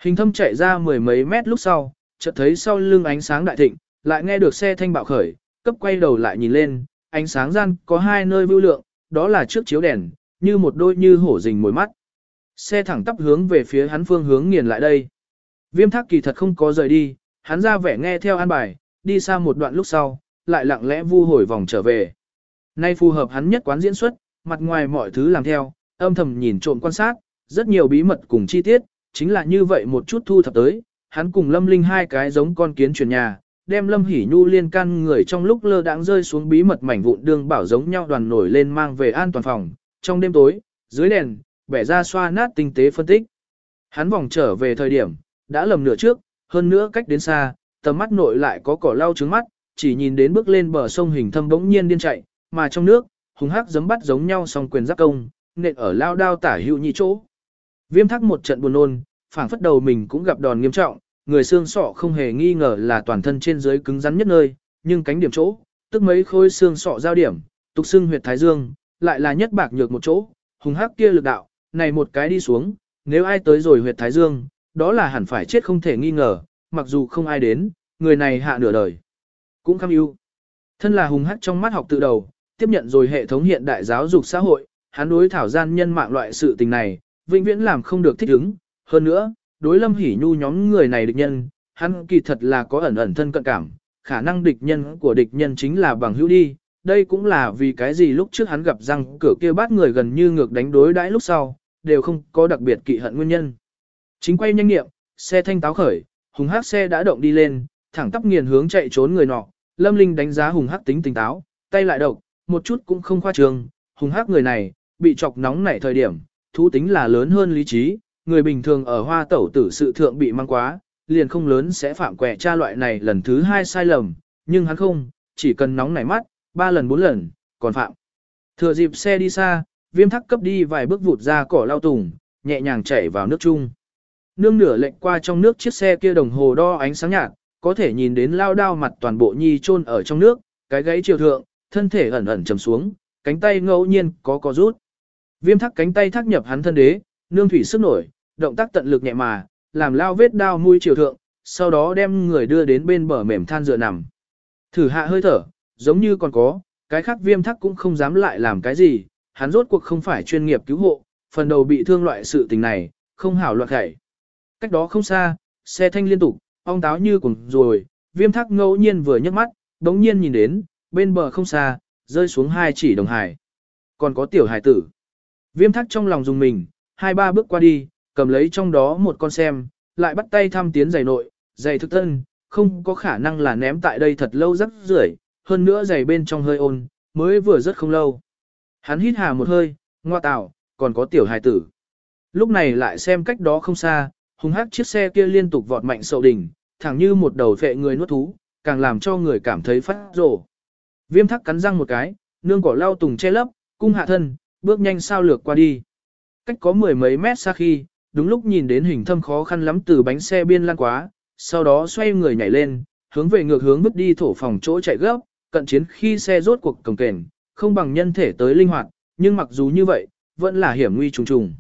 [SPEAKER 1] Hình thâm chạy ra mười mấy mét lúc sau, chợt thấy sau lưng ánh sáng đại thịnh, lại nghe được xe thanh bạo khởi, cấp quay đầu lại nhìn lên, ánh sáng gian có hai nơi vưu lượng, đó là trước chiếu đèn, như một đôi như hổ rình mồi mắt. Xe thẳng tắp hướng về phía hắn phương hướng nghiền lại đây. Viêm thác kỳ thật không có rời đi, hắn ra vẻ nghe theo an bài, đi xa một đoạn lúc sau, lại lặng lẽ vu hồi vòng trở về. Nay phù hợp hắn nhất quán diễn xuất, mặt ngoài mọi thứ làm theo, âm thầm nhìn trộm quan sát, rất nhiều bí mật cùng chi tiết, chính là như vậy một chút thu thập tới, hắn cùng Lâm Linh hai cái giống con kiến chuyển nhà, đem Lâm Hỷ Nhu liên can người trong lúc lơ đãng rơi xuống bí mật mảnh vụn đường bảo giống nhau đoàn nổi lên mang về an toàn phòng, trong đêm tối, dưới đèn, bẻ ra xoa nát tinh tế phân tích. Hắn vòng trở về thời điểm, đã lầm nửa trước, hơn nữa cách đến xa, tầm mắt nội lại có cỏ lau trứng mắt, chỉ nhìn đến bước lên bờ sông hình thâm bỗng nhiên điên chạy, mà trong nước, hùng hắc giấm bắt giống nhau song quyền giáp công, nện ở lao đao tả hữu nhị chỗ. Viêm thắc một trận buồn nôn, phảng phất đầu mình cũng gặp đòn nghiêm trọng, người xương sọ không hề nghi ngờ là toàn thân trên dưới cứng rắn nhất nơi, nhưng cánh điểm chỗ, tức mấy khối xương sọ giao điểm, tục xương huyệt thái dương, lại là nhất bạc nhược một chỗ, hùng hắc kia lực đạo, này một cái đi xuống, nếu ai tới rồi huyệt thái dương, đó là hẳn phải chết không thể nghi ngờ, mặc dù không ai đến, người này hạ nửa đời. Cũng kham ưu. Thân là hùng hắc trong mắt học tự đầu, tiếp nhận rồi hệ thống hiện đại giáo dục xã hội, hắn đối thảo gian nhân mạng loại sự tình này, vĩnh viễn làm không được thích ứng. Hơn nữa, đối lâm hỉ nhu nhóm người này địch nhân, hắn kỳ thật là có ẩn ẩn thân cận cảm, khả năng địch nhân của địch nhân chính là bằng hữu đi. Đây cũng là vì cái gì lúc trước hắn gặp răng cửa kia bắt người gần như ngược đánh đối đãi lúc sau, đều không có đặc biệt kỵ hận nguyên nhân. Chính quay nhanh nghiệm, xe thanh táo khởi, hùng hắc xe đã động đi lên, thẳng tắp nghiền hướng chạy trốn người nọ. Lâm Linh đánh giá hùng hắc tính tỉnh táo, tay lại độc, một chút cũng không khoa trương. Hùng hắc người này, bị chọc nóng nảy thời điểm, thú tính là lớn hơn lý trí, người bình thường ở hoa tẩu tử sự thượng bị mang quá, liền không lớn sẽ phạm quẻ cha loại này lần thứ hai sai lầm, nhưng hắn không, chỉ cần nóng nảy mắt, ba lần bốn lần, còn phạm. Thừa dịp xe đi xa, viêm thắc cấp đi vài bước vụt ra cỏ lao tùng, nhẹ nhàng chảy vào nước chung. Nương nửa lệnh qua trong nước chiếc xe kia đồng hồ đo ánh sáng nhạt, có thể nhìn đến lao đao mặt toàn bộ nhi chôn ở trong nước, cái gáy chiều thượng, thân thể ẩn ẩn trầm xuống, cánh tay ngẫu nhiên có có rút. Viêm thắc cánh tay thác nhập hắn thân đế, nương thủy sức nổi, động tác tận lực nhẹ mà, làm lao vết đao mũi chiều thượng, sau đó đem người đưa đến bên bờ mềm than dựa nằm. Thử hạ hơi thở, giống như còn có, cái khác viêm thắc cũng không dám lại làm cái gì, hắn rốt cuộc không phải chuyên nghiệp cứu hộ, phần đầu bị thương loại sự tình này, không hảo loạn khẩy. Cách đó không xa, xe thanh liên tục, ong táo như cùng rồi, viêm thắc ngẫu nhiên vừa nhấc mắt, đống nhiên nhìn đến, bên bờ không xa, rơi xuống hai chỉ đồng hải. Còn có tiểu hải tử. Viêm thắc trong lòng dùng mình, hai ba bước qua đi, cầm lấy trong đó một con xem, lại bắt tay thăm tiến giày nội, giày thực thân, không có khả năng là ném tại đây thật lâu rất rưởi, hơn nữa giày bên trong hơi ôn, mới vừa rất không lâu. Hắn hít hà một hơi, ngoa tạo, còn có tiểu hài tử. Lúc này lại xem cách đó không xa, hùng hắc chiếc xe kia liên tục vọt mạnh sậu đỉnh, thẳng như một đầu vệ người nuốt thú, càng làm cho người cảm thấy phát rồ. Viêm thắc cắn răng một cái, nương cỏ lau tùng che lấp, cung hạ thân, bước nhanh sao lược qua đi. Cách có mười mấy mét xa khi, đúng lúc nhìn đến hình thâm khó khăn lắm từ bánh xe biên lan quá, sau đó xoay người nhảy lên, hướng về ngược hướng bước đi thổ phòng chỗ chạy gấp, cận chiến khi xe rốt cuộc cồng kềnh, không bằng nhân thể tới linh hoạt, nhưng mặc dù như vậy, vẫn là hiểm nguy trùng trùng.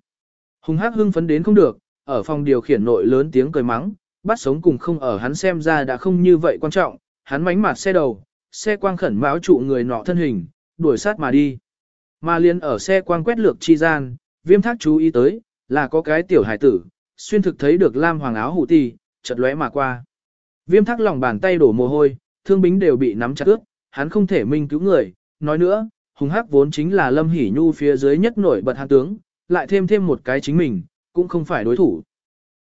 [SPEAKER 1] Hùng hắc hưng phấn đến không được, ở phòng điều khiển nội lớn tiếng cười mắng, bắt sống cùng không ở hắn xem ra đã không như vậy quan trọng, hắn mánh mặt xe đầu, xe quang khẩn báo trụ người nọ thân hình, đuổi sát mà đi. Mà liên ở xe quang quét lược chi gian, viêm thác chú ý tới, là có cái tiểu hải tử, xuyên thực thấy được lam hoàng áo hủ ti, chật lóe mà qua. Viêm thác lòng bàn tay đổ mồ hôi, thương bính đều bị nắm chặt ướt, hắn không thể minh cứu người, nói nữa, hùng hắc vốn chính là lâm hỉ nhu phía dưới nhất nổi bật hạ tướng, lại thêm thêm một cái chính mình, cũng không phải đối thủ.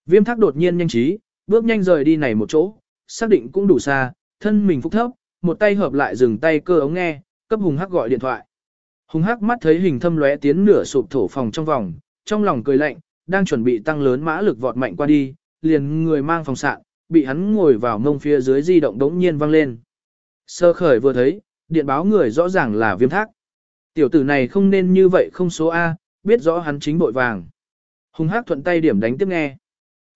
[SPEAKER 1] Viêm thác đột nhiên nhanh trí, bước nhanh rời đi này một chỗ, xác định cũng đủ xa, thân mình phúc thấp, một tay hợp lại dừng tay cơ ống nghe, cấp hùng hắc gọi điện thoại. Hùng hắc mắt thấy hình thâm lóe tiến nửa sụp thổ phòng trong vòng, trong lòng cười lạnh, đang chuẩn bị tăng lớn mã lực vọt mạnh qua đi, liền người mang phòng sạn, bị hắn ngồi vào mông phía dưới di động đống nhiên vang lên. Sơ khởi vừa thấy, điện báo người rõ ràng là viêm thác. Tiểu tử này không nên như vậy không số A, biết rõ hắn chính bội vàng. Hùng hắc thuận tay điểm đánh tiếp nghe.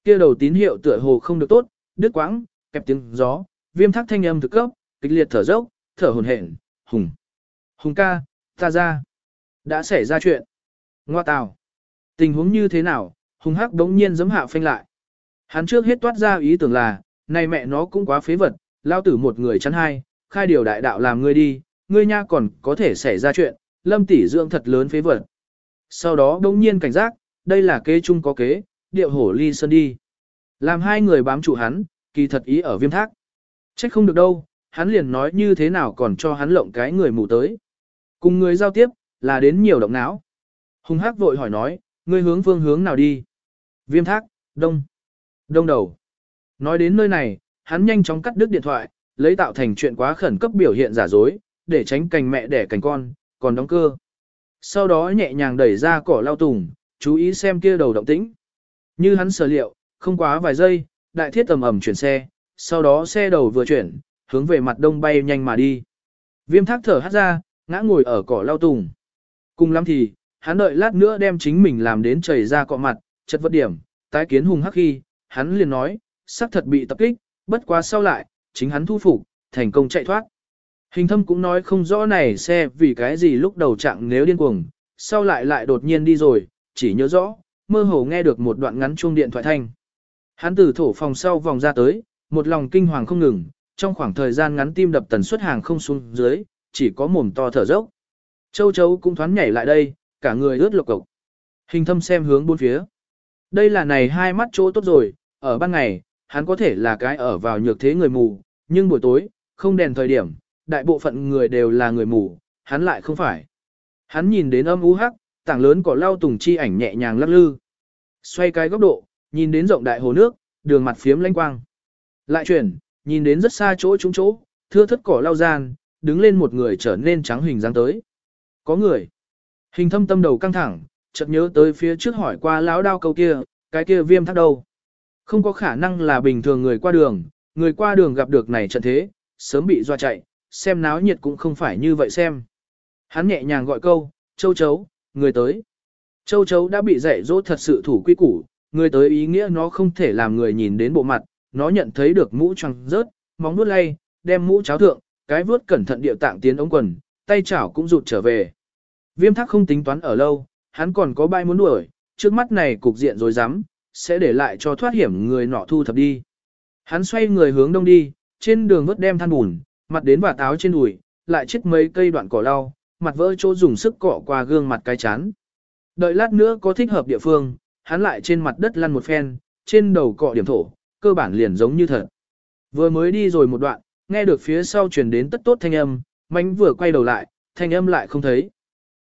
[SPEAKER 1] kia đầu tín hiệu tựa hồ không được tốt, đứt quãng, kẹp tiếng gió, viêm thác thanh âm thực cấp, kịch liệt thở dốc, thở hồn hển, hùng. Hùng ca, ta ra. Đã xảy ra chuyện. Ngoa tào. Tình huống như thế nào, hùng hắc đống nhiên giấm hạ phanh lại. Hắn trước hết toát ra ý tưởng là, này mẹ nó cũng quá phế vật, lao tử một người chắn hai, khai điều đại đạo làm ngươi đi, ngươi nha còn có thể xảy ra chuyện, lâm tỷ dưỡng thật lớn phế vật. Sau đó đống nhiên cảnh giác, đây là kế chung có kế, điệu hổ ly sơn đi. Làm hai người bám trụ hắn, kỳ thật ý ở viêm thác. Trách không được đâu, hắn liền nói như thế nào còn cho hắn lộng cái người mù tới. Cùng người giao tiếp, là đến nhiều động não. Hùng hắc vội hỏi nói, ngươi hướng phương hướng nào đi? Viêm thác, đông. Đông đầu. Nói đến nơi này, hắn nhanh chóng cắt đứt điện thoại, lấy tạo thành chuyện quá khẩn cấp biểu hiện giả dối, để tránh cành mẹ đẻ cành con, còn đóng cơ. Sau đó nhẹ nhàng đẩy ra cỏ lao tùng, chú ý xem kia đầu động tĩnh. Như hắn sở liệu, không quá vài giây, đại thiết tầm ẩm chuyển xe, sau đó xe đầu vừa chuyển, hướng về mặt đông bay nhanh mà đi. Viêm thác thở hát ra, ngã ngồi ở cỏ lao tùng. Cùng lắm thì, hắn đợi lát nữa đem chính mình làm đến chảy ra cọ mặt, chất vật điểm, tái kiến hùng hắc khi, hắn liền nói, xác thật bị tập kích, bất quá sau lại, chính hắn thu phục, thành công chạy thoát. Hình thâm cũng nói không rõ này xe vì cái gì lúc đầu chặng nếu điên cuồng, sau lại lại đột nhiên đi rồi, chỉ nhớ rõ, mơ hồ nghe được một đoạn ngắn chuông điện thoại thanh. Hắn từ thổ phòng sau vòng ra tới, một lòng kinh hoàng không ngừng, trong khoảng thời gian ngắn tim đập tần suất hàng không xuống dưới, chỉ có mồm to thở dốc. Châu chấu cũng thoáng nhảy lại đây, cả người ướt lục cộc. Hình thâm xem hướng bốn phía. Đây là này hai mắt chỗ tốt rồi, ở ban ngày, hắn có thể là cái ở vào nhược thế người mù, nhưng buổi tối, không đèn thời điểm, đại bộ phận người đều là người mù, hắn lại không phải. Hắn nhìn đến âm u hắc, tảng lớn cỏ lau tùng chi ảnh nhẹ nhàng lắc lư. Xoay cái góc độ, nhìn đến rộng đại hồ nước, đường mặt phiếm lanh quang. Lại chuyển, nhìn đến rất xa chỗ trúng chỗ, thưa thất cỏ lau gian, đứng lên một người trở nên trắng hình dáng tới. Có người. Hình thâm tâm đầu căng thẳng, chợt nhớ tới phía trước hỏi qua lão đao câu kia, cái kia viêm thắt đâu. Không có khả năng là bình thường người qua đường, người qua đường gặp được này trận thế, sớm bị doa chạy, xem náo nhiệt cũng không phải như vậy xem. Hắn nhẹ nhàng gọi câu, châu chấu, người tới. Châu chấu đã bị dạy dỗ thật sự thủ quy củ, người tới ý nghĩa nó không thể làm người nhìn đến bộ mặt, nó nhận thấy được mũ trăng rớt, móng nuốt lay, đem mũ cháo thượng, cái vuốt cẩn thận điệu tạng tiến ống quần, tay chảo cũng rụt trở về. Viêm thác không tính toán ở lâu, hắn còn có bai muốn đuổi, trước mắt này cục diện rồi dám, sẽ để lại cho thoát hiểm người nọ thu thập đi. Hắn xoay người hướng đông đi, trên đường vớt đem than bùn, mặt đến và táo trên đùi, lại chết mấy cây đoạn cỏ lau, mặt vỡ chỗ dùng sức cọ qua gương mặt cái chán. Đợi lát nữa có thích hợp địa phương, hắn lại trên mặt đất lăn một phen, trên đầu cọ điểm thổ, cơ bản liền giống như thật. Vừa mới đi rồi một đoạn, nghe được phía sau truyền đến tất tốt thanh âm, mánh vừa quay đầu lại, thanh âm lại không thấy.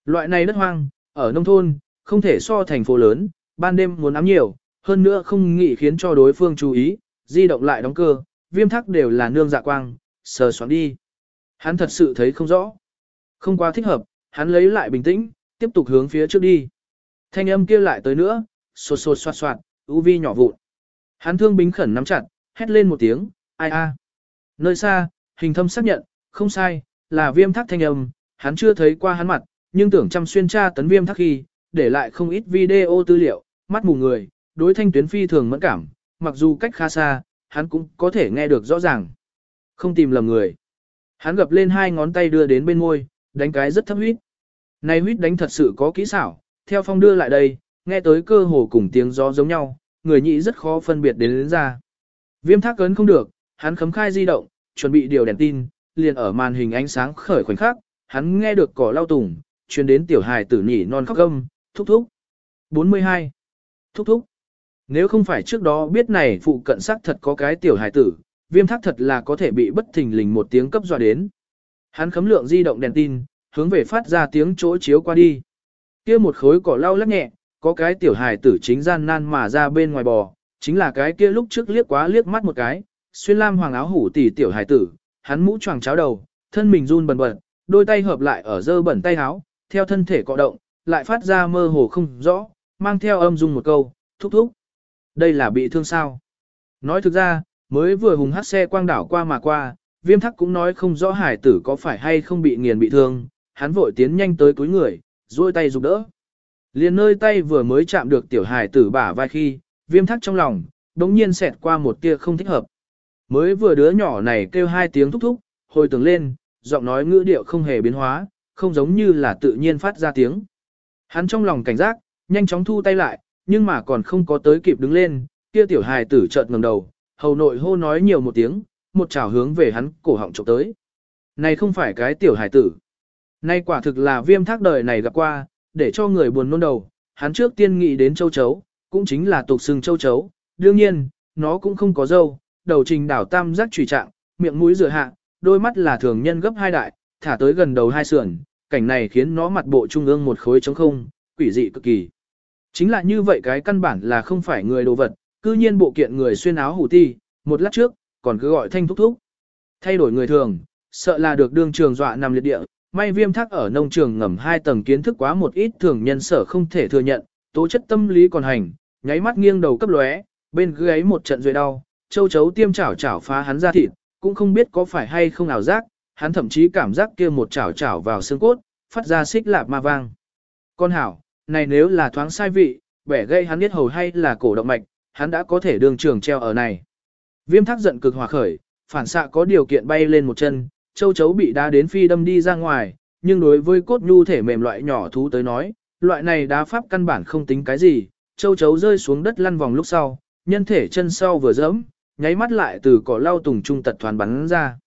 [SPEAKER 1] Loại này đất hoang, ở nông thôn, không thể so thành phố lớn, ban đêm muốn ám nhiều, hơn nữa không nghĩ khiến cho đối phương chú ý, di động lại đóng cơ, viêm thắc đều là nương dạ quang, sờ soạn đi. Hắn thật sự thấy không rõ. Không quá thích hợp, hắn lấy lại bình tĩnh, tiếp tục hướng phía trước đi. Thanh âm kia lại tới nữa, sột sột soạt soạt, u vi nhỏ vụn. Hắn thương bính khẩn nắm chặt, hét lên một tiếng, ai a. Nơi xa, hình thâm xác nhận, không sai, là viêm thác thanh âm, hắn chưa thấy qua hắn mặt, nhưng tưởng chăm xuyên tra tấn viêm thác khi, để lại không ít video tư liệu, mắt mù người, đối thanh tuyến phi thường mẫn cảm, mặc dù cách khá xa, hắn cũng có thể nghe được rõ ràng. Không tìm lầm người. Hắn gập lên hai ngón tay đưa đến bên môi, đánh cái rất thấp huyết. Này huyết đánh thật sự có kỹ xảo, theo phong đưa lại đây, nghe tới cơ hồ cùng tiếng gió giống nhau, người nhị rất khó phân biệt đến, đến ra. Viêm thác cấn không được, hắn khấm khai di động, chuẩn bị điều đèn tin, liền ở màn hình ánh sáng khởi khoảnh khắc, hắn nghe được cỏ lao tùng, truyền đến tiểu hài tử nhỉ non khóc gâm, thúc thúc. 42. Thúc thúc. Nếu không phải trước đó biết này phụ cận sắc thật có cái tiểu hài tử, viêm thác thật là có thể bị bất thình lình một tiếng cấp dọa đến. Hắn khấm lượng di động đèn tin, hướng về phát ra tiếng chỗ chiếu qua đi. kia một khối cỏ lau lắc nhẹ, có cái tiểu hài tử chính gian nan mà ra bên ngoài bò, chính là cái kia lúc trước liếc quá liếc mắt một cái, xuyên lam hoàng áo hủ tỷ tiểu Hải tử, hắn mũ choàng cháo đầu, thân mình run bần bật, đôi tay hợp lại ở dơ bẩn tay áo, theo thân thể cọ động, lại phát ra mơ hồ không rõ, mang theo âm dung một câu, thúc thúc. Đây là bị thương sao? Nói thực ra, mới vừa hùng hát xe quang đảo qua mà qua, viêm thắc cũng nói không rõ hải tử có phải hay không bị nghiền bị thương, hắn vội tiến nhanh tới cuối người, duỗi tay giúp đỡ. Liền nơi tay vừa mới chạm được tiểu hải tử bả vai khi, viêm thắc trong lòng, đống nhiên xẹt qua một tia không thích hợp. Mới vừa đứa nhỏ này kêu hai tiếng thúc thúc, hồi tưởng lên, giọng nói ngữ điệu không hề biến hóa, không giống như là tự nhiên phát ra tiếng. Hắn trong lòng cảnh giác, nhanh chóng thu tay lại, nhưng mà còn không có tới kịp đứng lên, kia tiểu hài tử chợt ngẩng đầu, hầu nội hô nói nhiều một tiếng, một chảo hướng về hắn cổ họng chụp tới. Này không phải cái tiểu hài tử. Nay quả thực là viêm thác đời này gặp qua, để cho người buồn nôn đầu, hắn trước tiên nghĩ đến châu chấu, cũng chính là tục xưng châu chấu, đương nhiên, nó cũng không có dâu, đầu trình đảo tam giác trùy trạng, miệng mũi rửa hạ, đôi mắt là thường nhân gấp hai đại, thả tới gần đầu hai sườn, cảnh này khiến nó mặt bộ trung ương một khối trống không, quỷ dị cực kỳ. Chính là như vậy cái căn bản là không phải người đồ vật, cư nhiên bộ kiện người xuyên áo hủ ti, một lát trước, còn cứ gọi thanh thúc thúc. Thay đổi người thường, sợ là được đương trường dọa nằm liệt địa, may viêm thác ở nông trường ngầm hai tầng kiến thức quá một ít thường nhân sở không thể thừa nhận, tố chất tâm lý còn hành, nháy mắt nghiêng đầu cấp lóe, bên gáy một trận rồi đau, châu chấu tiêm chảo chảo phá hắn ra thịt, cũng không biết có phải hay không ảo giác, hắn thậm chí cảm giác kia một chảo chảo vào xương cốt, phát ra xích lạp ma vang. Con hảo, này nếu là thoáng sai vị, bẻ gây hắn biết hầu hay là cổ động mạch, hắn đã có thể đường trường treo ở này. Viêm thác giận cực hòa khởi, phản xạ có điều kiện bay lên một chân, châu chấu bị đá đến phi đâm đi ra ngoài, nhưng đối với cốt nhu thể mềm loại nhỏ thú tới nói, loại này đá pháp căn bản không tính cái gì, châu chấu rơi xuống đất lăn vòng lúc sau, nhân thể chân sau vừa dẫm, nháy mắt lại từ cỏ lau tùng trung tật thoàn bắn ra.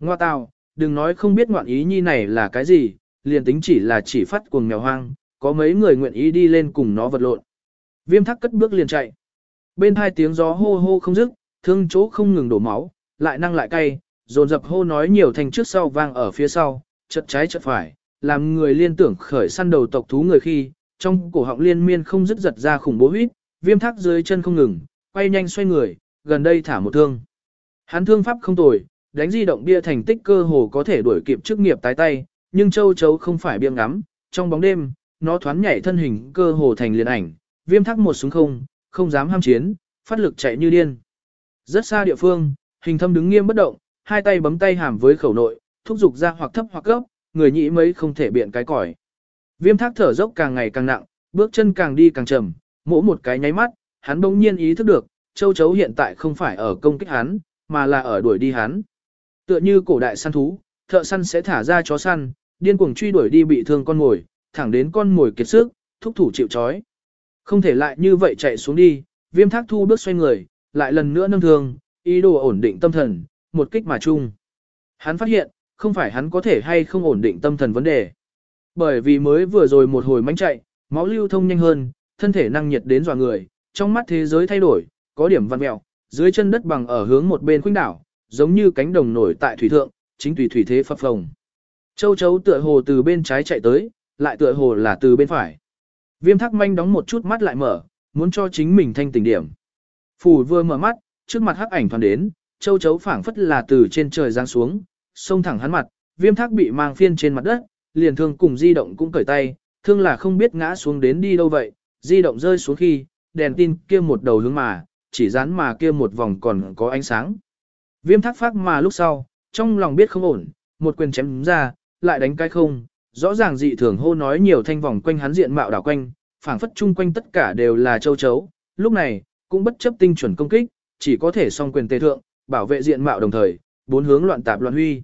[SPEAKER 1] Ngoa tào, đừng nói không biết ngoạn ý nhi này là cái gì, liền tính chỉ là chỉ phát cuồng mèo hoang, có mấy người nguyện ý đi lên cùng nó vật lộn. Viêm thắc cất bước liền chạy. Bên hai tiếng gió hô hô không dứt, thương chỗ không ngừng đổ máu, lại năng lại cay, dồn dập hô nói nhiều thành trước sau vang ở phía sau, chật trái chật phải, làm người liên tưởng khởi săn đầu tộc thú người khi, trong cổ họng liên miên không dứt giật ra khủng bố huyết, viêm thác dưới chân không ngừng, quay nhanh xoay người, gần đây thả một thương. Hắn thương pháp không tồi, đánh di động bia thành tích cơ hồ có thể đuổi kịp chức nghiệp tái tay, nhưng châu chấu không phải bia ngắm, trong bóng đêm, nó thoáng nhảy thân hình cơ hồ thành liền ảnh, viêm thắc một súng không, không dám ham chiến, phát lực chạy như điên. Rất xa địa phương, hình thâm đứng nghiêm bất động, hai tay bấm tay hàm với khẩu nội, thúc giục ra hoặc thấp hoặc gấp, người nhị mấy không thể biện cái cỏi. Viêm thác thở dốc càng ngày càng nặng, bước chân càng đi càng chậm, mỗi một cái nháy mắt, hắn bỗng nhiên ý thức được, châu chấu hiện tại không phải ở công kích hắn, mà là ở đuổi đi hắn. Tựa như cổ đại săn thú, thợ săn sẽ thả ra chó săn, điên cuồng truy đuổi đi bị thương con mồi, thẳng đến con mồi kiệt sức, thúc thủ chịu chói. Không thể lại như vậy chạy xuống đi, viêm thác thu bước xoay người, lại lần nữa nâng thương, ý đồ ổn định tâm thần, một kích mà chung. Hắn phát hiện, không phải hắn có thể hay không ổn định tâm thần vấn đề. Bởi vì mới vừa rồi một hồi mánh chạy, máu lưu thông nhanh hơn, thân thể năng nhiệt đến dọa người, trong mắt thế giới thay đổi, có điểm văn mèo dưới chân đất bằng ở hướng một bên khuynh đảo, giống như cánh đồng nổi tại thủy thượng, chính tùy thủy thế phập phồng. Châu chấu tựa hồ từ bên trái chạy tới, lại tựa hồ là từ bên phải. Viêm thắc manh đóng một chút mắt lại mở, muốn cho chính mình thanh tỉnh điểm. Phủ vừa mở mắt, trước mặt hắc ảnh thoáng đến, châu chấu phảng phất là từ trên trời giáng xuống, xông thẳng hắn mặt, viêm thác bị mang phiên trên mặt đất, liền thương cùng di động cũng cởi tay, thương là không biết ngã xuống đến đi đâu vậy, di động rơi xuống khi, đèn tin kia một đầu hướng mà, chỉ dán mà kia một vòng còn có ánh sáng. Viêm thác phát mà lúc sau, trong lòng biết không ổn, một quyền chém ra, lại đánh cái không, rõ ràng dị thường hô nói nhiều thanh vòng quanh hắn diện mạo đảo quanh, phảng phất chung quanh tất cả đều là châu chấu, lúc này, cũng bất chấp tinh chuẩn công kích, chỉ có thể song quyền tề thượng, bảo vệ diện mạo đồng thời, bốn hướng loạn tạp loạn huy.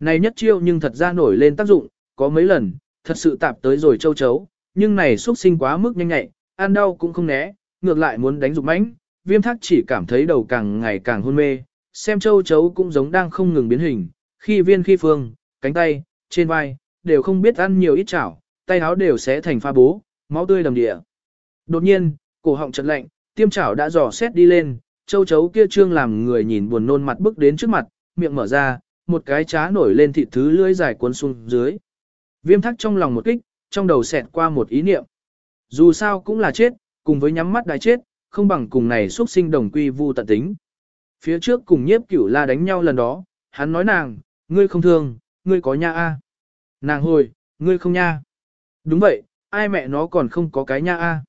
[SPEAKER 1] Này nhất chiêu nhưng thật ra nổi lên tác dụng, có mấy lần, thật sự tạp tới rồi châu chấu, nhưng này xuất sinh quá mức nhanh nhạy, ăn đau cũng không né, ngược lại muốn đánh dục mãnh, viêm thác chỉ cảm thấy đầu càng ngày càng hôn mê, xem châu chấu cũng giống đang không ngừng biến hình, khi viên khi phương, cánh tay, trên vai, đều không biết ăn nhiều ít chảo, tay áo đều sẽ thành pha bố, máu tươi đầm địa. Đột nhiên, cổ họng chật lạnh, tiêm chảo đã dò xét đi lên, châu chấu kia trương làm người nhìn buồn nôn mặt bước đến trước mặt, miệng mở ra, một cái chá nổi lên thịt thứ lưỡi dài cuốn xuống dưới. Viêm thắc trong lòng một kích, trong đầu xẹt qua một ý niệm. Dù sao cũng là chết, cùng với nhắm mắt đại chết, không bằng cùng này xuất sinh đồng quy vu tận tính. Phía trước cùng nhiếp cửu la đánh nhau lần đó, hắn nói nàng, ngươi không thương, ngươi có nha a. Nàng hồi, ngươi không nha. Đúng vậy, ai mẹ nó còn không có cái nha a.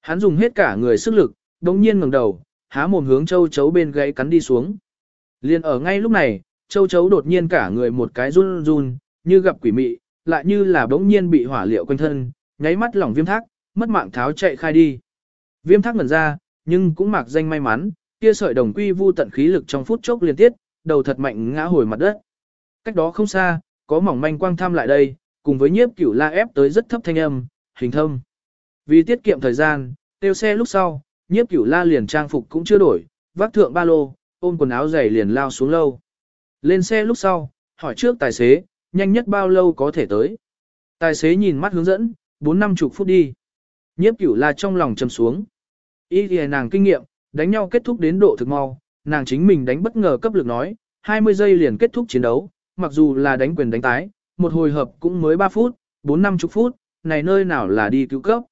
[SPEAKER 1] Hắn dùng hết cả người sức lực, đống nhiên ngẩng đầu, há mồm hướng châu chấu bên gãy cắn đi xuống. Liên ở ngay lúc này, châu chấu đột nhiên cả người một cái run run, như gặp quỷ mị, lại như là đống nhiên bị hỏa liệu quanh thân, nháy mắt lỏng viêm thác, mất mạng tháo chạy khai đi. Viêm thác ngẩn ra, nhưng cũng mặc danh may mắn, kia sợi đồng quy vu tận khí lực trong phút chốc liên tiếp, đầu thật mạnh ngã hồi mặt đất. Cách đó không xa, có mỏng manh quang tham lại đây, cùng với nhiếp cửu la ép tới rất thấp thanh âm, hình thâm. Vì tiết kiệm thời gian, tiêu xe lúc sau, nhiếp cửu la liền trang phục cũng chưa đổi, vác thượng ba lô, ôm quần áo dày liền lao xuống lâu. Lên xe lúc sau, hỏi trước tài xế, nhanh nhất bao lâu có thể tới. Tài xế nhìn mắt hướng dẫn, 4 năm chục phút đi. Nhiếp cửu la trong lòng chầm xuống. Ý thì nàng kinh nghiệm, đánh nhau kết thúc đến độ thực mau, nàng chính mình đánh bất ngờ cấp lực nói, 20 giây liền kết thúc chiến đấu, mặc dù là đánh quyền đánh tái, một hồi hợp cũng mới 3 phút, 4 năm chục phút, này nơi nào là đi cứu cấp.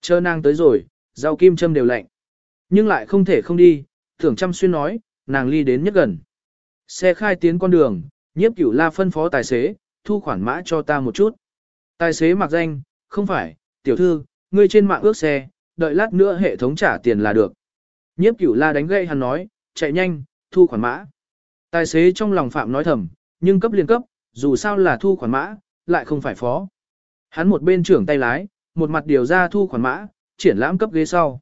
[SPEAKER 1] Chờ nàng tới rồi, rau kim châm đều lạnh. Nhưng lại không thể không đi, tưởng chăm xuyên nói, nàng ly đến nhất gần. Xe khai tiến con đường, nhiếp cửu la phân phó tài xế, thu khoản mã cho ta một chút. Tài xế mặc danh, không phải, tiểu thư, ngươi trên mạng ước xe, đợi lát nữa hệ thống trả tiền là được. Nhiếp cửu la đánh gậy hắn nói, chạy nhanh, thu khoản mã. Tài xế trong lòng phạm nói thầm, nhưng cấp liên cấp, dù sao là thu khoản mã, lại không phải phó. Hắn một bên trưởng tay lái, một mặt điều ra thu khoản mã, triển lãm cấp ghế sau.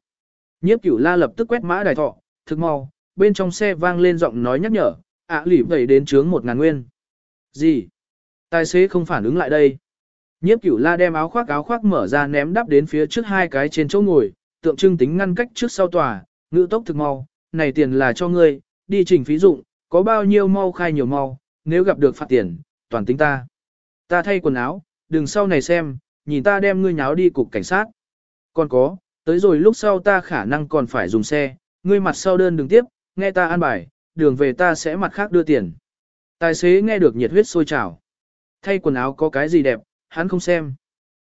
[SPEAKER 1] Nhiếp cửu la lập tức quét mã đài thọ, thực mau, bên trong xe vang lên giọng nói nhắc nhở, ạ lỉ vẩy đến chướng một ngàn nguyên. Gì? Tài xế không phản ứng lại đây. Nhiếp cửu la đem áo khoác áo khoác mở ra ném đắp đến phía trước hai cái trên chỗ ngồi, tượng trưng tính ngăn cách trước sau tòa, ngữ tốc thực mau, này tiền là cho ngươi, đi trình phí dụng, có bao nhiêu mau khai nhiều mau, nếu gặp được phạt tiền, toàn tính ta. Ta thay quần áo, đừng sau này xem, nhìn ta đem ngươi nháo đi cục cảnh sát. Còn có, tới rồi lúc sau ta khả năng còn phải dùng xe, ngươi mặt sau đơn đừng tiếp, nghe ta an bài, đường về ta sẽ mặt khác đưa tiền. Tài xế nghe được nhiệt huyết sôi trào. Thay quần áo có cái gì đẹp, hắn không xem.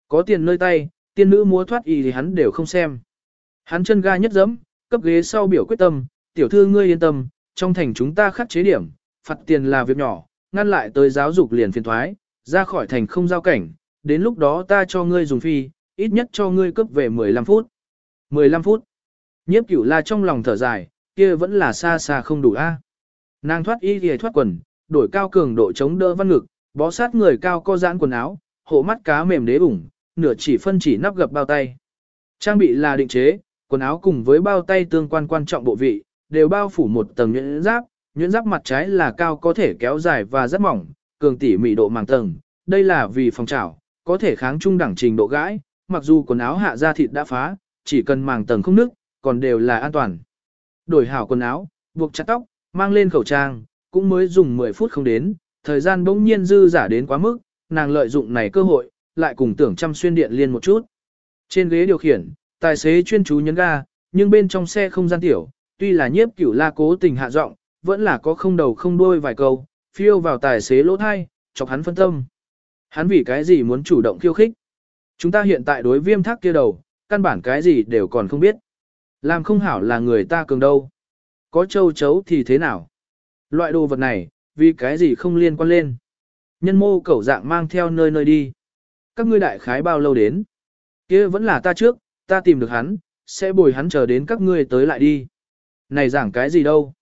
[SPEAKER 1] Có tiền nơi tay, tiên nữ múa thoát y thì hắn đều không xem. Hắn chân ga nhất dẫm, cấp ghế sau biểu quyết tâm, tiểu thư ngươi yên tâm, trong thành chúng ta khắc chế điểm, phạt tiền là việc nhỏ, ngăn lại tới giáo dục liền phiền thoái, ra khỏi thành không giao cảnh, đến lúc đó ta cho ngươi dùng phi, ít nhất cho ngươi cấp về 15 phút. 15 phút. Nhiếp cửu la trong lòng thở dài, kia vẫn là xa xa không đủ a. À? Nàng thoát y thì thoát quần, đổi cao cường độ chống đỡ văn ngực, bó sát người cao co giãn quần áo, hộ mắt cá mềm đế ủng, nửa chỉ phân chỉ nắp gập bao tay. Trang bị là định chế, quần áo cùng với bao tay tương quan quan trọng bộ vị, đều bao phủ một tầng nhuyễn giáp, nhuyễn giáp mặt trái là cao có thể kéo dài và rất mỏng, cường tỉ mị độ màng tầng, đây là vì phòng trảo, có thể kháng trung đẳng trình độ gãi, mặc dù quần áo hạ da thịt đã phá, chỉ cần màng tầng không nứt, còn đều là an toàn. Đổi hảo quần áo, buộc chặt tóc, mang lên khẩu trang, cũng mới dùng 10 phút không đến, thời gian bỗng nhiên dư giả đến quá mức, nàng lợi dụng này cơ hội, lại cùng tưởng chăm xuyên điện liên một chút. Trên ghế điều khiển, tài xế chuyên chú nhấn ga, nhưng bên trong xe không gian tiểu, tuy là nhiếp cửu la cố tình hạ giọng, vẫn là có không đầu không đuôi vài câu, phiêu vào tài xế lỗ thai, chọc hắn phân tâm. Hắn vì cái gì muốn chủ động khiêu khích? Chúng ta hiện tại đối viêm thác kia đầu, căn bản cái gì đều còn không biết. Làm không hảo là người ta cường đâu. Có châu chấu thì thế nào? Loại đồ vật này, vì cái gì không liên quan lên. Nhân mô cẩu dạng mang theo nơi nơi đi. Các ngươi đại khái bao lâu đến? kia vẫn là ta trước, ta tìm được hắn, sẽ bồi hắn chờ đến các ngươi tới lại đi. Này giảng cái gì đâu?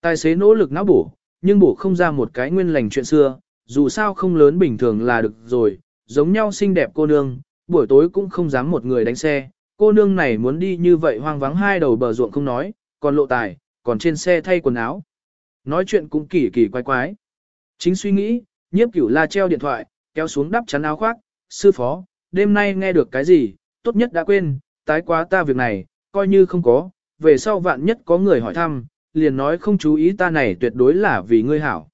[SPEAKER 1] Tài xế nỗ lực não bổ, nhưng bổ không ra một cái nguyên lành chuyện xưa, dù sao không lớn bình thường là được rồi, giống nhau xinh đẹp cô nương, buổi tối cũng không dám một người đánh xe, cô nương này muốn đi như vậy hoang vắng hai đầu bờ ruộng không nói, còn lộ tài, còn trên xe thay quần áo. Nói chuyện cũng kỳ kỳ quái quái. Chính suy nghĩ, nhiếp cửu la treo điện thoại, kéo xuống đắp chắn áo khoác, sư phó, đêm nay nghe được cái gì, tốt nhất đã quên, tái quá ta việc này, coi như không có, về sau vạn nhất có người hỏi thăm, liền nói không chú ý ta này tuyệt đối là vì ngươi hảo.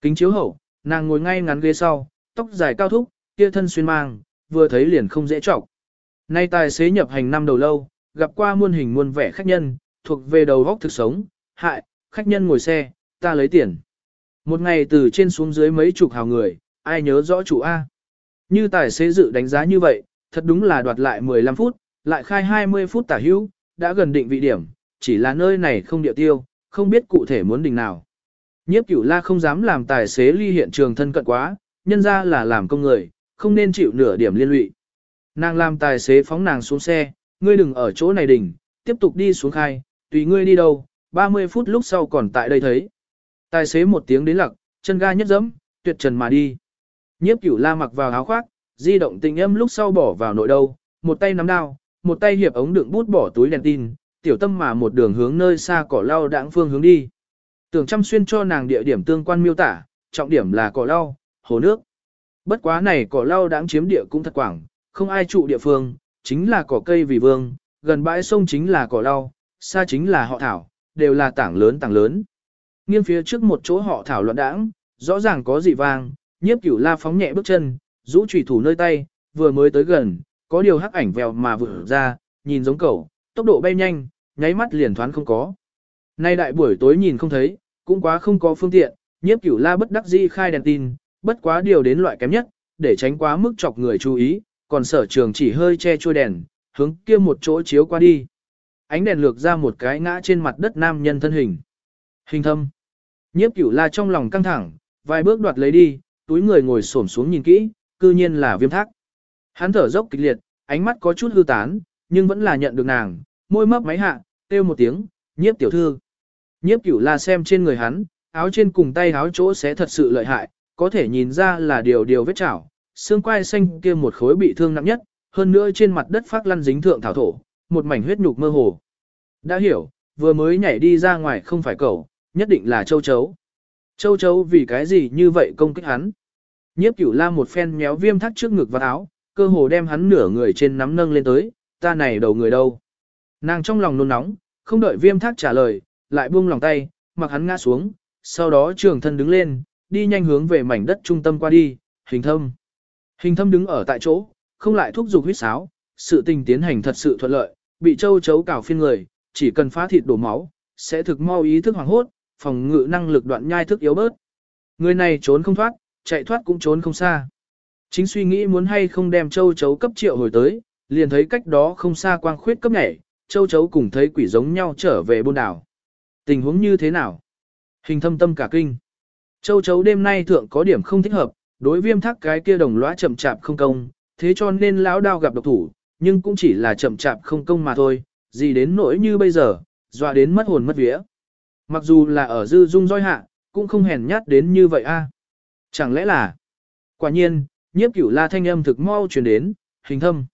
[SPEAKER 1] Kính chiếu hậu, nàng ngồi ngay ngắn ghế sau, tóc dài cao thúc, kia thân xuyên mang, vừa thấy liền không dễ trọng. Nay tài xế nhập hành năm đầu lâu, gặp qua muôn hình muôn vẻ khách nhân, thuộc về đầu góc thực sống, hại, khách nhân ngồi xe, ta lấy tiền. Một ngày từ trên xuống dưới mấy chục hào người, ai nhớ rõ chủ A. Như tài xế dự đánh giá như vậy, thật đúng là đoạt lại 15 phút, lại khai 20 phút tả hữu, đã gần định vị điểm, chỉ là nơi này không địa tiêu, không biết cụ thể muốn đình nào. Nhiếp cửu la không dám làm tài xế ly hiện trường thân cận quá, nhân ra là làm công người, không nên chịu nửa điểm liên lụy. Nàng làm tài xế phóng nàng xuống xe, ngươi đừng ở chỗ này đỉnh, tiếp tục đi xuống khai, tùy ngươi đi đâu, 30 phút lúc sau còn tại đây thấy. Tài xế một tiếng đến lặc, chân ga nhất dẫm, tuyệt trần mà đi. Nhiếp cửu la mặc vào áo khoác, di động tình âm lúc sau bỏ vào nội đâu, một tay nắm đao, một tay hiệp ống đựng bút bỏ túi đèn tin, tiểu tâm mà một đường hướng nơi xa cỏ lau đãng phương hướng đi. Tưởng chăm xuyên cho nàng địa điểm tương quan miêu tả, trọng điểm là cỏ lau, hồ nước. Bất quá này cỏ lau đãng chiếm địa cũng thật quảng, không ai trụ địa phương, chính là cỏ cây vì vương, gần bãi sông chính là cỏ lau, xa chính là họ thảo, đều là tảng lớn tảng lớn. Nghiêng phía trước một chỗ họ thảo luận đãng, rõ ràng có dị vang, nhiếp cửu la phóng nhẹ bước chân, rũ trùy thủ nơi tay, vừa mới tới gần, có điều hắc ảnh vèo mà vừa ra, nhìn giống cẩu, tốc độ bay nhanh, nháy mắt liền thoáng không có. Nay đại buổi tối nhìn không thấy, cũng quá không có phương tiện, nhiếp cửu la bất đắc dĩ khai đèn tin, bất quá điều đến loại kém nhất, để tránh quá mức chọc người chú ý, còn sở trường chỉ hơi che chui đèn, hướng kia một chỗ chiếu qua đi. Ánh đèn lược ra một cái ngã trên mặt đất nam nhân thân hình. Hình thâm. Nhiếp cửu la trong lòng căng thẳng, vài bước đoạt lấy đi, túi người ngồi xổm xuống nhìn kỹ, cư nhiên là viêm thác. Hắn thở dốc kịch liệt, ánh mắt có chút hư tán, nhưng vẫn là nhận được nàng, môi mấp máy hạ, kêu một tiếng, nhiếp tiểu thư. Nhiếp cửu la xem trên người hắn, áo trên cùng tay áo chỗ sẽ thật sự lợi hại, có thể nhìn ra là điều điều vết chảo, xương quai xanh kia một khối bị thương nặng nhất, hơn nữa trên mặt đất phát lăn dính thượng thảo thổ, một mảnh huyết nhục mơ hồ. Đã hiểu, vừa mới nhảy đi ra ngoài không phải cậu, nhất định là châu chấu. Châu chấu vì cái gì như vậy công kích hắn. Nhiếp cửu la một phen méo viêm thắt trước ngực và áo, cơ hồ đem hắn nửa người trên nắm nâng lên tới, ta này đầu người đâu. Nàng trong lòng nôn nóng, không đợi viêm thác trả lời, lại buông lòng tay, mặc hắn ngã xuống, sau đó trường thân đứng lên, đi nhanh hướng về mảnh đất trung tâm qua đi, hình thâm. Hình thâm đứng ở tại chỗ, không lại thúc giục huyết sáo, sự tình tiến hành thật sự thuận lợi, bị châu chấu cào phiên người, chỉ cần phá thịt đổ máu, sẽ thực mau ý thức hoàng hốt, phòng ngự năng lực đoạn nhai thức yếu bớt. Người này trốn không thoát, chạy thoát cũng trốn không xa. Chính suy nghĩ muốn hay không đem châu chấu cấp triệu hồi tới, liền thấy cách đó không xa quang khuyết cấp nhảy, châu chấu cùng thấy quỷ giống nhau trở về buôn đảo. Tình huống như thế nào? Hình thâm tâm cả kinh. Châu chấu đêm nay thượng có điểm không thích hợp, đối viêm thác cái kia đồng lõa chậm chạp không công, thế cho nên lão đao gặp độc thủ, nhưng cũng chỉ là chậm chạp không công mà thôi, gì đến nỗi như bây giờ, dọa đến mất hồn mất vía. Mặc dù là ở dư dung roi hạ, cũng không hèn nhát đến như vậy a. Chẳng lẽ là... Quả nhiên, nhiếp cửu la thanh âm thực mau chuyển đến, hình thâm.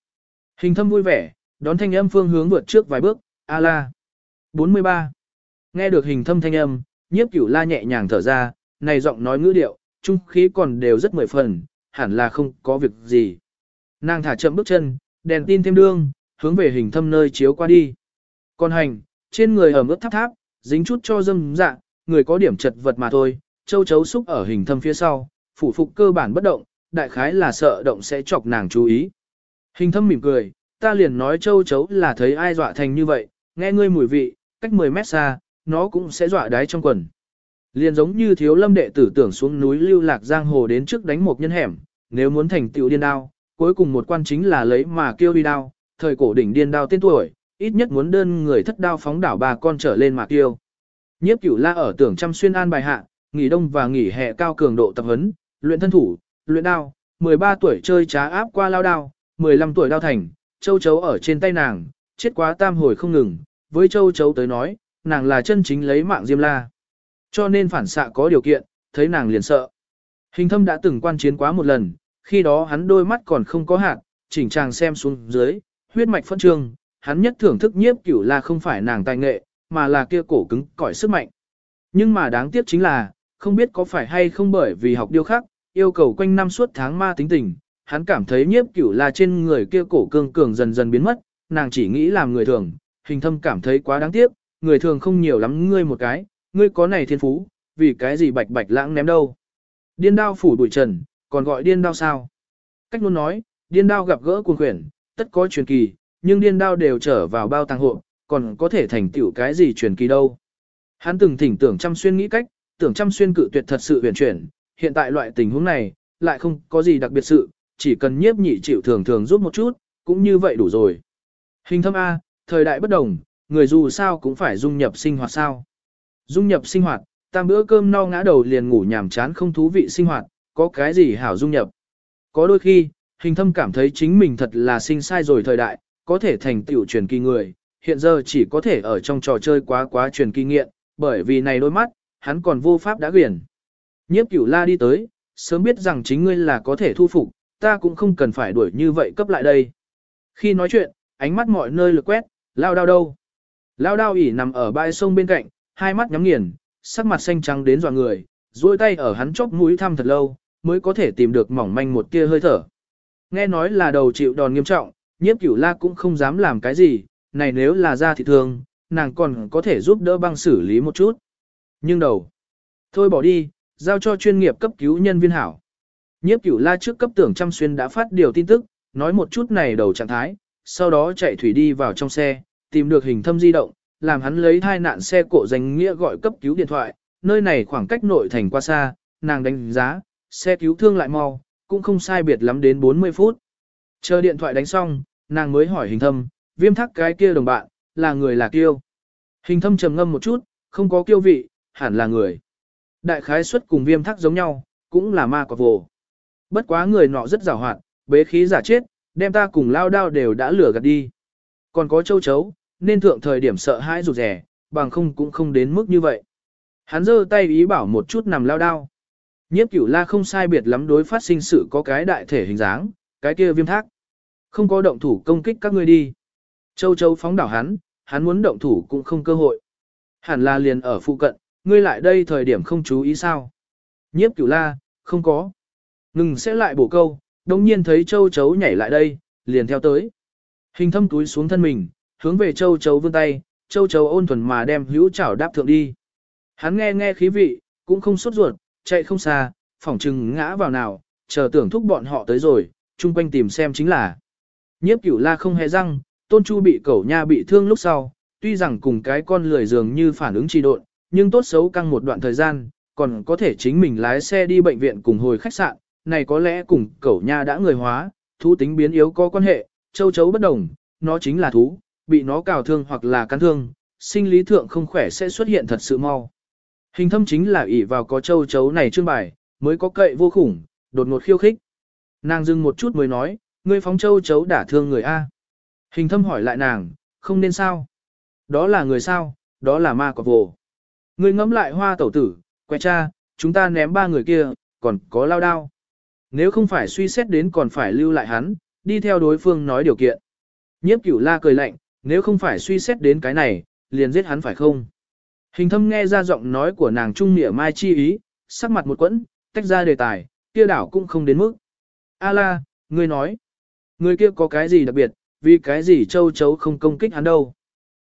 [SPEAKER 1] Hình thâm vui vẻ, đón thanh âm phương hướng vượt trước vài bước, a la. 43. Nghe được hình thâm thanh âm, nhiếp cửu la nhẹ nhàng thở ra, này giọng nói ngữ điệu, trung khí còn đều rất mười phần, hẳn là không có việc gì. Nàng thả chậm bước chân, đèn tin thêm đương, hướng về hình thâm nơi chiếu qua đi. Còn hành, trên người ẩm ướt tháp tháp, dính chút cho dâm dạ, người có điểm chật vật mà thôi, châu chấu xúc ở hình thâm phía sau, phủ phục cơ bản bất động, đại khái là sợ động sẽ chọc nàng chú ý. Hình thâm mỉm cười, ta liền nói châu chấu là thấy ai dọa thành như vậy, nghe ngươi mùi vị, cách 10 mét xa, nó cũng sẽ dọa đáy trong quần. Liền giống như thiếu lâm đệ tử tưởng xuống núi lưu lạc giang hồ đến trước đánh một nhân hẻm, nếu muốn thành tựu điên đao, cuối cùng một quan chính là lấy mà kêu đi đao, thời cổ đỉnh điên đao tên tuổi, ít nhất muốn đơn người thất đao phóng đảo bà con trở lên mà tiêu. Nhiếp cửu la ở tưởng trăm xuyên an bài hạ, nghỉ đông và nghỉ hè cao cường độ tập huấn, luyện thân thủ, luyện đao, 13 tuổi chơi trá áp qua lao đao, 15 tuổi đao thành, châu chấu ở trên tay nàng, chết quá tam hồi không ngừng, với châu chấu tới nói, nàng là chân chính lấy mạng Diêm La. Cho nên phản xạ có điều kiện, thấy nàng liền sợ. Hình thâm đã từng quan chiến quá một lần, khi đó hắn đôi mắt còn không có hạt, chỉnh chàng xem xuống dưới, huyết mạch phân trương, hắn nhất thưởng thức nhiếp cửu là không phải nàng tài nghệ, mà là kia cổ cứng cỏi sức mạnh. Nhưng mà đáng tiếc chính là, không biết có phải hay không bởi vì học điêu khắc, yêu cầu quanh năm suốt tháng ma tính tình, hắn cảm thấy nhiếp cửu là trên người kia cổ cương cường dần dần biến mất, nàng chỉ nghĩ làm người thường, hình thâm cảm thấy quá đáng tiếc, người thường không nhiều lắm ngươi một cái, ngươi có này thiên phú, vì cái gì bạch bạch lãng ném đâu. Điên đao phủ bụi trần, còn gọi điên đao sao? Cách luôn nói, điên đao gặp gỡ cuồng quyển, tất có truyền kỳ, nhưng điên đao đều trở vào bao tàng hộ, còn có thể thành tựu cái gì truyền kỳ đâu. Hắn từng thỉnh tưởng chăm xuyên nghĩ cách, tưởng chăm xuyên cự tuyệt thật sự huyền chuyển, hiện tại loại tình huống này, lại không có gì đặc biệt sự, chỉ cần nhiếp nhị chịu thường thường giúp một chút, cũng như vậy đủ rồi. Hình thâm A, thời đại bất đồng, người dù sao cũng phải dung nhập sinh hoạt sao. Dung nhập sinh hoạt, tam bữa cơm no ngã đầu liền ngủ nhàm chán không thú vị sinh hoạt, có cái gì hảo dung nhập. Có đôi khi, hình thâm cảm thấy chính mình thật là sinh sai rồi thời đại, có thể thành tiểu truyền kỳ người, hiện giờ chỉ có thể ở trong trò chơi quá quá truyền kỳ nghiện, bởi vì này đôi mắt, hắn còn vô pháp đã quyển. Nhiếp cửu la đi tới, sớm biết rằng chính ngươi là có thể thu phục, ta cũng không cần phải đuổi như vậy cấp lại đây. Khi nói chuyện, ánh mắt mọi nơi lượt quét, lao đao đâu. Lao đao ỉ nằm ở bãi sông bên cạnh, hai mắt nhắm nghiền, sắc mặt xanh trắng đến dọa người, duỗi tay ở hắn chóp mũi thăm thật lâu, mới có thể tìm được mỏng manh một tia hơi thở. Nghe nói là đầu chịu đòn nghiêm trọng, nhiếp cửu la cũng không dám làm cái gì, này nếu là ra thị thường, nàng còn có thể giúp đỡ băng xử lý một chút. Nhưng đầu, thôi bỏ đi, giao cho chuyên nghiệp cấp cứu nhân viên hảo. Nhiếp cửu la trước cấp tưởng trăm xuyên đã phát điều tin tức, nói một chút này đầu trạng thái, sau đó chạy thủy đi vào trong xe, tìm được hình thâm di động, làm hắn lấy thai nạn xe cộ danh nghĩa gọi cấp cứu điện thoại, nơi này khoảng cách nội thành qua xa, nàng đánh giá, xe cứu thương lại mau, cũng không sai biệt lắm đến 40 phút. Chờ điện thoại đánh xong, nàng mới hỏi hình thâm, viêm thắc cái kia đồng bạn, là người là kiêu. Hình thâm trầm ngâm một chút, không có kiêu vị, hẳn là người. Đại khái suất cùng viêm thắc giống nhau, cũng là ma quạt vồ. Bất quá người nọ rất giàu hoạt, bế khí giả chết, đem ta cùng lao đao đều đã lửa gạt đi. Còn có châu chấu, nên thượng thời điểm sợ hãi rụt rẻ, bằng không cũng không đến mức như vậy. Hắn giơ tay ý bảo một chút nằm lao đao. Nhiếp cửu la không sai biệt lắm đối phát sinh sự có cái đại thể hình dáng, cái kia viêm thác. Không có động thủ công kích các ngươi đi. Châu châu phóng đảo hắn, hắn muốn động thủ cũng không cơ hội. Hẳn là liền ở phụ cận, ngươi lại đây thời điểm không chú ý sao. Nhiếp cửu la, không có. Ngừng sẽ lại bổ câu, đồng nhiên thấy châu chấu nhảy lại đây, liền theo tới. Hình thâm túi xuống thân mình, hướng về châu chấu vươn tay, châu chấu ôn thuần mà đem hữu chảo đáp thượng đi. Hắn nghe nghe khí vị, cũng không sốt ruột, chạy không xa, phỏng chừng ngã vào nào, chờ tưởng thúc bọn họ tới rồi, chung quanh tìm xem chính là. Nhiếp cửu la không hề răng, tôn chu bị cẩu nha bị thương lúc sau, tuy rằng cùng cái con lười dường như phản ứng trì độn, nhưng tốt xấu căng một đoạn thời gian, còn có thể chính mình lái xe đi bệnh viện cùng hồi khách sạn, này có lẽ cùng cẩu nha đã người hóa, thú tính biến yếu có quan hệ, châu chấu bất đồng, nó chính là thú, bị nó cào thương hoặc là cắn thương, sinh lý thượng không khỏe sẽ xuất hiện thật sự mau. Hình thâm chính là ỷ vào có châu chấu này trương bài, mới có cậy vô khủng, đột ngột khiêu khích. Nàng dừng một chút mới nói, ngươi phóng châu chấu đả thương người A. Hình thâm hỏi lại nàng, không nên sao? Đó là người sao, đó là ma quả vồ. Ngươi ngẫm lại hoa tẩu tử, quẹ cha, chúng ta ném ba người kia, còn có lao đao. Nếu không phải suy xét đến còn phải lưu lại hắn, đi theo đối phương nói điều kiện. Nhiếp cửu la cười lạnh, nếu không phải suy xét đến cái này, liền giết hắn phải không? Hình thâm nghe ra giọng nói của nàng trung nghĩa mai chi ý, sắc mặt một quẫn, tách ra đề tài, kia đảo cũng không đến mức. A la, ngươi nói, người kia có cái gì đặc biệt, vì cái gì châu chấu không công kích hắn đâu.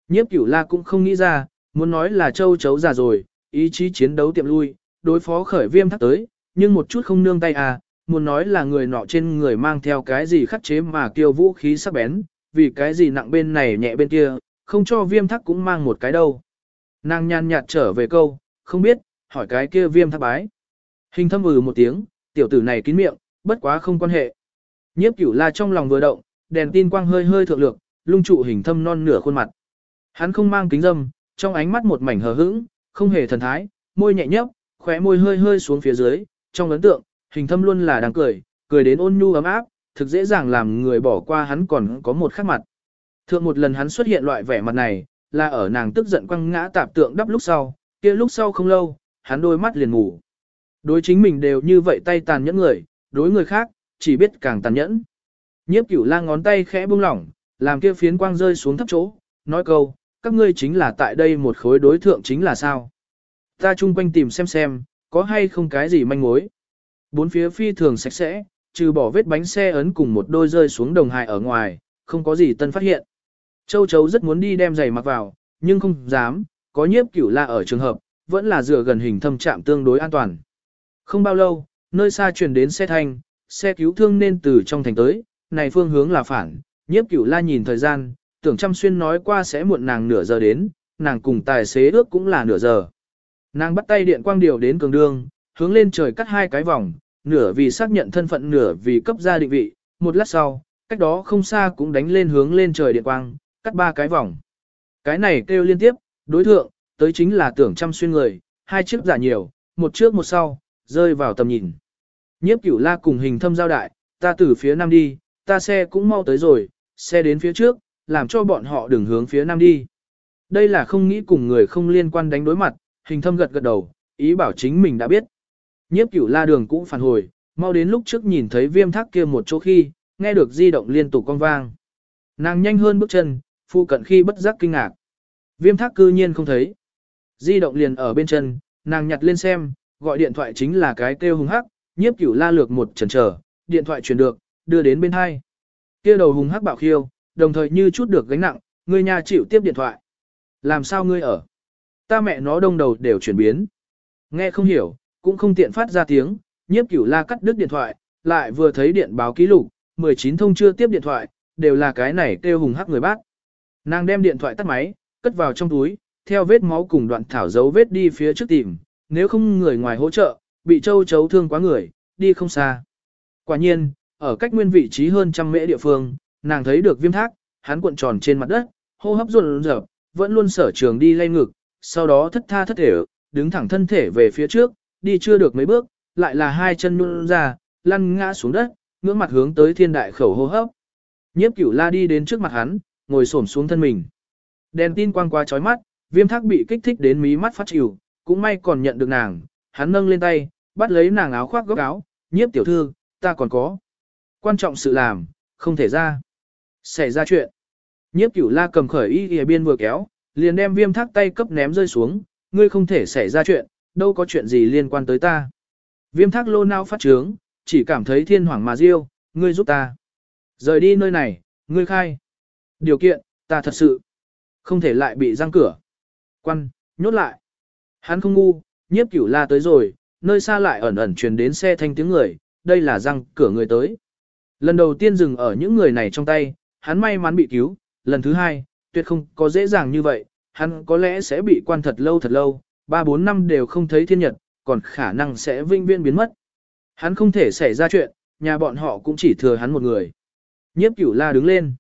[SPEAKER 1] Nhiếp cửu la cũng không nghĩ ra, muốn nói là châu chấu già rồi, ý chí chiến đấu tiệm lui, đối phó khởi viêm thắt tới, nhưng một chút không nương tay à, muốn nói là người nọ trên người mang theo cái gì khắc chế mà kiêu vũ khí sắc bén, vì cái gì nặng bên này nhẹ bên kia, không cho viêm thắc cũng mang một cái đâu. Nàng nhàn nhạt trở về câu, không biết, hỏi cái kia viêm thắc bái. Hình thâm ừ một tiếng, tiểu tử này kín miệng, bất quá không quan hệ. Nhiếp cửu la trong lòng vừa động, đèn tin quang hơi hơi thượng lược, lung trụ hình thâm non nửa khuôn mặt. Hắn không mang kính dâm, trong ánh mắt một mảnh hờ hững, không hề thần thái, môi nhẹ nhấp, khóe môi hơi hơi xuống phía dưới, trong ấn tượng, hình thâm luôn là đang cười, cười đến ôn nhu ấm áp, thực dễ dàng làm người bỏ qua hắn còn có một khắc mặt. Thượng một lần hắn xuất hiện loại vẻ mặt này, là ở nàng tức giận quăng ngã tạp tượng đắp lúc sau, kia lúc sau không lâu, hắn đôi mắt liền ngủ. Đối chính mình đều như vậy tay tàn nhẫn người, đối người khác, chỉ biết càng tàn nhẫn. Nhiếp cửu la ngón tay khẽ buông lỏng, làm kia phiến quang rơi xuống thấp chỗ, nói câu, các ngươi chính là tại đây một khối đối thượng chính là sao. Ta chung quanh tìm xem xem, có hay không cái gì manh mối. Bốn phía phi thường sạch sẽ, trừ bỏ vết bánh xe ấn cùng một đôi rơi xuống đồng hài ở ngoài, không có gì tân phát hiện. Châu chấu rất muốn đi đem giày mặc vào, nhưng không dám, có nhiếp cửu la ở trường hợp, vẫn là dựa gần hình thâm trạm tương đối an toàn. Không bao lâu, nơi xa truyền đến xe thanh, xe cứu thương nên từ trong thành tới, này phương hướng là phản, nhiếp cửu la nhìn thời gian, tưởng chăm xuyên nói qua sẽ muộn nàng nửa giờ đến, nàng cùng tài xế ước cũng là nửa giờ. Nàng bắt tay điện quang điều đến cường đương, hướng lên trời cắt hai cái vòng, nửa vì xác nhận thân phận nửa vì cấp ra định vị, một lát sau, cách đó không xa cũng đánh lên hướng lên trời điện quang, cắt ba cái vòng. Cái này kêu liên tiếp, đối thượng, tới chính là tưởng chăm xuyên người, hai chiếc giả nhiều, một trước một sau, rơi vào tầm nhìn. Nhiếp cửu la cùng hình thâm giao đại, ta từ phía nam đi, ta xe cũng mau tới rồi, xe đến phía trước, làm cho bọn họ đừng hướng phía nam đi. Đây là không nghĩ cùng người không liên quan đánh đối mặt, hình thâm gật gật đầu, ý bảo chính mình đã biết. Nhiếp cửu la đường cũng phản hồi, mau đến lúc trước nhìn thấy viêm thác kia một chỗ khi, nghe được di động liên tục con vang. Nàng nhanh hơn bước chân, phu cận khi bất giác kinh ngạc. Viêm thác cư nhiên không thấy. Di động liền ở bên chân, nàng nhặt lên xem, gọi điện thoại chính là cái kêu hùng hắc, nhiếp cửu la lược một chần chờ, điện thoại truyền được, đưa đến bên hai. Kia đầu hùng hắc bạo khiêu, đồng thời như chút được gánh nặng, người nhà chịu tiếp điện thoại. Làm sao ngươi ở? Ta mẹ nó đông đầu đều chuyển biến. Nghe không hiểu, cũng không tiện phát ra tiếng, nhiếp cửu la cắt đứt điện thoại, lại vừa thấy điện báo ký lục, 19 thông chưa tiếp điện thoại, đều là cái này kêu hùng hắc người bác. Nàng đem điện thoại tắt máy, cất vào trong túi, theo vết máu cùng đoạn thảo dấu vết đi phía trước tìm, nếu không người ngoài hỗ trợ, bị châu chấu thương quá người, đi không xa. Quả nhiên, ở cách nguyên vị trí hơn trăm mễ địa phương, nàng thấy được viêm thác, hắn cuộn tròn trên mặt đất, hô hấp run rợp, vẫn luôn sở trường đi lay ngực, sau đó thất tha thất thể, đứng thẳng thân thể về phía trước, đi chưa được mấy bước, lại là hai chân nhún ra, lăn ngã xuống đất, ngưỡng mặt hướng tới thiên đại khẩu hô hấp. Nhiếp cửu la đi đến trước mặt hắn, ngồi xổm xuống thân mình. Đèn tin quang qua chói mắt, viêm thác bị kích thích đến mí mắt phát chịu, cũng may còn nhận được nàng, hắn nâng lên tay, bắt lấy nàng áo khoác góc áo, nhiếp tiểu thư, ta còn có. Quan trọng sự làm, không thể ra. Xảy ra chuyện. Nhiếp cửu la cầm khởi y y biên vừa kéo, liền đem viêm thác tay cấp ném rơi xuống, ngươi không thể xảy ra chuyện, đâu có chuyện gì liên quan tới ta. Viêm thác lô nao phát trướng, chỉ cảm thấy thiên hoàng mà diêu, ngươi giúp ta. Rời đi nơi này, ngươi khai. Điều kiện, ta thật sự không thể lại bị răng cửa. Quan, nhốt lại. Hắn không ngu, nhiếp cửu la tới rồi, nơi xa lại ẩn ẩn truyền đến xe thanh tiếng người, đây là răng cửa người tới. Lần đầu tiên dừng ở những người này trong tay, hắn may mắn bị cứu, lần thứ hai, tuyệt không có dễ dàng như vậy, hắn có lẽ sẽ bị quan thật lâu thật lâu, 3-4 năm đều không thấy thiên nhật, còn khả năng sẽ vinh viên biến mất. Hắn không thể xảy ra chuyện, nhà bọn họ cũng chỉ thừa hắn một người. Nhiếp cửu la đứng lên.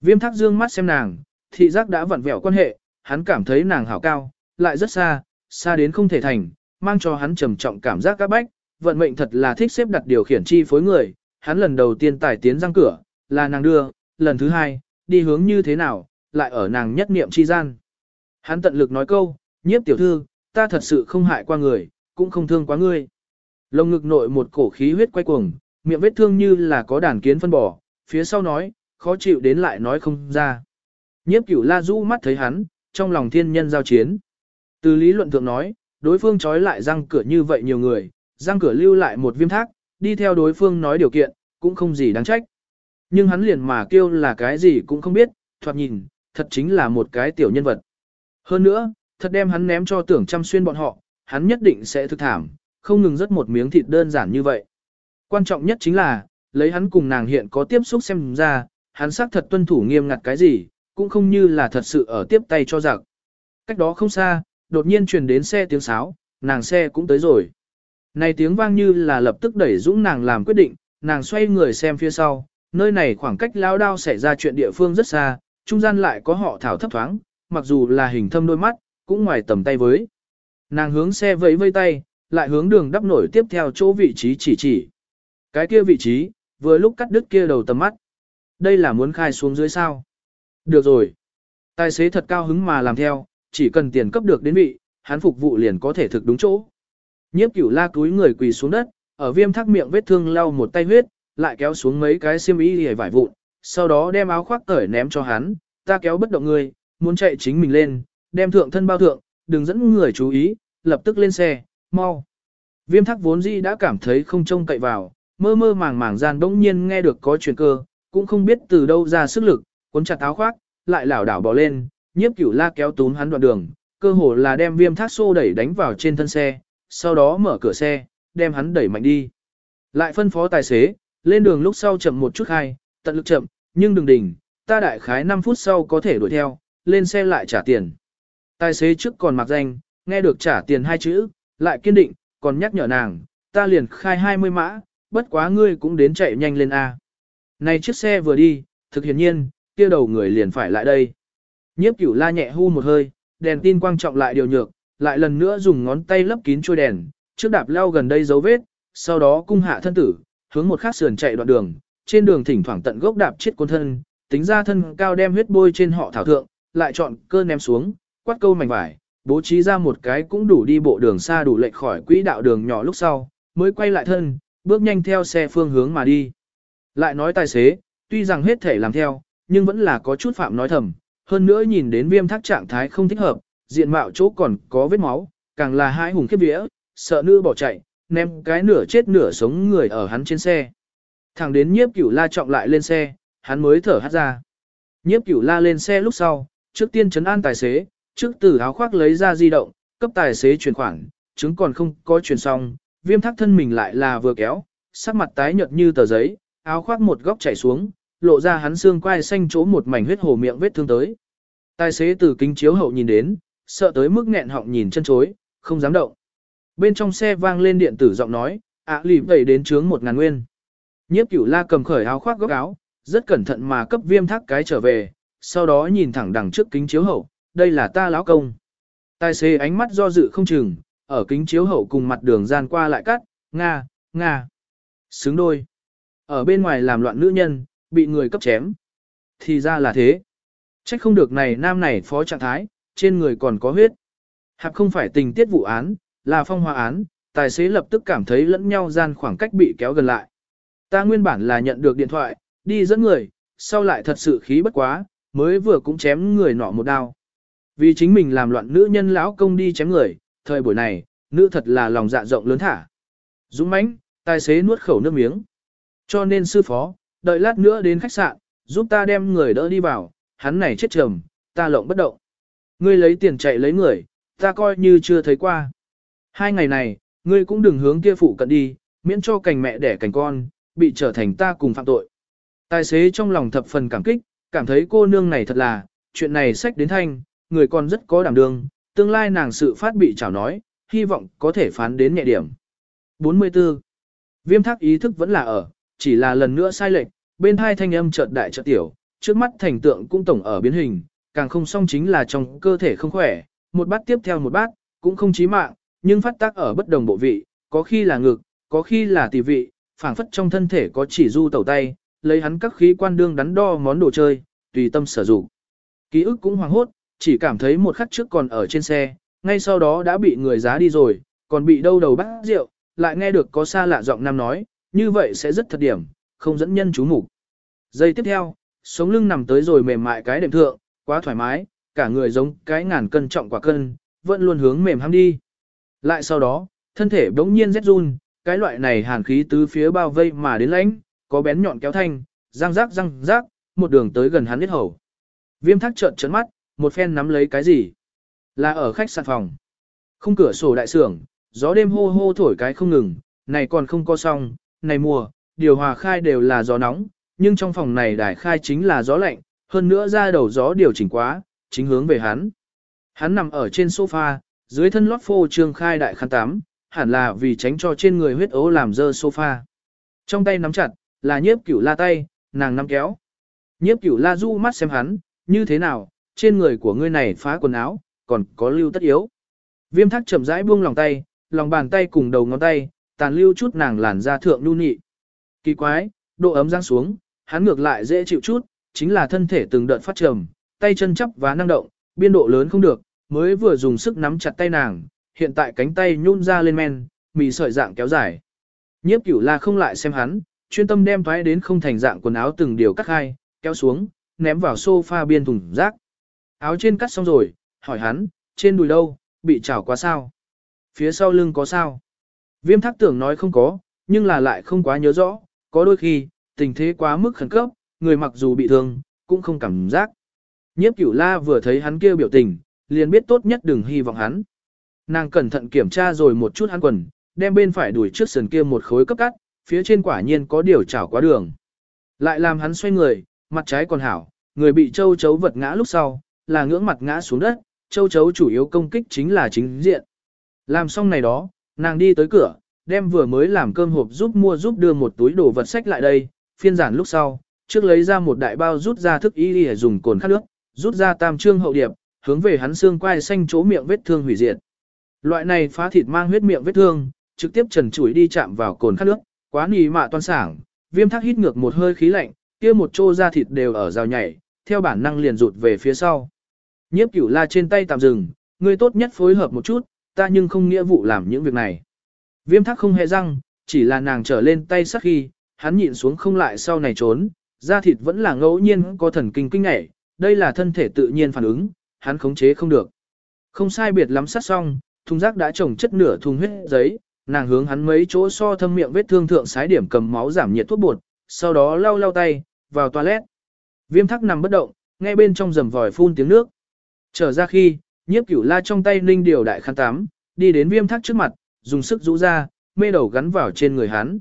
[SPEAKER 1] Viêm thác dương mắt xem nàng, thị giác đã vặn vẹo quan hệ, hắn cảm thấy nàng hảo cao, lại rất xa, xa đến không thể thành, mang cho hắn trầm trọng cảm giác các bách, vận mệnh thật là thích xếp đặt điều khiển chi phối người, hắn lần đầu tiên tải tiến răng cửa, là nàng đưa, lần thứ hai, đi hướng như thế nào, lại ở nàng nhất niệm chi gian. Hắn tận lực nói câu, nhiếp tiểu thư, ta thật sự không hại qua người, cũng không thương quá ngươi. Lồng ngực nội một cổ khí huyết quay cuồng, miệng vết thương như là có đàn kiến phân bỏ, phía sau nói, khó chịu đến lại nói không ra. Nhiếp cửu la rũ mắt thấy hắn, trong lòng thiên nhân giao chiến. Từ lý luận thượng nói, đối phương trói lại răng cửa như vậy nhiều người, răng cửa lưu lại một viêm thác, đi theo đối phương nói điều kiện, cũng không gì đáng trách. Nhưng hắn liền mà kêu là cái gì cũng không biết, thoạt nhìn, thật chính là một cái tiểu nhân vật. Hơn nữa, thật đem hắn ném cho tưởng chăm xuyên bọn họ, hắn nhất định sẽ thực thảm, không ngừng rất một miếng thịt đơn giản như vậy. Quan trọng nhất chính là, lấy hắn cùng nàng hiện có tiếp xúc xem ra, hắn xác thật tuân thủ nghiêm ngặt cái gì, cũng không như là thật sự ở tiếp tay cho giặc. Cách đó không xa, đột nhiên truyền đến xe tiếng sáo, nàng xe cũng tới rồi. Này tiếng vang như là lập tức đẩy dũng nàng làm quyết định, nàng xoay người xem phía sau, nơi này khoảng cách lao đao xảy ra chuyện địa phương rất xa, trung gian lại có họ thảo thấp thoáng, mặc dù là hình thâm đôi mắt, cũng ngoài tầm tay với. Nàng hướng xe vẫy vây tay, lại hướng đường đắp nổi tiếp theo chỗ vị trí chỉ chỉ. Cái kia vị trí, vừa lúc cắt đứt kia đầu tầm mắt. Đây là muốn khai xuống dưới sao. Được rồi. Tài xế thật cao hứng mà làm theo, chỉ cần tiền cấp được đến vị, hắn phục vụ liền có thể thực đúng chỗ. Nhiếp cửu la túi người quỳ xuống đất, ở viêm thác miệng vết thương lau một tay huyết, lại kéo xuống mấy cái xiêm y hề vải vụn, sau đó đem áo khoác cởi ném cho hắn, ta kéo bất động người, muốn chạy chính mình lên, đem thượng thân bao thượng, đừng dẫn người chú ý, lập tức lên xe, mau. Viêm Thác vốn dĩ đã cảm thấy không trông cậy vào, mơ mơ màng màng gian bỗng nhiên nghe được có chuyện cơ, cũng không biết từ đâu ra sức lực, cuốn chặt áo khoác, lại lảo đảo bỏ lên, nhiếp cửu la kéo túm hắn đoạn đường, cơ hồ là đem viêm thác xô đẩy đánh vào trên thân xe, sau đó mở cửa xe, đem hắn đẩy mạnh đi. Lại phân phó tài xế, lên đường lúc sau chậm một chút hay, tận lực chậm, nhưng đừng đỉnh, ta đại khái 5 phút sau có thể đuổi theo, lên xe lại trả tiền. Tài xế trước còn mặc danh, nghe được trả tiền hai chữ, lại kiên định, còn nhắc nhở nàng, ta liền khai 20 mã, bất quá ngươi cũng đến chạy nhanh lên A. Này chiếc xe vừa đi, thực hiện nhiên, kia đầu người liền phải lại đây. Nhiếp cửu la nhẹ hu một hơi, đèn tin quang trọng lại điều nhược, lại lần nữa dùng ngón tay lấp kín trôi đèn, trước đạp leo gần đây dấu vết, sau đó cung hạ thân tử, hướng một khắc sườn chạy đoạn đường, trên đường thỉnh thoảng tận gốc đạp chết côn thân, tính ra thân cao đem huyết bôi trên họ thảo thượng, lại chọn cơ ném xuống, quát câu mảnh vải, bố trí ra một cái cũng đủ đi bộ đường xa đủ lệch khỏi quỹ đạo đường nhỏ lúc sau, mới quay lại thân, bước nhanh theo xe phương hướng mà đi. Lại nói tài xế, tuy rằng hết thể làm theo, nhưng vẫn là có chút phạm nói thầm, hơn nữa nhìn đến viêm thác trạng thái không thích hợp, diện mạo chỗ còn có vết máu, càng là hai hùng khiếp vía, sợ nữ bỏ chạy, ném cái nửa chết nửa sống người ở hắn trên xe. Thẳng đến nhiếp cửu la trọng lại lên xe, hắn mới thở hát ra. Nhiếp cửu la lên xe lúc sau, trước tiên chấn an tài xế, trước từ áo khoác lấy ra di động, cấp tài xế chuyển khoản, chứng còn không có chuyển xong, viêm thác thân mình lại là vừa kéo, sắc mặt tái nhợt như tờ giấy, áo khoác một góc chảy xuống, lộ ra hắn xương quai xanh chỗ một mảnh huyết hồ miệng vết thương tới. Tài xế từ kính chiếu hậu nhìn đến, sợ tới mức nghẹn họng nhìn chân chối, không dám động. Bên trong xe vang lên điện tử giọng nói, ạ lì vẩy đến trướng một ngàn nguyên. Nhiếp cửu la cầm khởi áo khoác góc áo, rất cẩn thận mà cấp viêm thác cái trở về, sau đó nhìn thẳng đằng trước kính chiếu hậu, đây là ta lão công. Tài xế ánh mắt do dự không chừng, ở kính chiếu hậu cùng mặt đường gian qua lại cắt, nga, nga. Xứng đôi. Ở bên ngoài làm loạn nữ nhân, bị người cấp chém. Thì ra là thế. Trách không được này nam này phó trạng thái, trên người còn có huyết. Hạp không phải tình tiết vụ án, là phong hòa án, tài xế lập tức cảm thấy lẫn nhau gian khoảng cách bị kéo gần lại. Ta nguyên bản là nhận được điện thoại, đi dẫn người, sau lại thật sự khí bất quá, mới vừa cũng chém người nọ một đao. Vì chính mình làm loạn nữ nhân lão công đi chém người, thời buổi này, nữ thật là lòng dạ rộng lớn thả. Dũng mãnh, tài xế nuốt khẩu nước miếng. Cho nên sư phó, đợi lát nữa đến khách sạn, giúp ta đem người đỡ đi vào, hắn này chết trầm, ta lộng bất động. Ngươi lấy tiền chạy lấy người, ta coi như chưa thấy qua. Hai ngày này, ngươi cũng đừng hướng kia phụ cận đi, miễn cho cành mẹ đẻ cành con, bị trở thành ta cùng phạm tội. Tài xế trong lòng thập phần cảm kích, cảm thấy cô nương này thật là, chuyện này sách đến thanh, người con rất có đảm đương, tương lai nàng sự phát bị chảo nói, hy vọng có thể phán đến nhẹ điểm. 44. Viêm thác ý thức vẫn là ở, chỉ là lần nữa sai lệch, bên hai thanh âm chợt đại chợt tiểu, trước mắt thành tượng cũng tổng ở biến hình, càng không song chính là trong cơ thể không khỏe, một bát tiếp theo một bát, cũng không chí mạng, nhưng phát tác ở bất đồng bộ vị, có khi là ngực, có khi là tỳ vị, phảng phất trong thân thể có chỉ du tẩu tay, lấy hắn các khí quan đương đắn đo món đồ chơi, tùy tâm sử dụng. Ký ức cũng hoàng hốt, chỉ cảm thấy một khắc trước còn ở trên xe, ngay sau đó đã bị người giá đi rồi, còn bị đâu đầu bắt rượu, lại nghe được có xa lạ giọng nam nói, như vậy sẽ rất thật điểm, không dẫn nhân chú mục. Giây tiếp theo, sống lưng nằm tới rồi mềm mại cái đệm thượng, quá thoải mái, cả người giống cái ngàn cân trọng quả cân, vẫn luôn hướng mềm ham đi. Lại sau đó, thân thể bỗng nhiên rét run, cái loại này hàn khí tứ phía bao vây mà đến lãnh, có bén nhọn kéo thanh, răng rác răng rác, một đường tới gần hắn biết hầu. Viêm thác trợn trấn mắt, một phen nắm lấy cái gì? Là ở khách sạn phòng. Không cửa sổ đại sưởng, gió đêm hô hô thổi cái không ngừng, này còn không có xong, này mùa, điều hòa khai đều là gió nóng, nhưng trong phòng này đài khai chính là gió lạnh, hơn nữa ra đầu gió điều chỉnh quá, chính hướng về hắn. Hắn nằm ở trên sofa, dưới thân lót phô trương khai đại khăn tắm, hẳn là vì tránh cho trên người huyết ố làm dơ sofa. Trong tay nắm chặt, là nhiếp cửu la tay, nàng nắm kéo. Nhiếp cửu la du mắt xem hắn, như thế nào, trên người của ngươi này phá quần áo, còn có lưu tất yếu. Viêm thác chậm rãi buông lòng tay, lòng bàn tay cùng đầu ngón tay, tàn lưu chút nàng làn da thượng nhu nhị. Kỳ quái, độ ấm giáng xuống, hắn ngược lại dễ chịu chút, chính là thân thể từng đợt phát trầm, tay chân chắp và năng động, biên độ lớn không được, mới vừa dùng sức nắm chặt tay nàng, hiện tại cánh tay nhún ra lên men, mì sợi dạng kéo dài. Nhiếp cửu la không lại xem hắn, chuyên tâm đem thoái đến không thành dạng quần áo từng điều cắt hai, kéo xuống, ném vào sofa biên thùng rác. Áo trên cắt xong rồi, hỏi hắn, trên đùi đâu, bị chảo quá sao? Phía sau lưng có sao? Viêm thác tưởng nói không có, nhưng là lại không quá nhớ rõ, có đôi khi, tình thế quá mức khẩn cấp, người mặc dù bị thương, cũng không cảm giác. Nhiếp cửu la vừa thấy hắn kia biểu tình, liền biết tốt nhất đừng hy vọng hắn. Nàng cẩn thận kiểm tra rồi một chút hắn quần, đem bên phải đuổi trước sườn kia một khối cấp cắt, phía trên quả nhiên có điều chảo quá đường. Lại làm hắn xoay người, mặt trái còn hảo, người bị châu chấu vật ngã lúc sau, là ngưỡng mặt ngã xuống đất, châu chấu chủ yếu công kích chính là chính diện. Làm xong này đó, nàng đi tới cửa, đem vừa mới làm cơm hộp giúp mua giúp đưa một túi đồ vật sách lại đây, phiên giản lúc sau, trước lấy ra một đại bao rút ra thức y để dùng cồn khát nước, rút ra tam trương hậu điệp, hướng về hắn xương quai xanh chỗ miệng vết thương hủy diệt. Loại này phá thịt mang huyết miệng vết thương, trực tiếp trần chuỗi đi chạm vào cồn khát nước, quá nì mạ toan sảng, viêm thác hít ngược một hơi khí lạnh, kia một chỗ da thịt đều ở rào nhảy, theo bản năng liền rụt về phía sau. Nhiếp cửu la trên tay tạm dừng, ngươi tốt nhất phối hợp một chút, ta nhưng không nghĩa vụ làm những việc này. Viêm thác không hề răng, chỉ là nàng trở lên tay sắc khi, hắn nhịn xuống không lại sau này trốn, da thịt vẫn là ngẫu nhiên có thần kinh kinh ngảy, đây là thân thể tự nhiên phản ứng, hắn khống chế không được. Không sai biệt lắm sát xong, thùng rác đã trồng chất nửa thùng huyết giấy, nàng hướng hắn mấy chỗ so thâm miệng vết thương thượng sái điểm cầm máu giảm nhiệt thuốc bột, sau đó lau lau tay, vào toilet. Viêm thắc nằm bất động, nghe bên trong rầm vòi phun tiếng nước. Trở ra khi, nhiếp cửu la trong tay ninh điều đại khăn tắm, đi đến viêm Thác trước mặt, dùng sức rũ ra, mê đầu gắn vào trên người hắn.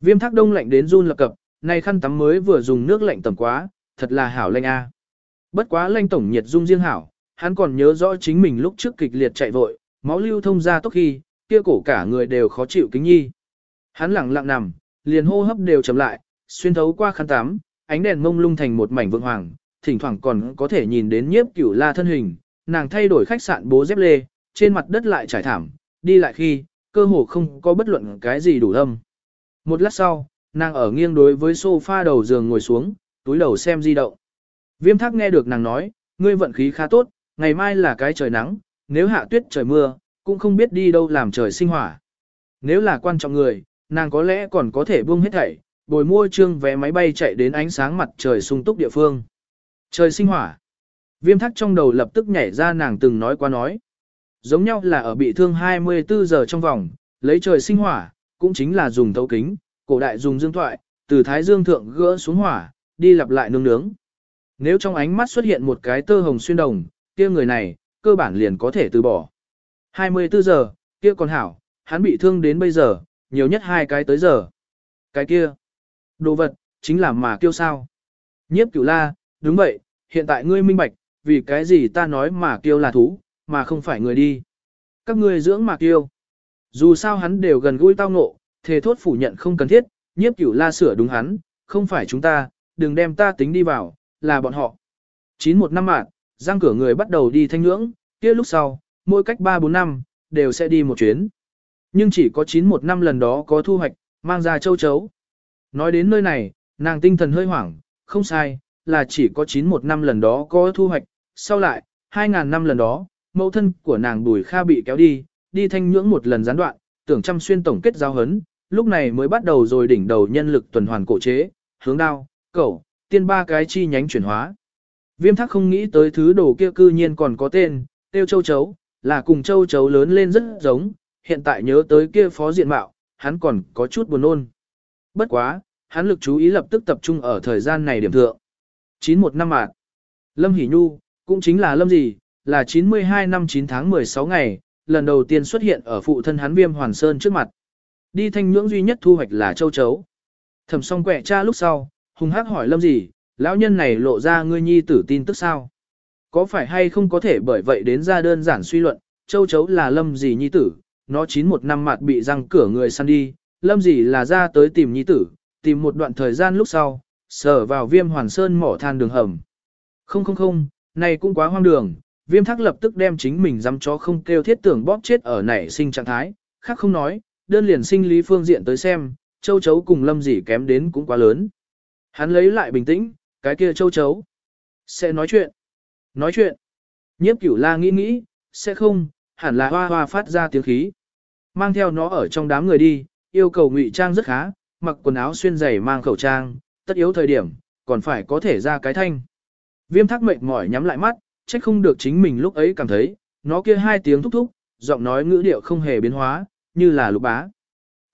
[SPEAKER 1] Viêm Thác đông lạnh đến run lập cập, này khăn tắm mới vừa dùng nước lạnh tầm quá, thật là hảo lanh a. Bất quá lanh tổng nhiệt dung riêng hảo, hắn còn nhớ rõ chính mình lúc trước kịch liệt chạy vội, máu lưu thông ra tốc khi, kia cổ cả người đều khó chịu kính nhi. Hắn lặng lặng nằm, liền hô hấp đều chậm lại, xuyên thấu qua khăn tắm, ánh đèn mông lung thành một mảnh vượng hoàng, thỉnh thoảng còn có thể nhìn đến nhiếp cửu la thân hình, nàng thay đổi khách sạn bố dép lê, trên mặt đất lại trải thảm, đi lại khi, cơ hồ không có bất luận cái gì đủ âm. Một lát sau, nàng ở nghiêng đối với sofa đầu giường ngồi xuống, túi đầu xem di động. Viêm thác nghe được nàng nói, ngươi vận khí khá tốt, ngày mai là cái trời nắng, nếu hạ tuyết trời mưa, cũng không biết đi đâu làm trời sinh hỏa. Nếu là quan trọng người, nàng có lẽ còn có thể buông hết thảy, bồi mua trương vé máy bay chạy đến ánh sáng mặt trời sung túc địa phương. Trời sinh hỏa. Viêm thắc trong đầu lập tức nhảy ra nàng từng nói qua nói. Giống nhau là ở bị thương 24 giờ trong vòng, lấy trời sinh hỏa, cũng chính là dùng thấu kính, cổ đại dùng dương thoại, từ thái dương thượng gỡ xuống hỏa, đi lặp lại nương nướng. Nếu trong ánh mắt xuất hiện một cái tơ hồng xuyên đồng, kia người này, cơ bản liền có thể từ bỏ. 24 giờ, kia còn hảo, hắn bị thương đến bây giờ, nhiều nhất hai cái tới giờ. Cái kia, đồ vật, chính là mà kêu sao. Nhiếp cửu la, đúng vậy, hiện tại ngươi minh bạch, vì cái gì ta nói mà kiêu là thú, mà không phải người đi. Các ngươi dưỡng mà kiêu. Dù sao hắn đều gần gũi tao ngộ, thề thốt phủ nhận không cần thiết, nhiếp cửu la sửa đúng hắn, không phải chúng ta, đừng đem ta tính đi vào, là bọn họ. Chín một năm mạng, giang cửa người bắt đầu đi thanh ngưỡng, kia lúc sau, mỗi cách 3-4 năm, đều sẽ đi một chuyến. Nhưng chỉ có 9 một năm lần đó có thu hoạch, mang ra châu chấu. Nói đến nơi này, nàng tinh thần hơi hoảng, không sai, là chỉ có 9 một năm lần đó có thu hoạch, sau lại, 2.000 năm lần đó, mẫu thân của nàng Bùi Kha bị kéo đi, đi thanh nhưỡng một lần gián đoạn, tưởng chăm xuyên tổng kết giao hấn, lúc này mới bắt đầu rồi đỉnh đầu nhân lực tuần hoàn cổ chế, hướng đao, cẩu, tiên ba cái chi nhánh chuyển hóa. Viêm thác không nghĩ tới thứ đồ kia cư nhiên còn có tên, tiêu châu chấu, là cùng châu chấu lớn lên rất giống, hiện tại nhớ tới kia phó diện mạo, hắn còn có chút buồn nôn. Bất quá, hắn lực chú ý lập tức tập trung ở thời gian này điểm thượng. 91 năm mạng. Lâm Hỷ Nhu, cũng chính là Lâm gì, là 92 năm 9 tháng 16 ngày, lần đầu tiên xuất hiện ở phụ thân hắn viêm hoàn sơn trước mặt. Đi thanh nhưỡng duy nhất thu hoạch là châu chấu. Thẩm song quẹ cha lúc sau, hùng hắc hỏi lâm gì, lão nhân này lộ ra ngươi nhi tử tin tức sao? Có phải hay không có thể bởi vậy đến ra đơn giản suy luận, châu chấu là lâm gì nhi tử, nó chín một năm mặt bị răng cửa người săn đi, lâm gì là ra tới tìm nhi tử, tìm một đoạn thời gian lúc sau, sở vào viêm hoàn sơn mỏ than đường hầm. Không không không, này cũng quá hoang đường, viêm thác lập tức đem chính mình dám chó không kêu thiết tưởng bóp chết ở nảy sinh trạng thái, khác không nói, đơn liền sinh lý phương diện tới xem, châu chấu cùng lâm dỉ kém đến cũng quá lớn. Hắn lấy lại bình tĩnh, cái kia châu chấu. Sẽ nói chuyện. Nói chuyện. Nhiếp cửu la nghĩ nghĩ, sẽ không, hẳn là hoa hoa phát ra tiếng khí. Mang theo nó ở trong đám người đi, yêu cầu ngụy trang rất khá, mặc quần áo xuyên giày mang khẩu trang, tất yếu thời điểm, còn phải có thể ra cái thanh. Viêm thác mệt mỏi nhắm lại mắt, trách không được chính mình lúc ấy cảm thấy, nó kia hai tiếng thúc thúc, giọng nói ngữ điệu không hề biến hóa, như là lục bá.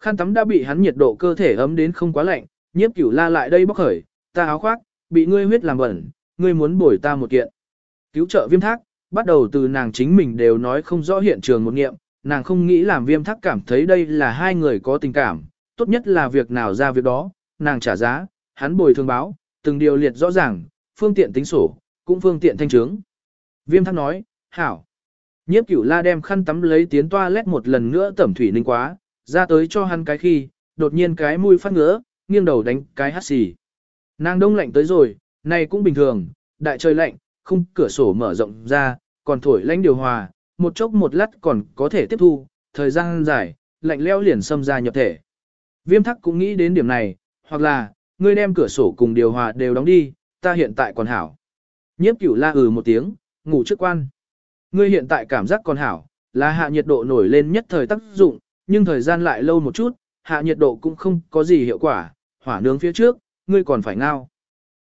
[SPEAKER 1] Khăn tắm đã bị hắn nhiệt độ cơ thể ấm đến không quá lạnh, nhiếp cửu la lại đây bóc khởi, ta áo khoác, bị ngươi huyết làm bẩn, ngươi muốn bồi ta một kiện. Cứu trợ viêm thác, bắt đầu từ nàng chính mình đều nói không rõ hiện trường một nghiệm, nàng không nghĩ làm viêm thác cảm thấy đây là hai người có tình cảm, tốt nhất là việc nào ra việc đó, nàng trả giá, hắn bồi thường báo, từng điều liệt rõ ràng, phương tiện tính sổ, cũng phương tiện thanh trướng. Viêm thắc nói, hảo. Nhiếp cửu la đem khăn tắm lấy tiến toa lét một lần nữa tẩm thủy ninh quá, ra tới cho hắn cái khi, đột nhiên cái mũi phát ngứa, nghiêng đầu đánh cái hát xì. Nàng đông lạnh tới rồi, này cũng bình thường, đại trời lạnh, khung cửa sổ mở rộng ra, còn thổi lạnh điều hòa, một chốc một lát còn có thể tiếp thu, thời gian dài, lạnh leo liền xâm ra nhập thể. Viêm thắc cũng nghĩ đến điểm này, hoặc là, ngươi đem cửa sổ cùng điều hòa đều đóng đi, ta hiện tại còn hảo. Nhiếp cửu la ừ một tiếng, ngủ trước quan. Ngươi hiện tại cảm giác còn hảo, là hạ nhiệt độ nổi lên nhất thời tác dụng, nhưng thời gian lại lâu một chút, hạ nhiệt độ cũng không có gì hiệu quả, hỏa nướng phía trước, ngươi còn phải ngao.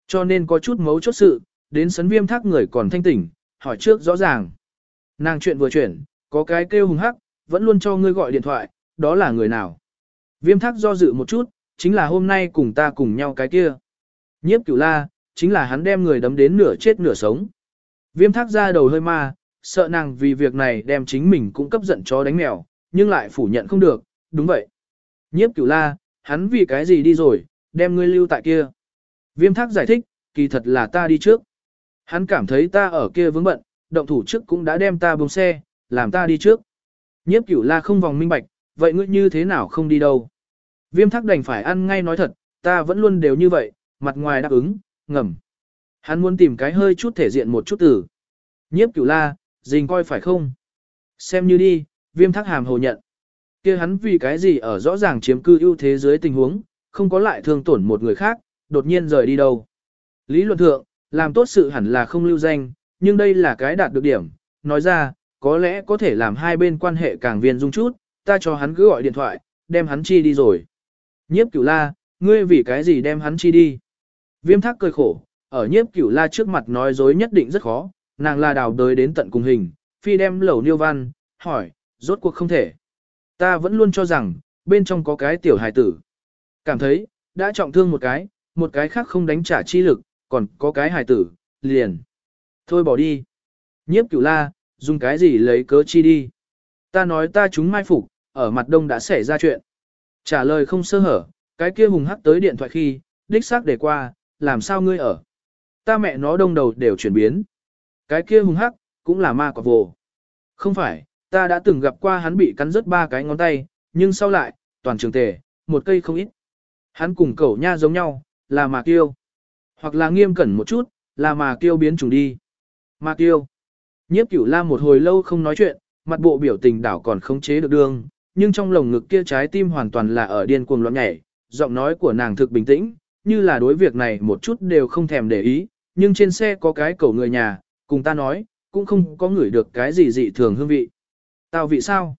[SPEAKER 1] Cho nên có chút mấu chốt sự, đến sấn viêm thác người còn thanh tỉnh, hỏi trước rõ ràng. Nàng chuyện vừa chuyển, có cái kêu hùng hắc, vẫn luôn cho ngươi gọi điện thoại, đó là người nào. Viêm thác do dự một chút, chính là hôm nay cùng ta cùng nhau cái kia. Nhiếp cửu la, chính là hắn đem người đấm đến nửa chết nửa sống. Viêm thác ra đầu hơi ma, sợ nàng vì việc này đem chính mình cũng cấp giận chó đánh mèo, nhưng lại phủ nhận không được, đúng vậy. Nhiếp cửu la, hắn vì cái gì đi rồi, đem ngươi lưu tại kia. Viêm thác giải thích, kỳ thật là ta đi trước. Hắn cảm thấy ta ở kia vướng bận, động thủ trước cũng đã đem ta bông xe, làm ta đi trước. Nhiếp cửu la không vòng minh bạch, vậy ngươi như thế nào không đi đâu. Viêm thác đành phải ăn ngay nói thật, ta vẫn luôn đều như vậy, mặt ngoài đáp ứng, ngầm. Hắn muốn tìm cái hơi chút thể diện một chút tử. Nhiếp cửu la, dình coi phải không? Xem như đi, viêm thác hàm hồ nhận. kia hắn vì cái gì ở rõ ràng chiếm cư ưu thế dưới tình huống, không có lại thương tổn một người khác, đột nhiên rời đi đâu. Lý luận thượng, làm tốt sự hẳn là không lưu danh, nhưng đây là cái đạt được điểm, nói ra, có lẽ có thể làm hai bên quan hệ càng viên dung chút, ta cho hắn cứ gọi điện thoại, đem hắn chi đi rồi. Nhiếp cửu la, ngươi vì cái gì đem hắn chi đi? Viêm thác cười khổ, ở nhiếp cửu la trước mặt nói dối nhất định rất khó, nàng là đào đới đến tận cùng hình, phi đem lẩu niêu văn, hỏi, rốt cuộc không thể. Ta vẫn luôn cho rằng, bên trong có cái tiểu hài tử. Cảm thấy, đã trọng thương một cái, một cái khác không đánh trả chi lực, còn có cái hài tử, liền. Thôi bỏ đi. Nhiếp cửu la, dùng cái gì lấy cớ chi đi. Ta nói ta chúng mai phục, ở mặt đông đã xảy ra chuyện. Trả lời không sơ hở, cái kia hùng hắc tới điện thoại khi, đích xác để qua, làm sao ngươi ở. Ta mẹ nó đông đầu đều chuyển biến. Cái kia hùng hắc, cũng là ma quả vồ. Không phải, ta đã từng gặp qua hắn bị cắn rớt ba cái ngón tay, nhưng sau lại, toàn trường tề, một cây không ít. Hắn cùng cẩu nha giống nhau, là mà kiêu. Hoặc là nghiêm cẩn một chút, là mà kiêu biến chủng đi. Mà kiêu. Nhiếp cửu la một hồi lâu không nói chuyện, mặt bộ biểu tình đảo còn không chế được đường nhưng trong lồng ngực kia trái tim hoàn toàn là ở điên cuồng loạn nhảy, giọng nói của nàng thực bình tĩnh, như là đối việc này một chút đều không thèm để ý, nhưng trên xe có cái cẩu người nhà, cùng ta nói, cũng không có ngửi được cái gì dị thường hương vị. Tao vị sao?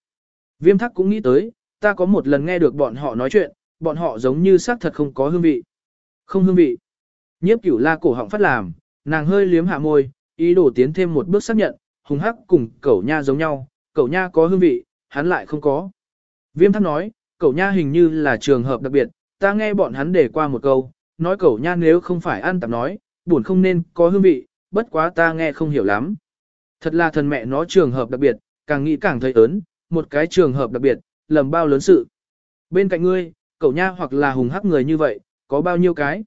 [SPEAKER 1] Viêm thắc cũng nghĩ tới, ta có một lần nghe được bọn họ nói chuyện, bọn họ giống như xác thật không có hương vị. Không hương vị. Nhiếp cửu la cổ họng phát làm, nàng hơi liếm hạ môi, ý đồ tiến thêm một bước xác nhận, hùng hắc cùng cẩu nha giống nhau, cẩu nha có hương vị, hắn lại không có. Viêm thắc nói, cẩu nha hình như là trường hợp đặc biệt, ta nghe bọn hắn để qua một câu, nói cẩu nha nếu không phải ăn tạp nói, buồn không nên có hương vị, bất quá ta nghe không hiểu lắm. Thật là thần mẹ nó trường hợp đặc biệt, càng nghĩ càng thấy ớn, một cái trường hợp đặc biệt, lầm bao lớn sự. Bên cạnh ngươi, cậu nha hoặc là hùng hắc người như vậy, có bao nhiêu cái?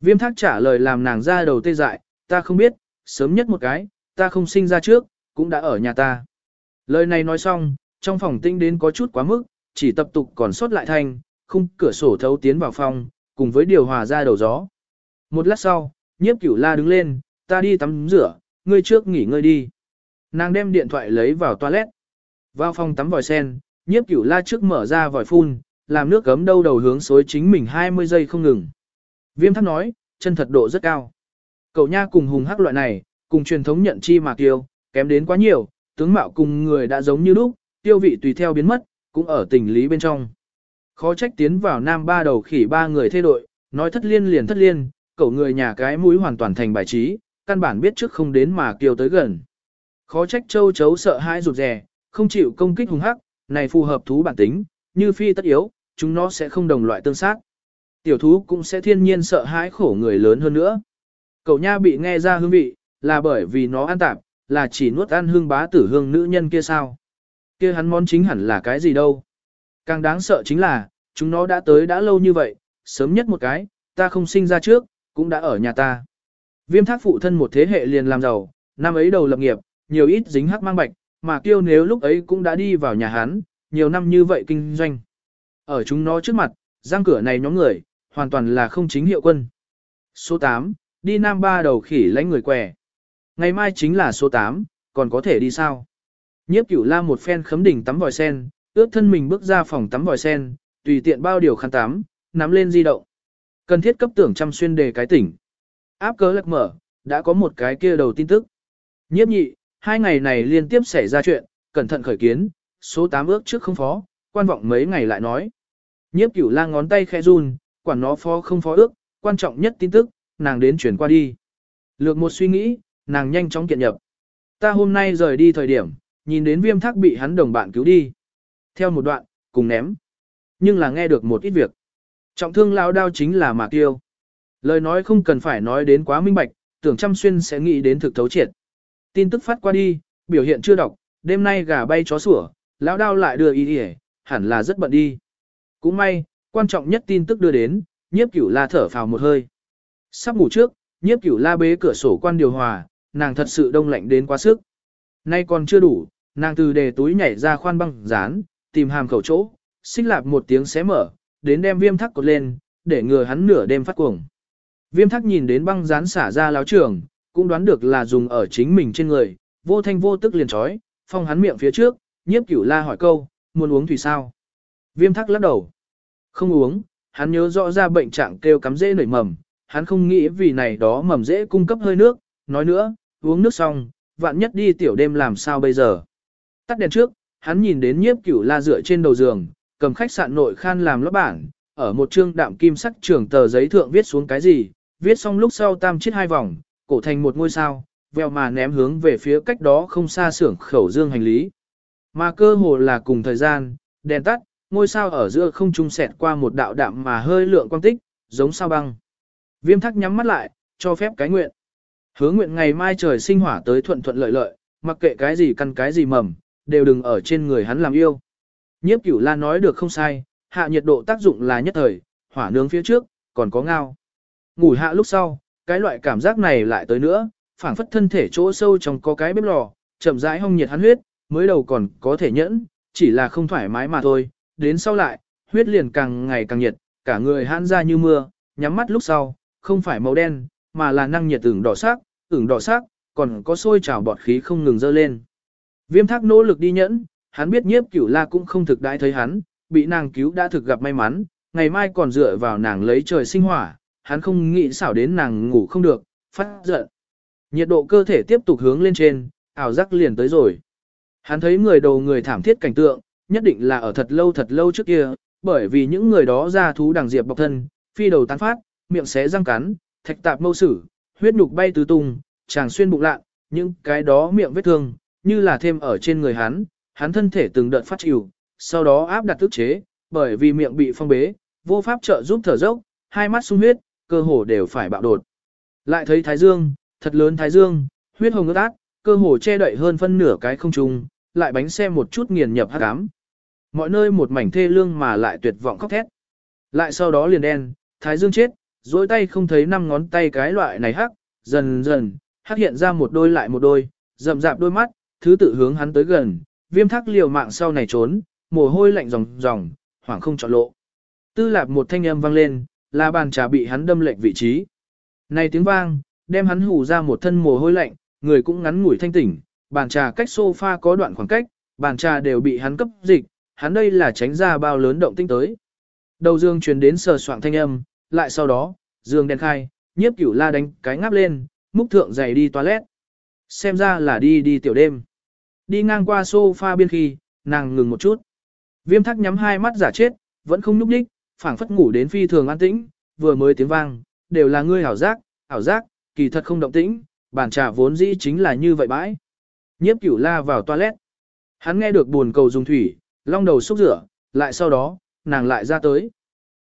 [SPEAKER 1] Viêm thác trả lời làm nàng ra đầu tê dại, ta không biết, sớm nhất một cái, ta không sinh ra trước, cũng đã ở nhà ta. Lời này nói xong, trong phòng tinh đến có chút quá mức, chỉ tập tục còn sót lại thanh, khung cửa sổ thấu tiến vào phòng, cùng với điều hòa ra đầu gió. Một lát sau, nhiếp cửu la đứng lên, ta đi tắm rửa, ngươi trước nghỉ ngơi đi. Nàng đem điện thoại lấy vào toilet. Vào phòng tắm vòi sen, nhiếp cửu la trước mở ra vòi phun, làm nước gấm đâu đầu hướng xối chính mình 20 giây không ngừng. Viêm thắc nói, chân thật độ rất cao. Cậu nha cùng hùng hắc loại này, cùng truyền thống nhận chi mà kiêu, kém đến quá nhiều, tướng mạo cùng người đã giống như lúc, tiêu vị tùy theo biến mất, cũng ở tình lý bên trong. Khó trách tiến vào nam ba đầu khỉ ba người thay đội, nói thất liên liền thất liên, cậu người nhà cái mũi hoàn toàn thành bài trí, căn bản biết trước không đến mà kiều tới gần. Khó trách châu chấu sợ hãi rụt rè, không chịu công kích hung hắc, này phù hợp thú bản tính, như phi tất yếu, chúng nó sẽ không đồng loại tương sát. Tiểu thú cũng sẽ thiên nhiên sợ hãi khổ người lớn hơn nữa. Cậu nha bị nghe ra hương vị, là bởi vì nó ăn tạp, là chỉ nuốt ăn hương bá tử hương nữ nhân kia sao. Kia hắn món chính hẳn là cái gì đâu. Càng đáng sợ chính là, chúng nó đã tới đã lâu như vậy, sớm nhất một cái, ta không sinh ra trước, cũng đã ở nhà ta. Viêm thác phụ thân một thế hệ liền làm giàu, năm ấy đầu lập nghiệp, nhiều ít dính hắc mang bạch, mà kiêu nếu lúc ấy cũng đã đi vào nhà hắn, nhiều năm như vậy kinh doanh. Ở chúng nó trước mặt, giang cửa này nhóm người, hoàn toàn là không chính hiệu quân. Số 8, đi nam ba đầu khỉ lãnh người què. Ngày mai chính là số 8, còn có thể đi sao? Nhiếp cửu la một phen khấm đỉnh tắm vòi sen, ướp thân mình bước ra phòng tắm vòi sen, tùy tiện bao điều khăn tắm, nắm lên di động. Cần thiết cấp tưởng chăm xuyên đề cái tỉnh. Áp cớ lật mở, đã có một cái kia đầu tin tức. Nhiếp nhị, hai ngày này liên tiếp xảy ra chuyện, cẩn thận khởi kiến, số 8 ước trước không phó, quan vọng mấy ngày lại nói. Nhiếp cửu la ngón tay khẽ run, quản nó phó không phó ước, quan trọng nhất tin tức, nàng đến chuyển qua đi. Lược một suy nghĩ, nàng nhanh chóng kiện nhập. Ta hôm nay rời đi thời điểm, nhìn đến viêm thác bị hắn đồng bạn cứu đi. Theo một đoạn, cùng ném. Nhưng là nghe được một ít việc. Trọng thương lao đao chính là Mạc Tiêu. Lời nói không cần phải nói đến quá minh bạch, tưởng chăm xuyên sẽ nghĩ đến thực thấu triệt. Tin tức phát qua đi, biểu hiện chưa đọc, đêm nay gà bay chó sủa, lão đao lại đưa ý ỉa, hẳn là rất bận đi. Cũng may, quan trọng nhất tin tức đưa đến, nhiếp cửu la thở phào một hơi. Sắp ngủ trước, nhiếp cửu la bế cửa sổ quan điều hòa, nàng thật sự đông lạnh đến quá sức. Nay còn chưa đủ, nàng từ đề túi nhảy ra khoan băng dán, tìm hàm khẩu chỗ, xích lạp một tiếng xé mở, đến đem viêm thắc cột lên, để ngừa hắn nửa đêm phát cuồng. Viêm thắc nhìn đến băng dán xả ra láo trường, cũng đoán được là dùng ở chính mình trên người, vô thanh vô tức liền trói, phong hắn miệng phía trước, nhiếp cửu la hỏi câu, muốn uống thủy sao? Viêm thắc lắc đầu. Không uống, hắn nhớ rõ ra bệnh trạng kêu cắm dễ nảy mầm, hắn không nghĩ vì này đó mầm dễ cung cấp hơi nước, nói nữa, uống nước xong, vạn nhất đi tiểu đêm làm sao bây giờ. Tắt đèn trước, hắn nhìn đến nhiếp cửu la dựa trên đầu giường, cầm khách sạn nội khan làm lớp bản, ở một chương đạm kim sắc trường tờ giấy thượng viết xuống cái gì, viết xong lúc sau tam chiết hai vòng, cổ thành một ngôi sao, veo mà ném hướng về phía cách đó không xa xưởng khẩu dương hành lý. Mà cơ hồ là cùng thời gian, đèn tắt, ngôi sao ở giữa không trung xẹt qua một đạo đạm mà hơi lượng quang tích, giống sao băng. Viêm thắc nhắm mắt lại, cho phép cái nguyện. Hứa nguyện ngày mai trời sinh hỏa tới thuận thuận lợi lợi, mặc kệ cái gì căn cái gì mầm, đều đừng ở trên người hắn làm yêu. Nhiếp cửu la nói được không sai, hạ nhiệt độ tác dụng là nhất thời, hỏa nướng phía trước, còn có ngao. Ngủ hạ lúc sau, cái loại cảm giác này lại tới nữa, phảng phất thân thể chỗ sâu trong có cái bếp lò, chậm rãi hong nhiệt hắn huyết, mới đầu còn có thể nhẫn, chỉ là không thoải mái mà thôi, đến sau lại, huyết liền càng ngày càng nhiệt, cả người hãn ra như mưa, nhắm mắt lúc sau, không phải màu đen, mà là năng nhiệt ửng đỏ sắc, ửng đỏ sắc, còn có sôi trào bọt khí không ngừng dơ lên. Viêm thác nỗ lực đi nhẫn, hắn biết nhiếp cửu la cũng không thực đãi thấy hắn, bị nàng cứu đã thực gặp may mắn, ngày mai còn dựa vào nàng lấy trời sinh hỏa, hắn không nghĩ xảo đến nàng ngủ không được, phát giận. Nhiệt độ cơ thể tiếp tục hướng lên trên, ảo giác liền tới rồi. Hắn thấy người đầu người thảm thiết cảnh tượng, nhất định là ở thật lâu thật lâu trước kia, bởi vì những người đó ra thú đằng diệp bọc thân, phi đầu tán phát, miệng xé răng cắn, thạch tạp mâu sử, huyết nhục bay tứ tung, chàng xuyên bụng lạ, những cái đó miệng vết thương, như là thêm ở trên người hắn, hắn thân thể từng đợt phát chịu, sau đó áp đặt tức chế, bởi vì miệng bị phong bế, vô pháp trợ giúp thở dốc, hai mắt sung huyết, cơ hồ đều phải bạo đột. Lại thấy thái dương, thật lớn thái dương, huyết hồng ướt át, cơ hồ che đậy hơn phân nửa cái không trung, lại bánh xe một chút nghiền nhập hắc ám. Mọi nơi một mảnh thê lương mà lại tuyệt vọng khóc thét. Lại sau đó liền đen, thái dương chết, dối tay không thấy năm ngón tay cái loại này hắc, dần dần, hắc hiện ra một đôi lại một đôi, rậm rạp đôi mắt, thứ tự hướng hắn tới gần, viêm thác liều mạng sau này trốn, mồ hôi lạnh ròng ròng, hoảng không chọn lộ. Tư lạp một thanh âm vang lên, là bàn trà bị hắn đâm lệch vị trí. Này tiếng vang, đem hắn hù ra một thân mồ hôi lạnh, người cũng ngắn ngủi thanh tỉnh, bàn trà cách sofa có đoạn khoảng cách, bàn trà đều bị hắn cấp dịch, hắn đây là tránh ra bao lớn động tinh tới. Đầu dương truyền đến sờ soạng thanh âm, lại sau đó, dương đen khai, nhiếp cửu la đánh cái ngáp lên, múc thượng giày đi toilet. Xem ra là đi đi tiểu đêm. Đi ngang qua sofa biên khi, nàng ngừng một chút. Viêm thắc nhắm hai mắt giả chết, vẫn không nhúc nhích, phảng phất ngủ đến phi thường an tĩnh, vừa mới tiếng vang, đều là ngươi ảo giác, ảo giác, kỳ thật không động tĩnh, bản trà vốn dĩ chính là như vậy bãi. Nhiếp cửu la vào toilet. Hắn nghe được buồn cầu dùng thủy, long đầu xúc rửa, lại sau đó, nàng lại ra tới.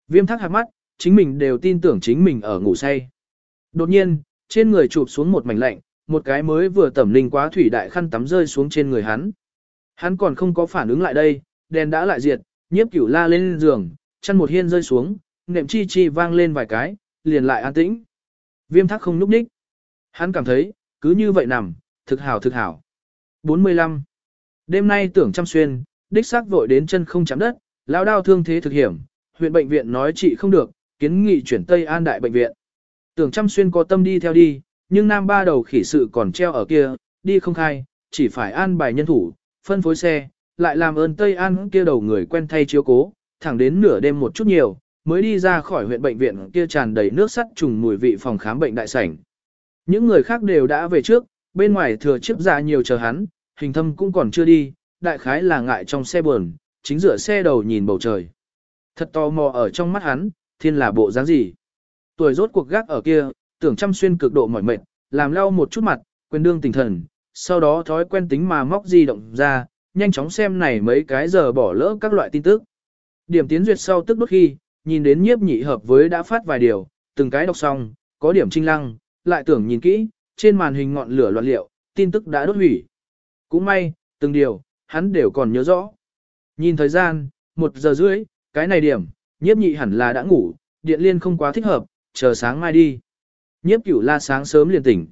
[SPEAKER 1] Viêm thắc hạt mắt, chính mình đều tin tưởng chính mình ở ngủ say. Đột nhiên, trên người chụp xuống một mảnh lạnh, một cái mới vừa tẩm linh quá thủy đại khăn tắm rơi xuống trên người hắn. Hắn còn không có phản ứng lại đây, đèn đã lại diệt, nhiếp cửu la lên giường, chăn một hiên rơi xuống, nệm chi chi vang lên vài cái, liền lại an tĩnh. Viêm thắc không núp ních. Hắn cảm thấy, cứ như vậy nằm, thực hảo thực hảo. 45. Đêm nay tưởng chăm xuyên, đích xác vội đến chân không chạm đất, lão đau thương thế thực hiểm, huyện bệnh viện nói trị không được, kiến nghị chuyển Tây An Đại bệnh viện. Tưởng chăm xuyên có tâm đi theo đi, nhưng nam ba đầu khỉ sự còn treo ở kia, đi không khai, chỉ phải an bài nhân thủ, phân phối xe, lại làm ơn Tây An kia đầu người quen thay chiếu cố, thẳng đến nửa đêm một chút nhiều, mới đi ra khỏi huyện bệnh viện kia tràn đầy nước sắt trùng mùi vị phòng khám bệnh đại sảnh. Những người khác đều đã về trước, bên ngoài thừa chiếc ra nhiều chờ hắn, hình thâm cũng còn chưa đi, đại khái là ngại trong xe buồn, chính giữa xe đầu nhìn bầu trời. Thật to mò ở trong mắt hắn, thiên là bộ dáng gì. Tuổi rốt cuộc gác ở kia, tưởng chăm xuyên cực độ mỏi mệt, làm lau một chút mặt, quên đương tỉnh thần, sau đó thói quen tính mà móc di động ra, nhanh chóng xem này mấy cái giờ bỏ lỡ các loại tin tức. Điểm tiến duyệt sau tức đốt khi, nhìn đến nhiếp nhị hợp với đã phát vài điều, từng cái đọc xong, có điểm trinh lăng, lại tưởng nhìn kỹ, trên màn hình ngọn lửa loạn liệu, tin tức đã đốt hủy. Cũng may, từng điều, hắn đều còn nhớ rõ. Nhìn thời gian, một giờ rưỡi, cái này điểm, nhiếp nhị hẳn là đã ngủ, điện liên không quá thích hợp, chờ sáng mai đi. Nhiếp cửu la sáng sớm liền tỉnh.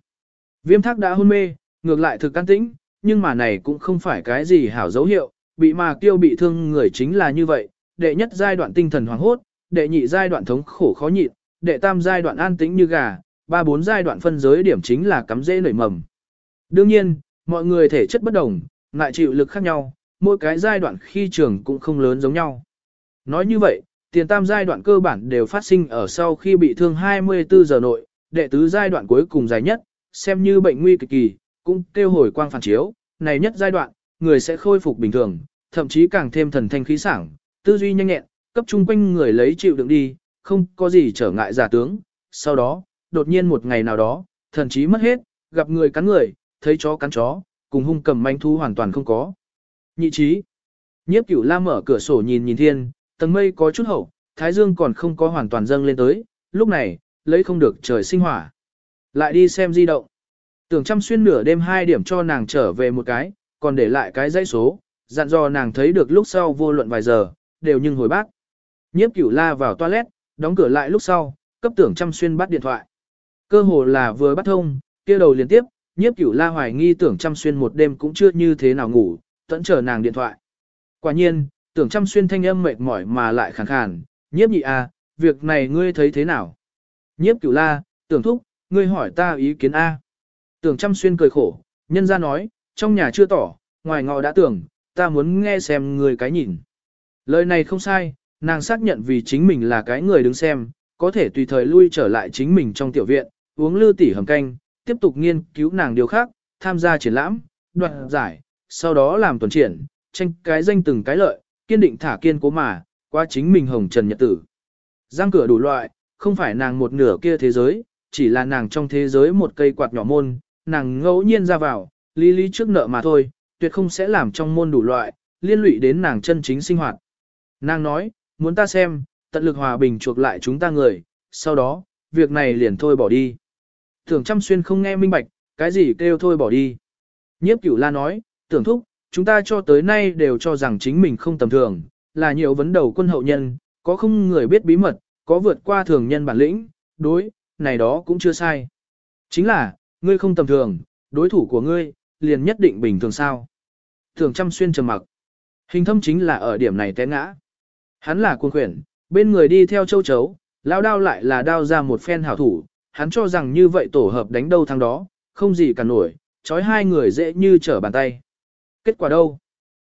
[SPEAKER 1] Viêm thác đã hôn mê, ngược lại thực can tĩnh, nhưng mà này cũng không phải cái gì hảo dấu hiệu, bị mà kiêu bị thương người chính là như vậy, đệ nhất giai đoạn tinh thần hoảng hốt, đệ nhị giai đoạn thống khổ khó nhịn, đệ tam giai đoạn an tĩnh như gà, ba bốn giai đoạn phân giới điểm chính là cắm dễ nảy mầm. Đương nhiên, mọi người thể chất bất đồng, ngại chịu lực khác nhau, mỗi cái giai đoạn khi trường cũng không lớn giống nhau. Nói như vậy, tiền tam giai đoạn cơ bản đều phát sinh ở sau khi bị thương 24 giờ nội, đệ tứ giai đoạn cuối cùng dài nhất, xem như bệnh nguy kịch kỳ, cũng kêu hồi quang phản chiếu, này nhất giai đoạn, người sẽ khôi phục bình thường, thậm chí càng thêm thần thanh khí sảng, tư duy nhanh nhẹn, cấp chung quanh người lấy chịu đựng đi, không có gì trở ngại giả tướng. Sau đó, đột nhiên một ngày nào đó, thần trí mất hết, gặp người cắn người, thấy chó cắn chó, cùng hung cầm manh thu hoàn toàn không có. Nhị trí. Nhiếp cửu la mở cửa sổ nhìn nhìn thiên, tầng mây có chút hậu, thái dương còn không có hoàn toàn dâng lên tới, lúc này, lấy không được trời sinh hỏa. Lại đi xem di động. Tưởng chăm xuyên nửa đêm hai điểm cho nàng trở về một cái, còn để lại cái dãy số, dặn dò nàng thấy được lúc sau vô luận vài giờ, đều nhưng hồi bác. Nhiếp cửu la vào toilet, đóng cửa lại lúc sau, cấp tưởng chăm xuyên bắt điện thoại. Cơ hồ là vừa bắt thông, kia đầu liên tiếp, nhiếp cửu la hoài nghi tưởng chăm xuyên một đêm cũng chưa như thế nào ngủ, tận chờ nàng điện thoại. Quả nhiên, tưởng chăm xuyên thanh âm mệt mỏi mà lại khàn khàn, nhiếp nhị à việc này ngươi thấy thế nào? Nhiếp cửu la, tưởng thúc, ngươi hỏi ta ý kiến A. Tưởng chăm xuyên cười khổ, nhân ra nói, trong nhà chưa tỏ, ngoài ngọ đã tưởng, ta muốn nghe xem người cái nhìn. Lời này không sai, nàng xác nhận vì chính mình là cái người đứng xem, có thể tùy thời lui trở lại chính mình trong tiểu viện, uống lư tỉ hầm canh, tiếp tục nghiên cứu nàng điều khác, tham gia triển lãm, đoạt giải, sau đó làm tuần triển, tranh cái danh từng cái lợi, kiên định thả kiên cố mà, qua chính mình hồng trần nhật tử. Giang cửa đủ loại, không phải nàng một nửa kia thế giới, chỉ là nàng trong thế giới một cây quạt nhỏ môn, nàng ngẫu nhiên ra vào, lý lý trước nợ mà thôi, tuyệt không sẽ làm trong môn đủ loại, liên lụy đến nàng chân chính sinh hoạt. Nàng nói, muốn ta xem, tận lực hòa bình chuộc lại chúng ta người, sau đó, việc này liền thôi bỏ đi. Tưởng chăm xuyên không nghe minh bạch, cái gì kêu thôi bỏ đi. Nhiếp cửu la nói, tưởng thúc, Chúng ta cho tới nay đều cho rằng chính mình không tầm thường, là nhiều vấn đầu quân hậu nhân, có không người biết bí mật, có vượt qua thường nhân bản lĩnh, đối, này đó cũng chưa sai. Chính là, ngươi không tầm thường, đối thủ của ngươi, liền nhất định bình thường sao. Thường chăm xuyên trầm mặc. Hình thâm chính là ở điểm này té ngã. Hắn là quân khuyển, bên người đi theo châu chấu, lao đao lại là đao ra một phen hảo thủ, hắn cho rằng như vậy tổ hợp đánh đâu thắng đó, không gì cả nổi, trói hai người dễ như trở bàn tay. Kết quả đâu?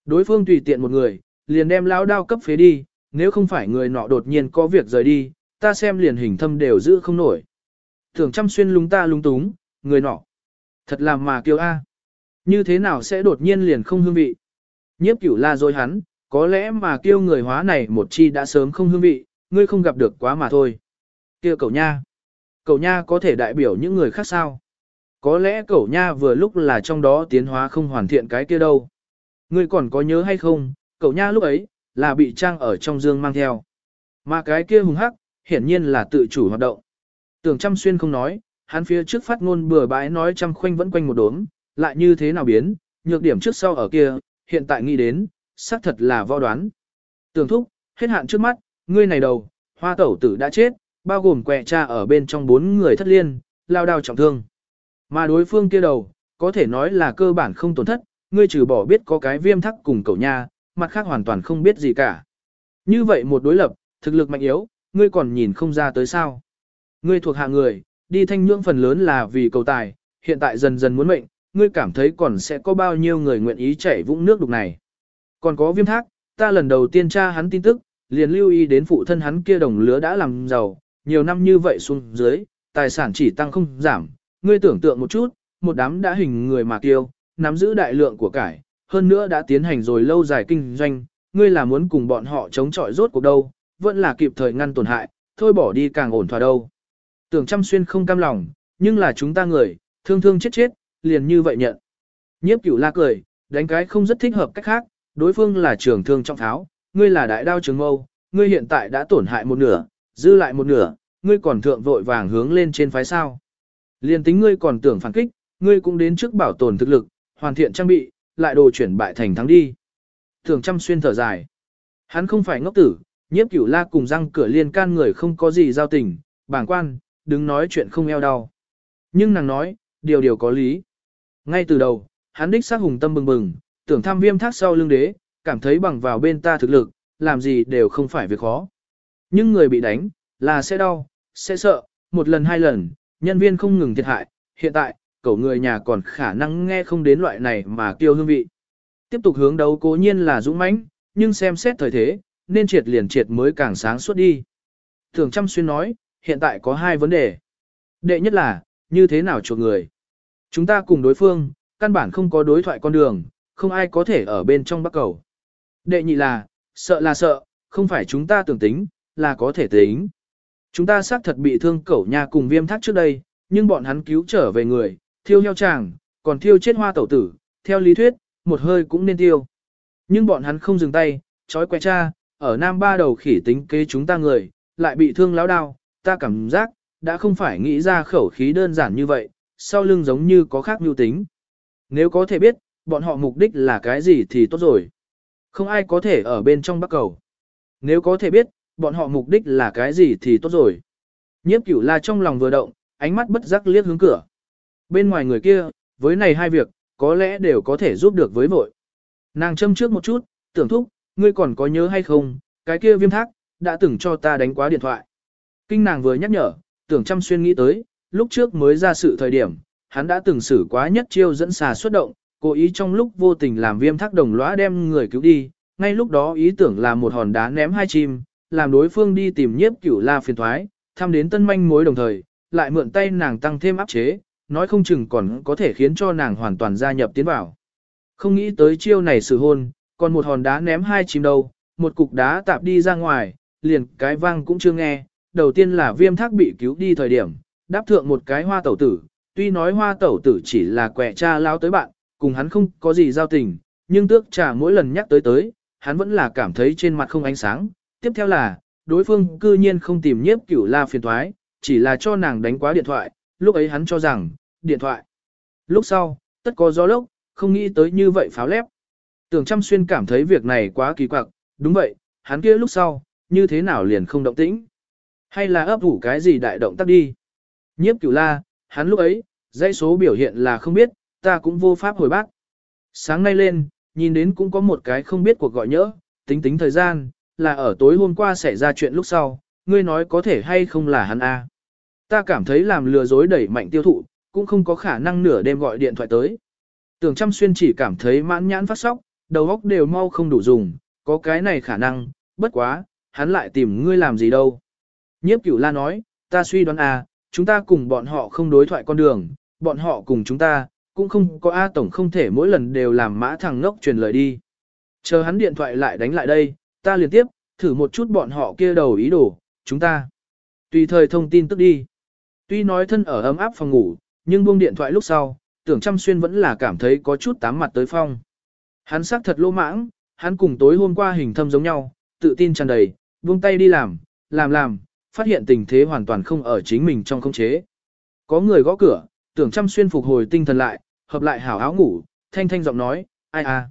[SPEAKER 1] Đối phương tùy tiện một người, liền đem lao đao cấp phế đi, nếu không phải người nọ đột nhiên có việc rời đi, ta xem liền hình thâm đều giữ không nổi. Thường chăm xuyên lúng ta lúng túng, người nọ. Thật làm mà kêu a. Như thế nào sẽ đột nhiên liền không hương vị? Nhiếp cửu la dối hắn, có lẽ mà kêu người hóa này một chi đã sớm không hương vị, ngươi không gặp được quá mà thôi. kia cậu nha. Cậu nha có thể đại biểu những người khác sao? Có lẽ cậu nha vừa lúc là trong đó tiến hóa không hoàn thiện cái kia đâu. Ngươi còn có nhớ hay không, cậu nha lúc ấy, là bị trang ở trong dương mang theo. Mà cái kia hùng hắc, hiển nhiên là tự chủ hoạt động. Tưởng chăm xuyên không nói, hắn phía trước phát ngôn bừa bãi nói trăm khoanh vẫn quanh một đốm, lại như thế nào biến, nhược điểm trước sau ở kia, hiện tại nghĩ đến, xác thật là võ đoán. Tưởng thúc, hết hạn trước mắt, ngươi này đầu, hoa tẩu tử đã chết, bao gồm quẹ cha ở bên trong bốn người thất liên, lao đao trọng thương. Mà đối phương kia đầu, có thể nói là cơ bản không tổn thất, ngươi trừ bỏ biết có cái viêm thắc cùng cậu nha, mặt khác hoàn toàn không biết gì cả. Như vậy một đối lập, thực lực mạnh yếu, ngươi còn nhìn không ra tới sao. Ngươi thuộc hạ người, đi thanh nhưỡng phần lớn là vì cầu tài, hiện tại dần dần muốn mệnh, ngươi cảm thấy còn sẽ có bao nhiêu người nguyện ý chảy vũng nước đục này. Còn có viêm thác, ta lần đầu tiên tra hắn tin tức, liền lưu ý đến phụ thân hắn kia đồng lứa đã làm giàu, nhiều năm như vậy xuống dưới, tài sản chỉ tăng không giảm, ngươi tưởng tượng một chút, một đám đã hình người mà tiêu, nắm giữ đại lượng của cải, hơn nữa đã tiến hành rồi lâu dài kinh doanh, ngươi là muốn cùng bọn họ chống chọi rốt cuộc đâu, vẫn là kịp thời ngăn tổn hại, thôi bỏ đi càng ổn thỏa đâu. Tưởng chăm xuyên không cam lòng, nhưng là chúng ta người, thương thương chết chết, liền như vậy nhận. Nhiếp cửu la cười, đánh cái không rất thích hợp cách khác, đối phương là trường thương trong tháo, ngươi là đại đao trường mâu, ngươi hiện tại đã tổn hại một nửa, dư lại một nửa, ngươi còn thượng vội vàng hướng lên trên phái sao. Liền tính ngươi còn tưởng phản kích, ngươi cũng đến trước bảo tồn thực lực, hoàn thiện trang bị, lại đồ chuyển bại thành thắng đi. Thường chăm xuyên thở dài. Hắn không phải ngốc tử, nhiếp cửu la cùng răng cửa liên can người không có gì giao tình, bảng quan, đứng nói chuyện không eo đau. Nhưng nàng nói, điều điều có lý. Ngay từ đầu, hắn đích xác hùng tâm bừng bừng, tưởng tham viêm thác sau lưng đế, cảm thấy bằng vào bên ta thực lực, làm gì đều không phải việc khó. Nhưng người bị đánh, là sẽ đau, sẽ sợ, một lần hai lần, nhân viên không ngừng thiệt hại, hiện tại, cậu người nhà còn khả năng nghe không đến loại này mà kêu hương vị. Tiếp tục hướng đấu cố nhiên là dũng mãnh, nhưng xem xét thời thế, nên triệt liền triệt mới càng sáng suốt đi. Thường chăm xuyên nói, hiện tại có hai vấn đề. Đệ nhất là, như thế nào chuộc người. Chúng ta cùng đối phương, căn bản không có đối thoại con đường, không ai có thể ở bên trong bắc cầu. Đệ nhị là, sợ là sợ, không phải chúng ta tưởng tính, là có thể tính. Chúng ta xác thật bị thương cẩu nhà cùng viêm thác trước đây, nhưng bọn hắn cứu trở về người, thiêu heo chàng, còn thiêu chết hoa tẩu tử, theo lý thuyết, một hơi cũng nên tiêu. Nhưng bọn hắn không dừng tay, trói quẹ cha, ở Nam Ba đầu khỉ tính kế chúng ta người, lại bị thương lão đao, ta cảm giác, đã không phải nghĩ ra khẩu khí đơn giản như vậy, sau lưng giống như có khác mưu tính. Nếu có thể biết, bọn họ mục đích là cái gì thì tốt rồi. Không ai có thể ở bên trong bắc cầu. Nếu có thể biết, bọn họ mục đích là cái gì thì tốt rồi. Nhiếp cửu la trong lòng vừa động, ánh mắt bất giác liếc hướng cửa. Bên ngoài người kia, với này hai việc, có lẽ đều có thể giúp được với vội. Nàng châm trước một chút, tưởng thúc, ngươi còn có nhớ hay không, cái kia viêm thác, đã từng cho ta đánh quá điện thoại. Kinh nàng vừa nhắc nhở, tưởng chăm xuyên nghĩ tới, lúc trước mới ra sự thời điểm, hắn đã từng xử quá nhất chiêu dẫn xà xuất động, cố ý trong lúc vô tình làm viêm thác đồng lõa đem người cứu đi, ngay lúc đó ý tưởng là một hòn đá ném hai chim, làm đối phương đi tìm nhiếp cửu la phiền thoái, thăm đến tân manh mối đồng thời, lại mượn tay nàng tăng thêm áp chế, nói không chừng còn có thể khiến cho nàng hoàn toàn gia nhập tiến vào. Không nghĩ tới chiêu này sự hôn, còn một hòn đá ném hai chim đâu, một cục đá tạp đi ra ngoài, liền cái vang cũng chưa nghe, đầu tiên là viêm thác bị cứu đi thời điểm, đáp thượng một cái hoa tẩu tử, tuy nói hoa tẩu tử chỉ là quẻ cha lao tới bạn, cùng hắn không có gì giao tình, nhưng tước trà mỗi lần nhắc tới tới, hắn vẫn là cảm thấy trên mặt không ánh sáng. Tiếp theo là, đối phương cư nhiên không tìm nhiếp cửu la phiền thoái, chỉ là cho nàng đánh quá điện thoại, lúc ấy hắn cho rằng, điện thoại. Lúc sau, tất có gió lốc, không nghĩ tới như vậy pháo lép. Tưởng chăm xuyên cảm thấy việc này quá kỳ quặc, đúng vậy, hắn kia lúc sau, như thế nào liền không động tĩnh. Hay là ấp ủ cái gì đại động tác đi. Nhiếp cửu la, hắn lúc ấy, dãy số biểu hiện là không biết, ta cũng vô pháp hồi bác. Sáng nay lên, nhìn đến cũng có một cái không biết cuộc gọi nhỡ, tính tính thời gian, là ở tối hôm qua xảy ra chuyện lúc sau, ngươi nói có thể hay không là hắn a? Ta cảm thấy làm lừa dối đẩy mạnh tiêu thụ, cũng không có khả năng nửa đêm gọi điện thoại tới. Tưởng Trăm xuyên chỉ cảm thấy mãn nhãn phát sóc, đầu óc đều mau không đủ dùng, có cái này khả năng, bất quá, hắn lại tìm ngươi làm gì đâu. Nhiếp cửu la nói, ta suy đoán à, chúng ta cùng bọn họ không đối thoại con đường, bọn họ cùng chúng ta, cũng không có A tổng không thể mỗi lần đều làm mã thằng ngốc truyền lời đi. Chờ hắn điện thoại lại đánh lại đây, ta liên tiếp, thử một chút bọn họ kia đầu ý đồ, chúng ta. Tùy thời thông tin tức đi. Tuy nói thân ở ấm áp phòng ngủ, nhưng buông điện thoại lúc sau, tưởng chăm xuyên vẫn là cảm thấy có chút tám mặt tới phong. Hắn xác thật lô mãng, hắn cùng tối hôm qua hình thâm giống nhau, tự tin tràn đầy, buông tay đi làm, làm làm, phát hiện tình thế hoàn toàn không ở chính mình trong không chế. Có người gõ cửa, tưởng chăm xuyên phục hồi tinh thần lại, hợp lại hảo áo ngủ, thanh thanh giọng nói, ai à.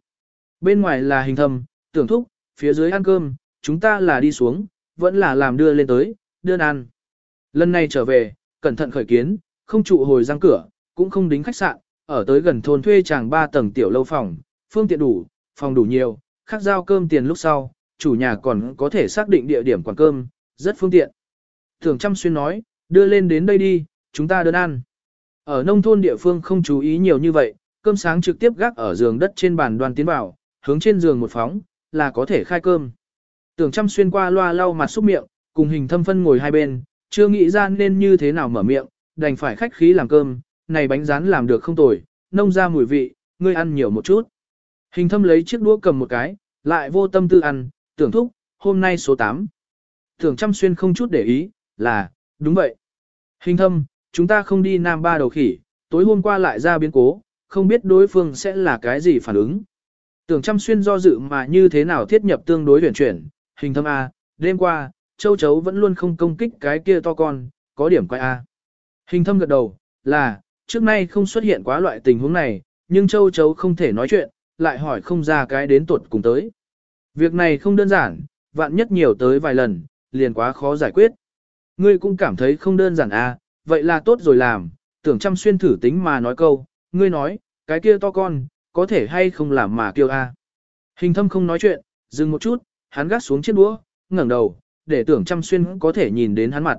[SPEAKER 1] Bên ngoài là hình thâm, tưởng thúc, phía dưới ăn cơm, chúng ta là đi xuống, vẫn là làm đưa lên tới, đưa ăn. Lần này trở về, cẩn thận khởi kiến, không trụ hồi răng cửa, cũng không đính khách sạn, ở tới gần thôn thuê chàng 3 tầng tiểu lâu phòng, phương tiện đủ, phòng đủ nhiều, khác giao cơm tiền lúc sau, chủ nhà còn có thể xác định địa điểm quản cơm, rất phương tiện. Thường Trăm xuyên nói, đưa lên đến đây đi, chúng ta đơn ăn. Ở nông thôn địa phương không chú ý nhiều như vậy, cơm sáng trực tiếp gác ở giường đất trên bàn đoàn tiến vào, hướng trên giường một phóng, là có thể khai cơm. Tưởng Trăm xuyên qua loa lau mặt xúc miệng, cùng hình thâm phân ngồi hai bên, chưa nghĩ ra nên như thế nào mở miệng, đành phải khách khí làm cơm, này bánh rán làm được không tồi, nông ra mùi vị, ngươi ăn nhiều một chút. Hình thâm lấy chiếc đũa cầm một cái, lại vô tâm tư ăn, tưởng thúc, hôm nay số 8. Tưởng chăm xuyên không chút để ý, là, đúng vậy. Hình thâm, chúng ta không đi nam ba đầu khỉ, tối hôm qua lại ra biến cố, không biết đối phương sẽ là cái gì phản ứng. Tưởng chăm xuyên do dự mà như thế nào thiết nhập tương đối huyền chuyển, hình thâm A, đêm qua, châu chấu vẫn luôn không công kích cái kia to con, có điểm quay A. Hình thâm gật đầu, là, trước nay không xuất hiện quá loại tình huống này, nhưng châu chấu không thể nói chuyện, lại hỏi không ra cái đến tuột cùng tới. Việc này không đơn giản, vạn nhất nhiều tới vài lần, liền quá khó giải quyết. Ngươi cũng cảm thấy không đơn giản à, vậy là tốt rồi làm, tưởng chăm xuyên thử tính mà nói câu, ngươi nói, cái kia to con, có thể hay không làm mà kêu a. À. Hình thâm không nói chuyện, dừng một chút, hắn gác xuống chiếc đũa, ngẩng đầu, để tưởng chăm xuyên có thể nhìn đến hắn mặt.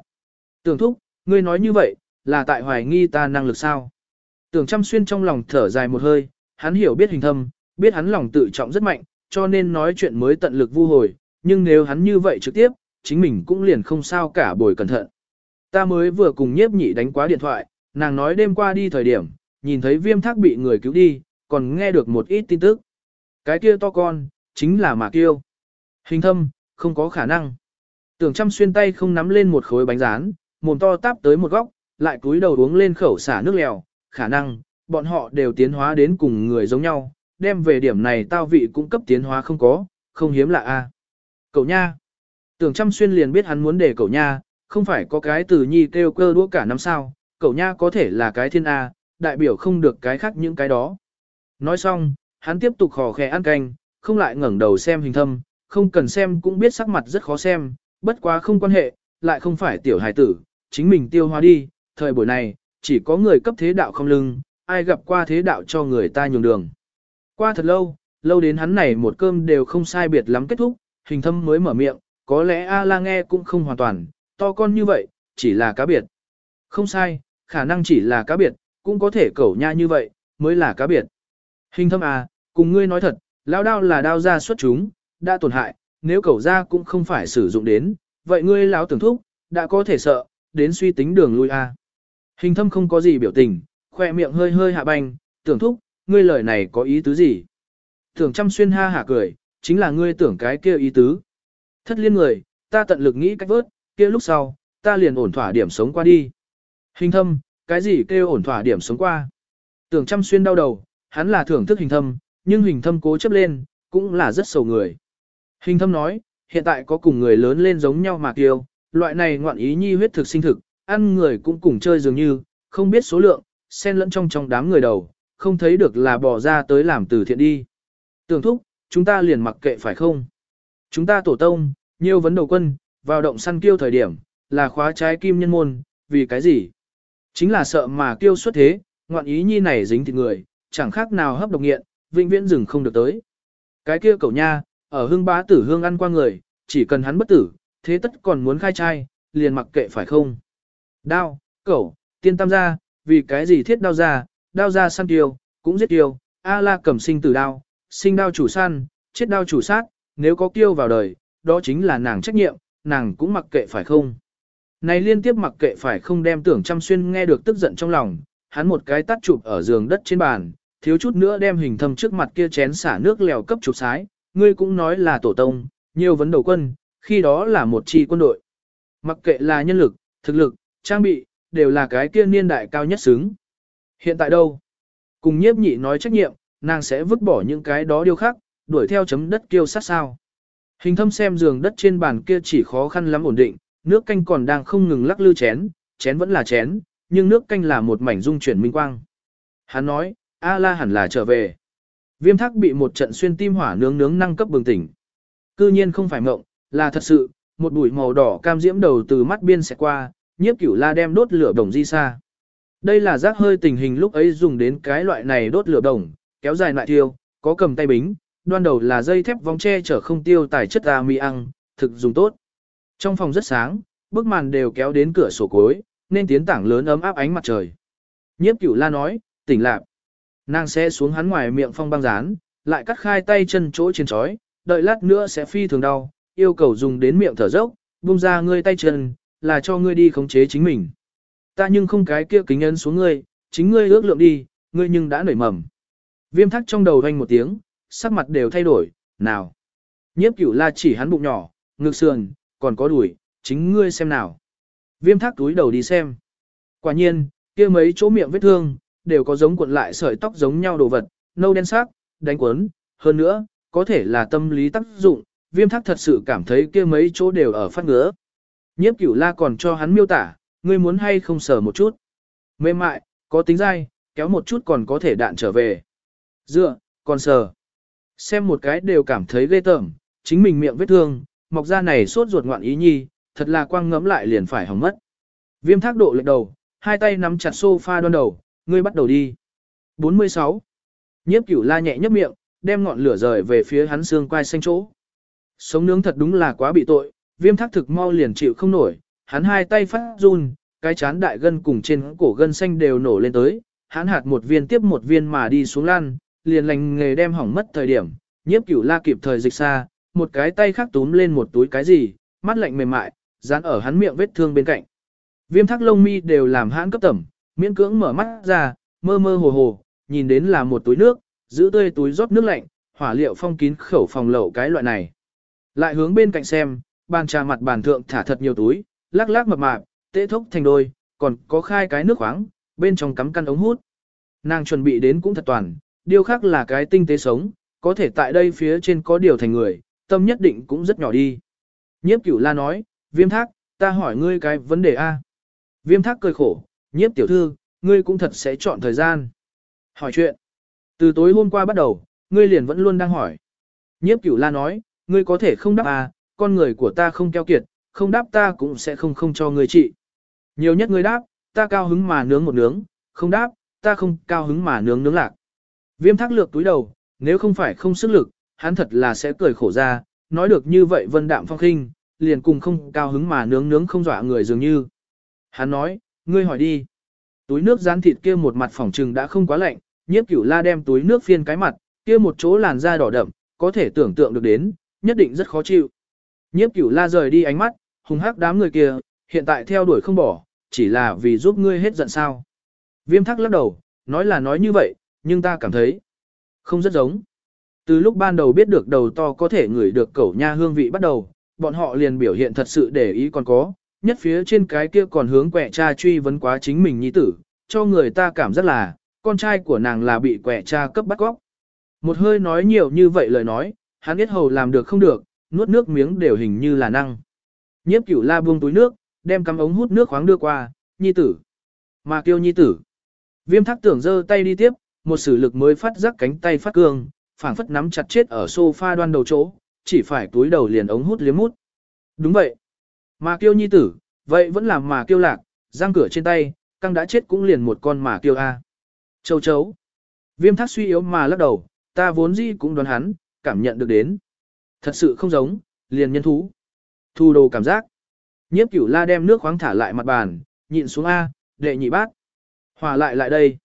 [SPEAKER 1] Tưởng thúc, ngươi nói như vậy, là tại hoài nghi ta năng lực sao? Tưởng chăm xuyên trong lòng thở dài một hơi, hắn hiểu biết hình thâm, biết hắn lòng tự trọng rất mạnh, cho nên nói chuyện mới tận lực vu hồi, nhưng nếu hắn như vậy trực tiếp, chính mình cũng liền không sao cả bồi cẩn thận. Ta mới vừa cùng nhiếp nhị đánh quá điện thoại, nàng nói đêm qua đi thời điểm, nhìn thấy viêm thác bị người cứu đi, còn nghe được một ít tin tức. Cái kia to con, chính là mà kiêu. Hình thâm, không có khả năng. Tưởng chăm xuyên tay không nắm lên một khối bánh rán, mồm to táp tới một góc, lại cúi đầu uống lên khẩu xả nước lèo, khả năng, bọn họ đều tiến hóa đến cùng người giống nhau, đem về điểm này tao vị cũng cấp tiến hóa không có, không hiếm lạ a. Cậu nha. Tưởng chăm xuyên liền biết hắn muốn để cậu nha, không phải có cái từ nhi kêu cơ đũa cả năm sao, cậu nha có thể là cái thiên A, đại biểu không được cái khác những cái đó. Nói xong, hắn tiếp tục khò khè ăn canh, không lại ngẩng đầu xem hình thâm, không cần xem cũng biết sắc mặt rất khó xem, bất quá không quan hệ, lại không phải tiểu hài tử, chính mình tiêu hóa đi, thời buổi này, chỉ có người cấp thế đạo không lưng, ai gặp qua thế đạo cho người ta nhường đường. Qua thật lâu, lâu đến hắn này một cơm đều không sai biệt lắm kết thúc, hình thâm mới mở miệng, có lẽ A la nghe cũng không hoàn toàn, to con như vậy, chỉ là cá biệt. Không sai, khả năng chỉ là cá biệt, cũng có thể cẩu nha như vậy, mới là cá biệt. Hình thâm à, cùng ngươi nói thật, lao đao là đao ra xuất chúng, đã tổn hại, nếu cẩu ra cũng không phải sử dụng đến, vậy ngươi lão tưởng thúc, đã có thể sợ, đến suy tính đường lui a. À. Hình thâm không có gì biểu tình, khoe miệng hơi hơi hạ banh, tưởng thúc, ngươi lời này có ý tứ gì? Tưởng chăm xuyên ha hả cười, chính là ngươi tưởng cái kia ý tứ. Thất liên người, ta tận lực nghĩ cách vớt, kia lúc sau, ta liền ổn thỏa điểm sống qua đi. Hình thâm, cái gì kêu ổn thỏa điểm sống qua? Tưởng chăm xuyên đau đầu, hắn là thưởng thức hình thâm, nhưng hình thâm cố chấp lên, cũng là rất sầu người. Hình thâm nói, hiện tại có cùng người lớn lên giống nhau mà kiêu, loại này ngoạn ý nhi huyết thực sinh thực, ăn người cũng cùng chơi dường như, không biết số lượng, xen lẫn trong trong đám người đầu, không thấy được là bỏ ra tới làm từ thiện đi. Tưởng thúc, chúng ta liền mặc kệ phải không? Chúng ta tổ tông, nhiều vấn đầu quân, vào động săn kiêu thời điểm, là khóa trái kim nhân môn, vì cái gì? Chính là sợ mà kiêu xuất thế, ngoạn ý nhi này dính thịt người, chẳng khác nào hấp độc nghiện, vĩnh viễn dừng không được tới. Cái kia cậu nha, ở hương bá tử hương ăn qua người, chỉ cần hắn bất tử, thế tất còn muốn khai trai, liền mặc kệ phải không? Đao, cẩu, tiên tam gia, vì cái gì thiết đao ra, đao ra săn tiêu, cũng giết tiêu, A la cầm sinh tử đao, sinh đao chủ săn, chết đao chủ sát, nếu có tiêu vào đời, đó chính là nàng trách nhiệm, nàng cũng mặc kệ phải không? Này liên tiếp mặc kệ phải không đem tưởng chăm xuyên nghe được tức giận trong lòng, hắn một cái tắt chụp ở giường đất trên bàn, thiếu chút nữa đem hình thâm trước mặt kia chén xả nước lèo cấp chụp sái, ngươi cũng nói là tổ tông, nhiều vấn đầu quân, khi đó là một chi quân đội. Mặc kệ là nhân lực, thực lực, trang bị, đều là cái kia niên đại cao nhất xứng. Hiện tại đâu? Cùng nhiếp nhị nói trách nhiệm, nàng sẽ vứt bỏ những cái đó điều khác, đuổi theo chấm đất kiêu sát sao. Hình thâm xem giường đất trên bàn kia chỉ khó khăn lắm ổn định, nước canh còn đang không ngừng lắc lư chén, chén vẫn là chén, nhưng nước canh là một mảnh dung chuyển minh quang. Hắn nói, A la hẳn là trở về. Viêm thác bị một trận xuyên tim hỏa nướng nướng năng cấp bừng tỉnh. Cư nhiên không phải mộng, là thật sự, một bụi màu đỏ cam diễm đầu từ mắt biên sẽ qua, nhiếp cửu la đem đốt lửa đồng di xa. Đây là rác hơi tình hình lúc ấy dùng đến cái loại này đốt lửa đồng, kéo dài lại tiêu, có cầm tay bính, đoan đầu là dây thép vòng tre chở không tiêu tài chất ra mi ăn, thực dùng tốt. Trong phòng rất sáng, bức màn đều kéo đến cửa sổ cối, nên tiến tảng lớn ấm áp ánh mặt trời. Nhiếp cửu la nói, tỉnh lạc. Nàng sẽ xuống hắn ngoài miệng phong băng dán, lại cắt khai tay chân chỗ trên chói, đợi lát nữa sẽ phi thường đau, yêu cầu dùng đến miệng thở dốc, buông ra ngươi tay chân, là cho ngươi đi khống chế chính mình. Ta nhưng không cái kia kính ấn xuống ngươi, chính ngươi ước lượng đi, ngươi nhưng đã nảy mầm. Viêm thắc trong đầu vang một tiếng, sắc mặt đều thay đổi, nào. Nhiếp cửu la chỉ hắn bụng nhỏ, ngực sườn, còn có đùi, chính ngươi xem nào. Viêm thác túi đầu đi xem. Quả nhiên, kia mấy chỗ miệng vết thương, đều có giống cuộn lại sợi tóc giống nhau đồ vật, nâu đen sắc, đánh quấn, hơn nữa, có thể là tâm lý tác dụng, viêm thác thật sự cảm thấy kia mấy chỗ đều ở phát ngứa. Nhiếp cửu la còn cho hắn miêu tả, ngươi muốn hay không sờ một chút. Mềm mại, có tính dai, kéo một chút còn có thể đạn trở về. Dựa, còn sờ. Xem một cái đều cảm thấy ghê tởm, chính mình miệng vết thương, mọc ra này sốt ruột ngoạn ý nhi, thật là quang ngẫm lại liền phải hỏng mất. Viêm thác độ lệch đầu, hai tay nắm chặt sofa đoan đầu, ngươi bắt đầu đi. 46. Nhiếp cửu la nhẹ nhấp miệng, đem ngọn lửa rời về phía hắn xương quai xanh chỗ. Sống nướng thật đúng là quá bị tội, viêm thác thực mau liền chịu không nổi, hắn hai tay phát run, cái chán đại gân cùng trên cổ gân xanh đều nổ lên tới, hắn hạt một viên tiếp một viên mà đi xuống lan, liền lành nghề đem hỏng mất thời điểm, nhiếp cửu la kịp thời dịch xa, một cái tay khác túm lên một túi cái gì, mắt lạnh mềm mại, dán ở hắn miệng vết thương bên cạnh. Viêm thác lông mi đều làm hãn cấp tẩm, miễn cưỡng mở mắt ra, mơ mơ hồ hồ, nhìn đến là một túi nước, giữ tươi túi rót nước lạnh, hỏa liệu phong kín khẩu phòng lậu cái loại này. Lại hướng bên cạnh xem, bàn trà mặt bàn thượng thả thật nhiều túi, lắc lắc mập mạp, tê thốc thành đôi, còn có khai cái nước khoáng, bên trong cắm căn ống hút. Nàng chuẩn bị đến cũng thật toàn, điều khác là cái tinh tế sống, có thể tại đây phía trên có điều thành người, tâm nhất định cũng rất nhỏ đi. Nhiếp cửu la nói, viêm thác, ta hỏi ngươi cái vấn đề A. Viêm thác cười khổ, nhiếp tiểu thư, ngươi cũng thật sẽ chọn thời gian. Hỏi chuyện. Từ tối hôm qua bắt đầu, ngươi liền vẫn luôn đang hỏi. Nhiếp cửu la nói, ngươi có thể không đáp à, con người của ta không keo kiệt, không đáp ta cũng sẽ không không cho ngươi trị. Nhiều nhất ngươi đáp, ta cao hứng mà nướng một nướng, không đáp, ta không cao hứng mà nướng nướng lạc. Viêm thác lược túi đầu, nếu không phải không sức lực, hắn thật là sẽ cười khổ ra, nói được như vậy vân đạm phong khinh, liền cùng không cao hứng mà nướng nướng không dọa người dường như. Hắn nói, ngươi hỏi đi. Túi nước rán thịt kia một mặt phòng trừng đã không quá lạnh, nhiếp cửu la đem túi nước phiên cái mặt, kia một chỗ làn da đỏ đậm, có thể tưởng tượng được đến, nhất định rất khó chịu. Nhiếp cửu la rời đi ánh mắt, hung hắc đám người kia, hiện tại theo đuổi không bỏ, chỉ là vì giúp ngươi hết giận sao. Viêm thắc lắc đầu, nói là nói như vậy, nhưng ta cảm thấy không rất giống. Từ lúc ban đầu biết được đầu to có thể ngửi được cẩu nha hương vị bắt đầu, bọn họ liền biểu hiện thật sự để ý còn có, nhất phía trên cái kia còn hướng quẻ cha truy vấn quá chính mình nhi tử, cho người ta cảm giác là, con trai của nàng là bị quẻ cha cấp bắt góc. Một hơi nói nhiều như vậy lời nói, hắn biết hầu làm được không được, nuốt nước miếng đều hình như là năng. Nhiếp cửu la buông túi nước, đem cắm ống hút nước khoáng đưa qua, nhi tử. Mà kêu nhi tử. Viêm thác tưởng giơ tay đi tiếp, một sử lực mới phát giác cánh tay phát cương, phảng phất nắm chặt chết ở sofa đoan đầu chỗ, chỉ phải túi đầu liền ống hút liếm mút. Đúng vậy. Mà kiêu nhi tử, vậy vẫn là mà kiêu lạc, răng cửa trên tay, căng đã chết cũng liền một con mà kiêu A. Châu chấu. Viêm thác suy yếu mà lắc đầu, ta vốn gì cũng đoán hắn, cảm nhận được đến. Thật sự không giống, liền nhân thú. Thu đồ cảm giác. Nhiếp cửu la đem nước khoáng thả lại mặt bàn, nhịn xuống A, đệ nhị bát. Hòa lại lại đây.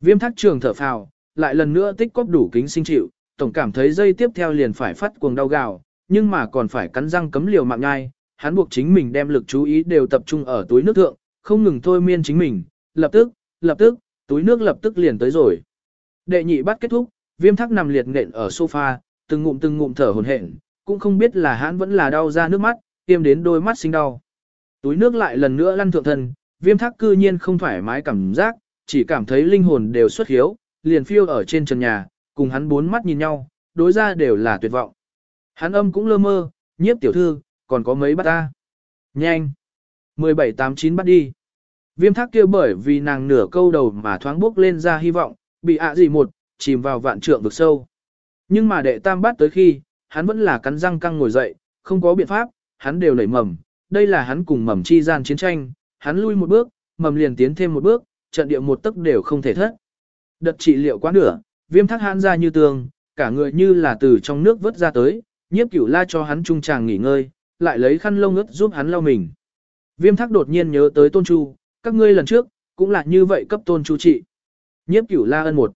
[SPEAKER 1] Viêm thác trường thở phào, lại lần nữa tích cóp đủ kính sinh chịu, tổng cảm thấy dây tiếp theo liền phải phát cuồng đau gào, nhưng mà còn phải cắn răng cấm liều mạng ngai, hắn buộc chính mình đem lực chú ý đều tập trung ở túi nước thượng, không ngừng thôi miên chính mình, lập tức, lập tức, túi nước lập tức liền tới rồi. Đệ nhị bắt kết thúc, viêm thắc nằm liệt nện ở sofa, từng ngụm từng ngụm thở hồn hển, cũng không biết là hắn vẫn là đau ra nước mắt, tiêm đến đôi mắt sinh đau. Túi nước lại lần nữa lăn thượng thân, viêm thắc cư nhiên không thoải mái cảm giác, chỉ cảm thấy linh hồn đều xuất hiếu, liền phiêu ở trên trần nhà, cùng hắn bốn mắt nhìn nhau, đối ra đều là tuyệt vọng. Hắn âm cũng lơ mơ, nhiếp tiểu thư, còn có mấy bắt ta. Nhanh! 1789 bắt đi. Viêm thác kia bởi vì nàng nửa câu đầu mà thoáng bước lên ra hy vọng, bị ạ gì một, chìm vào vạn trượng vực sâu. Nhưng mà đệ tam bắt tới khi, hắn vẫn là cắn răng căng ngồi dậy, không có biện pháp, hắn đều nảy mầm. Đây là hắn cùng mầm chi gian chiến tranh, hắn lui một bước, mầm liền tiến thêm một bước, trận địa một tấc đều không thể thất. Đợt trị liệu quá nửa, viêm thác hắn ra như tường, cả người như là từ trong nước vớt ra tới, nhiếp cửu la cho hắn trung tràng nghỉ ngơi, lại lấy khăn lông ướt giúp hắn lau mình. Viêm thác đột nhiên nhớ tới tôn chu, các ngươi lần trước, cũng là như vậy cấp tôn chu trị. Nhiếp cửu la ân một.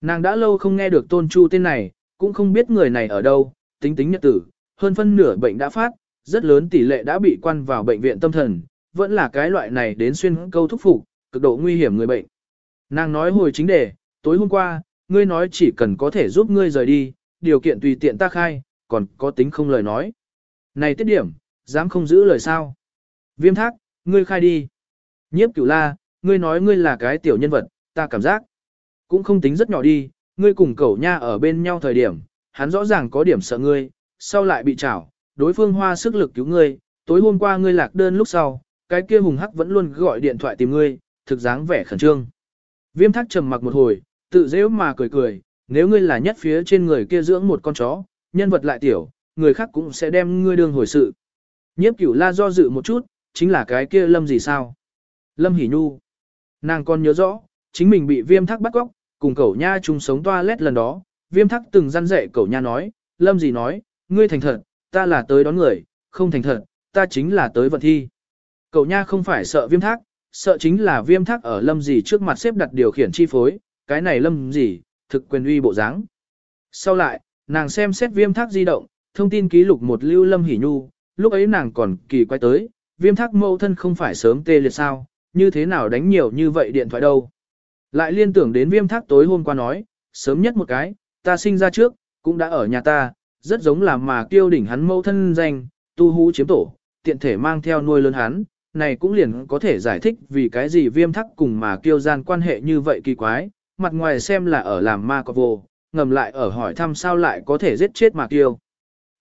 [SPEAKER 1] Nàng đã lâu không nghe được tôn chu tên này, cũng không biết người này ở đâu, tính tính nhật tử, hơn phân nửa bệnh đã phát, rất lớn tỷ lệ đã bị quan vào bệnh viện tâm thần, vẫn là cái loại này đến xuyên câu thúc phục, cực độ nguy hiểm người bệnh. Nàng nói hồi chính đề, tối hôm qua, ngươi nói chỉ cần có thể giúp ngươi rời đi, điều kiện tùy tiện ta khai, còn có tính không lời nói. Này tiết điểm, dám không giữ lời sao. Viêm thác, ngươi khai đi. Nhiếp cửu la, ngươi nói ngươi là cái tiểu nhân vật, ta cảm giác. Cũng không tính rất nhỏ đi, ngươi cùng Cẩu nha ở bên nhau thời điểm, hắn rõ ràng có điểm sợ ngươi, sau lại bị trảo, đối phương hoa sức lực cứu ngươi, tối hôm qua ngươi lạc đơn lúc sau, cái kia hùng hắc vẫn luôn gọi điện thoại tìm ngươi, thực dáng vẻ khẩn trương. Viêm thác trầm mặc một hồi, tự dễ mà cười cười, nếu ngươi là nhất phía trên người kia dưỡng một con chó, nhân vật lại tiểu, người khác cũng sẽ đem ngươi đương hồi sự. Nhiếp cửu la do dự một chút, chính là cái kia lâm gì sao? Lâm hỉ nhu. Nàng còn nhớ rõ, chính mình bị viêm thác bắt góc, cùng cậu nha chung sống toilet lần đó, viêm thác từng răn dạy cậu nha nói, lâm gì nói, ngươi thành thật, ta là tới đón người, không thành thật, ta chính là tới vận thi. Cậu nha không phải sợ viêm thác, sợ chính là viêm thác ở lâm gì trước mặt xếp đặt điều khiển chi phối, cái này lâm gì, thực quyền uy bộ dáng. Sau lại, nàng xem xét viêm thác di động, thông tin ký lục một lưu lâm hỉ nhu, lúc ấy nàng còn kỳ quay tới, viêm thác mâu thân không phải sớm tê liệt sao, như thế nào đánh nhiều như vậy điện thoại đâu. Lại liên tưởng đến viêm thác tối hôm qua nói, sớm nhất một cái, ta sinh ra trước, cũng đã ở nhà ta, rất giống là mà kiêu đỉnh hắn mâu thân danh, tu hú chiếm tổ, tiện thể mang theo nuôi lớn hắn, này cũng liền có thể giải thích vì cái gì viêm thắc cùng mà kiêu gian quan hệ như vậy kỳ quái, mặt ngoài xem là ở làm ma có vô, ngầm lại ở hỏi thăm sao lại có thể giết chết mà kiêu.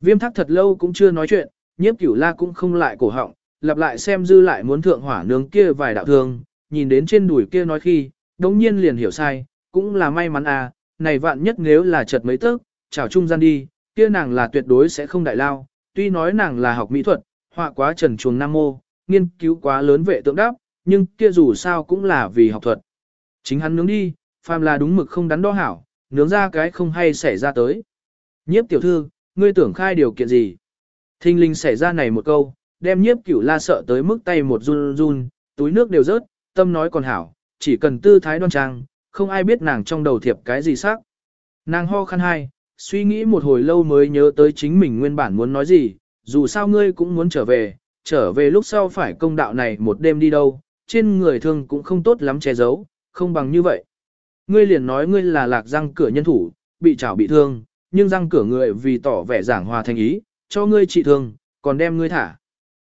[SPEAKER 1] Viêm thắc thật lâu cũng chưa nói chuyện, nhiếp cửu la cũng không lại cổ họng, lặp lại xem dư lại muốn thượng hỏa nướng kia vài đạo thương, nhìn đến trên đùi kia nói khi, đống nhiên liền hiểu sai, cũng là may mắn à, này vạn nhất nếu là chật mấy tấc, chào trung gian đi, kia nàng là tuyệt đối sẽ không đại lao, tuy nói nàng là học mỹ thuật, họa quá trần chuồng nam mô, nghiên cứu quá lớn vệ tượng đáp, nhưng kia dù sao cũng là vì học thuật. Chính hắn nướng đi, phàm là đúng mực không đắn đo hảo, nướng ra cái không hay xảy ra tới. Nhiếp tiểu thư, ngươi tưởng khai điều kiện gì? Thinh linh xảy ra này một câu, đem nhiếp cửu la sợ tới mức tay một run run, túi nước đều rớt, tâm nói còn hảo, chỉ cần tư thái đoan trang, không ai biết nàng trong đầu thiệp cái gì sắc. Nàng ho khăn hai, suy nghĩ một hồi lâu mới nhớ tới chính mình nguyên bản muốn nói gì, dù sao ngươi cũng muốn trở về, trở về lúc sau phải công đạo này một đêm đi đâu, trên người thương cũng không tốt lắm che giấu, không bằng như vậy. Ngươi liền nói ngươi là lạc răng cửa nhân thủ, bị chảo bị thương, nhưng răng cửa người vì tỏ vẻ giảng hòa thành ý, cho ngươi trị thương, còn đem ngươi thả.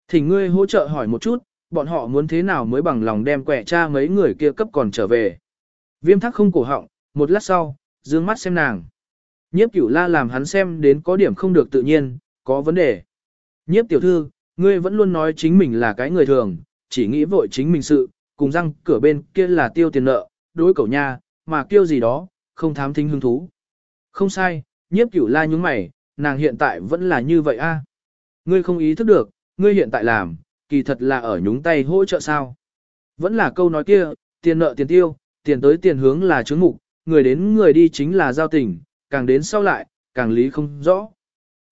[SPEAKER 1] Thỉnh ngươi hỗ trợ hỏi một chút, bọn họ muốn thế nào mới bằng lòng đem quẻ cha mấy người kia cấp còn trở về. Viêm thắc không cổ họng, một lát sau, dương mắt xem nàng. Nhiếp cửu la làm hắn xem đến có điểm không được tự nhiên, có vấn đề. Nhiếp tiểu thư, ngươi vẫn luôn nói chính mình là cái người thường, chỉ nghĩ vội chính mình sự, cùng răng cửa bên kia là tiêu tiền nợ, đối cậu nha, mà kêu gì đó, không thám thính hứng thú. Không sai, nhiếp cửu la nhúng mày, nàng hiện tại vẫn là như vậy a. Ngươi không ý thức được, ngươi hiện tại làm, kỳ thật là ở nhúng tay hỗ trợ sao. Vẫn là câu nói kia, tiền nợ tiền tiêu, tiền tới tiền hướng là chứng mục, người đến người đi chính là giao tình, càng đến sau lại, càng lý không rõ.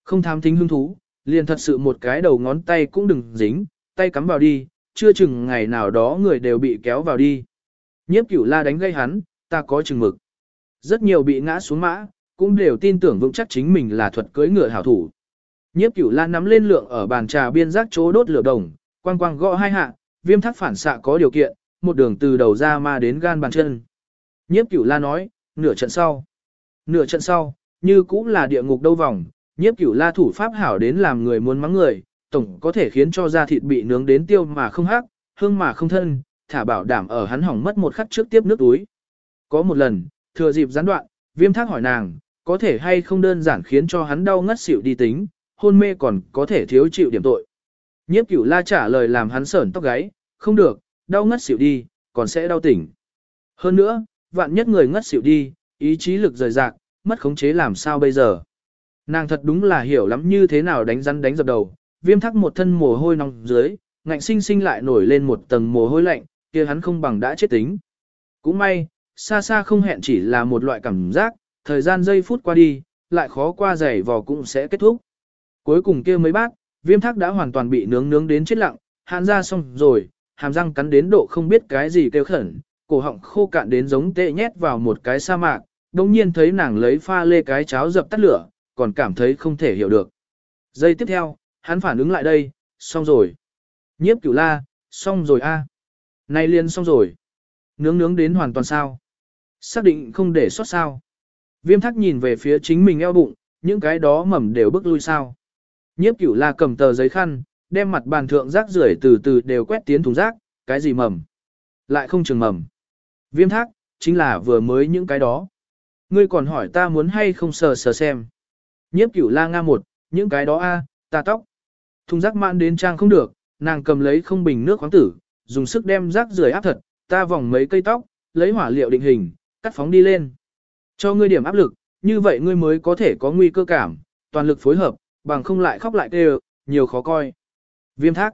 [SPEAKER 1] Không tham thính hứng thú, liền thật sự một cái đầu ngón tay cũng đừng dính, tay cắm vào đi, chưa chừng ngày nào đó người đều bị kéo vào đi. Nhiếp cửu la đánh gây hắn, ta có chừng mực. Rất nhiều bị ngã xuống mã, cũng đều tin tưởng vững chắc chính mình là thuật cưỡi ngựa hảo thủ. Nhiếp cửu la nắm lên lượng ở bàn trà biên giác chỗ đốt lửa đồng, quang quang gõ hai hạ, viêm thác phản xạ có điều kiện, một đường từ đầu ra ma đến gan bàn chân. Nhiếp cửu la nói, nửa trận sau. Nửa trận sau, như cũng là địa ngục đâu vòng, nhiếp cửu la thủ pháp hảo đến làm người muốn mắng người, tổng có thể khiến cho da thịt bị nướng đến tiêu mà không hắc, hương mà không thân, thả bảo đảm ở hắn hỏng mất một khắc trước tiếp nước túi. Có một lần, thừa dịp gián đoạn, viêm thác hỏi nàng, có thể hay không đơn giản khiến cho hắn đau ngất xỉu đi tính, hôn mê còn có thể thiếu chịu điểm tội. Nhiếp cửu la trả lời làm hắn sởn tóc gáy, không được, đau ngất xỉu đi, còn sẽ đau tỉnh. Hơn nữa, vạn nhất người ngất xỉu đi, ý chí lực rời rạc, mất khống chế làm sao bây giờ. Nàng thật đúng là hiểu lắm như thế nào đánh rắn đánh dập đầu, viêm thắc một thân mồ hôi nóng dưới, ngạnh sinh sinh lại nổi lên một tầng mồ hôi lạnh, kia hắn không bằng đã chết tính. Cũng may, xa xa không hẹn chỉ là một loại cảm giác, thời gian giây phút qua đi, lại khó qua giày vò cũng sẽ kết thúc. Cuối cùng kia mấy bát, viêm thác đã hoàn toàn bị nướng nướng đến chết lặng, hàn ra xong rồi, hàm răng cắn đến độ không biết cái gì kêu khẩn, cổ họng khô cạn đến giống tệ nhét vào một cái sa mạc, đồng nhiên thấy nàng lấy pha lê cái cháo dập tắt lửa, còn cảm thấy không thể hiểu được. Giây tiếp theo, hắn phản ứng lại đây, xong rồi. Nhiếp cửu la, xong rồi a. Nay liền xong rồi. Nướng nướng đến hoàn toàn sao. Xác định không để sót sao. Viêm thắc nhìn về phía chính mình eo bụng, những cái đó mầm đều bước lui sao. Nhiếp cửu la cầm tờ giấy khăn, đem mặt bàn thượng rác rưởi từ từ đều quét tiến thùng rác, cái gì mầm. Lại không trường mầm. Viêm thác, chính là vừa mới những cái đó. Ngươi còn hỏi ta muốn hay không sờ sờ xem. Nhiếp cửu la nga một, những cái đó a, ta tóc. Thùng rác mạn đến trang không được, nàng cầm lấy không bình nước khoáng tử, dùng sức đem rác rưởi áp thật, ta vòng mấy cây tóc, lấy hỏa liệu định hình, cắt phóng đi lên. Cho ngươi điểm áp lực, như vậy ngươi mới có thể có nguy cơ cảm, toàn lực phối hợp, bằng không lại khóc lại kêu, nhiều khó coi. Viêm thác.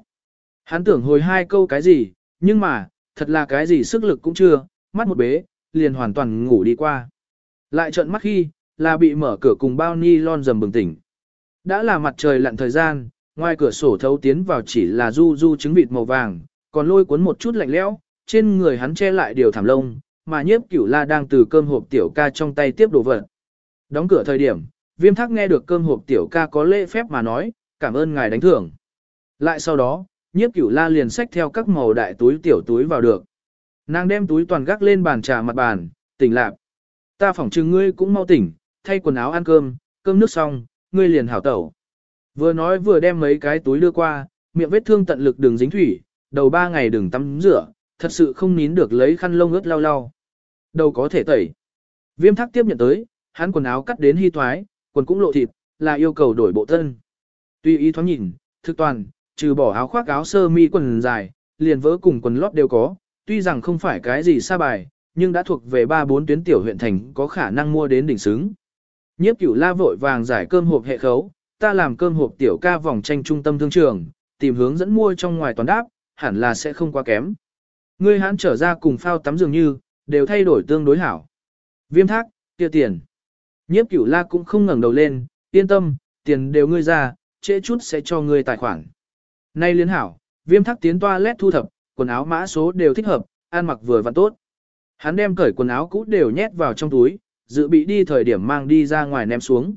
[SPEAKER 1] Hắn tưởng hồi hai câu cái gì, nhưng mà, thật là cái gì sức lực cũng chưa, mắt một bế, liền hoàn toàn ngủ đi qua. Lại trợn mắt khi, là bị mở cửa cùng bao ni lon dầm bừng tỉnh. Đã là mặt trời lặn thời gian, ngoài cửa sổ thấu tiến vào chỉ là du du trứng vịt màu vàng, còn lôi cuốn một chút lạnh lẽo, trên người hắn che lại điều thảm lông, mà nhiếp cửu la đang từ cơm hộp tiểu ca trong tay tiếp đồ vật. Đóng cửa thời điểm, viêm thác nghe được cơm hộp tiểu ca có lễ phép mà nói, cảm ơn ngài đánh thưởng. Lại sau đó, nhiếp cửu la liền xách theo các màu đại túi tiểu túi vào được. Nàng đem túi toàn gác lên bàn trà mặt bàn, tỉnh lạc. Ta phỏng chừng ngươi cũng mau tỉnh, thay quần áo ăn cơm, cơm nước xong, ngươi liền hảo tẩu. Vừa nói vừa đem mấy cái túi đưa qua, miệng vết thương tận lực đường dính thủy, đầu ba ngày đừng tắm rửa, thật sự không nín được lấy khăn lông ướt lau lau. Đầu có thể tẩy. Viêm thác tiếp nhận tới, hắn quần áo cắt đến hy thoái, quần cũng lộ thịt, là yêu cầu đổi bộ thân. Tuy ý thoáng nhìn, thực toàn, trừ bỏ áo khoác áo sơ mi quần dài, liền vỡ cùng quần lót đều có, tuy rằng không phải cái gì xa bài, nhưng đã thuộc về ba bốn tuyến tiểu huyện thành có khả năng mua đến đỉnh xứng. Nhiếp cửu la vội vàng giải cơm hộp hệ khấu, ta làm cơm hộp tiểu ca vòng tranh trung tâm thương trường, tìm hướng dẫn mua trong ngoài toàn đáp, hẳn là sẽ không quá kém. Ngươi hãn trở ra cùng phao tắm dường như, đều thay đổi tương đối hảo. Viêm thác, kia tiền. Nhiếp cửu la cũng không ngẩng đầu lên, yên tâm, tiền đều ngươi ra, trễ chút sẽ cho ngươi tài khoản. Nay liên hảo, viêm thác tiến toa lét thu thập, quần áo mã số đều thích hợp, ăn mặc vừa và tốt. Hắn đem cởi quần áo cũ đều nhét vào trong túi, dự bị đi thời điểm mang đi ra ngoài ném xuống.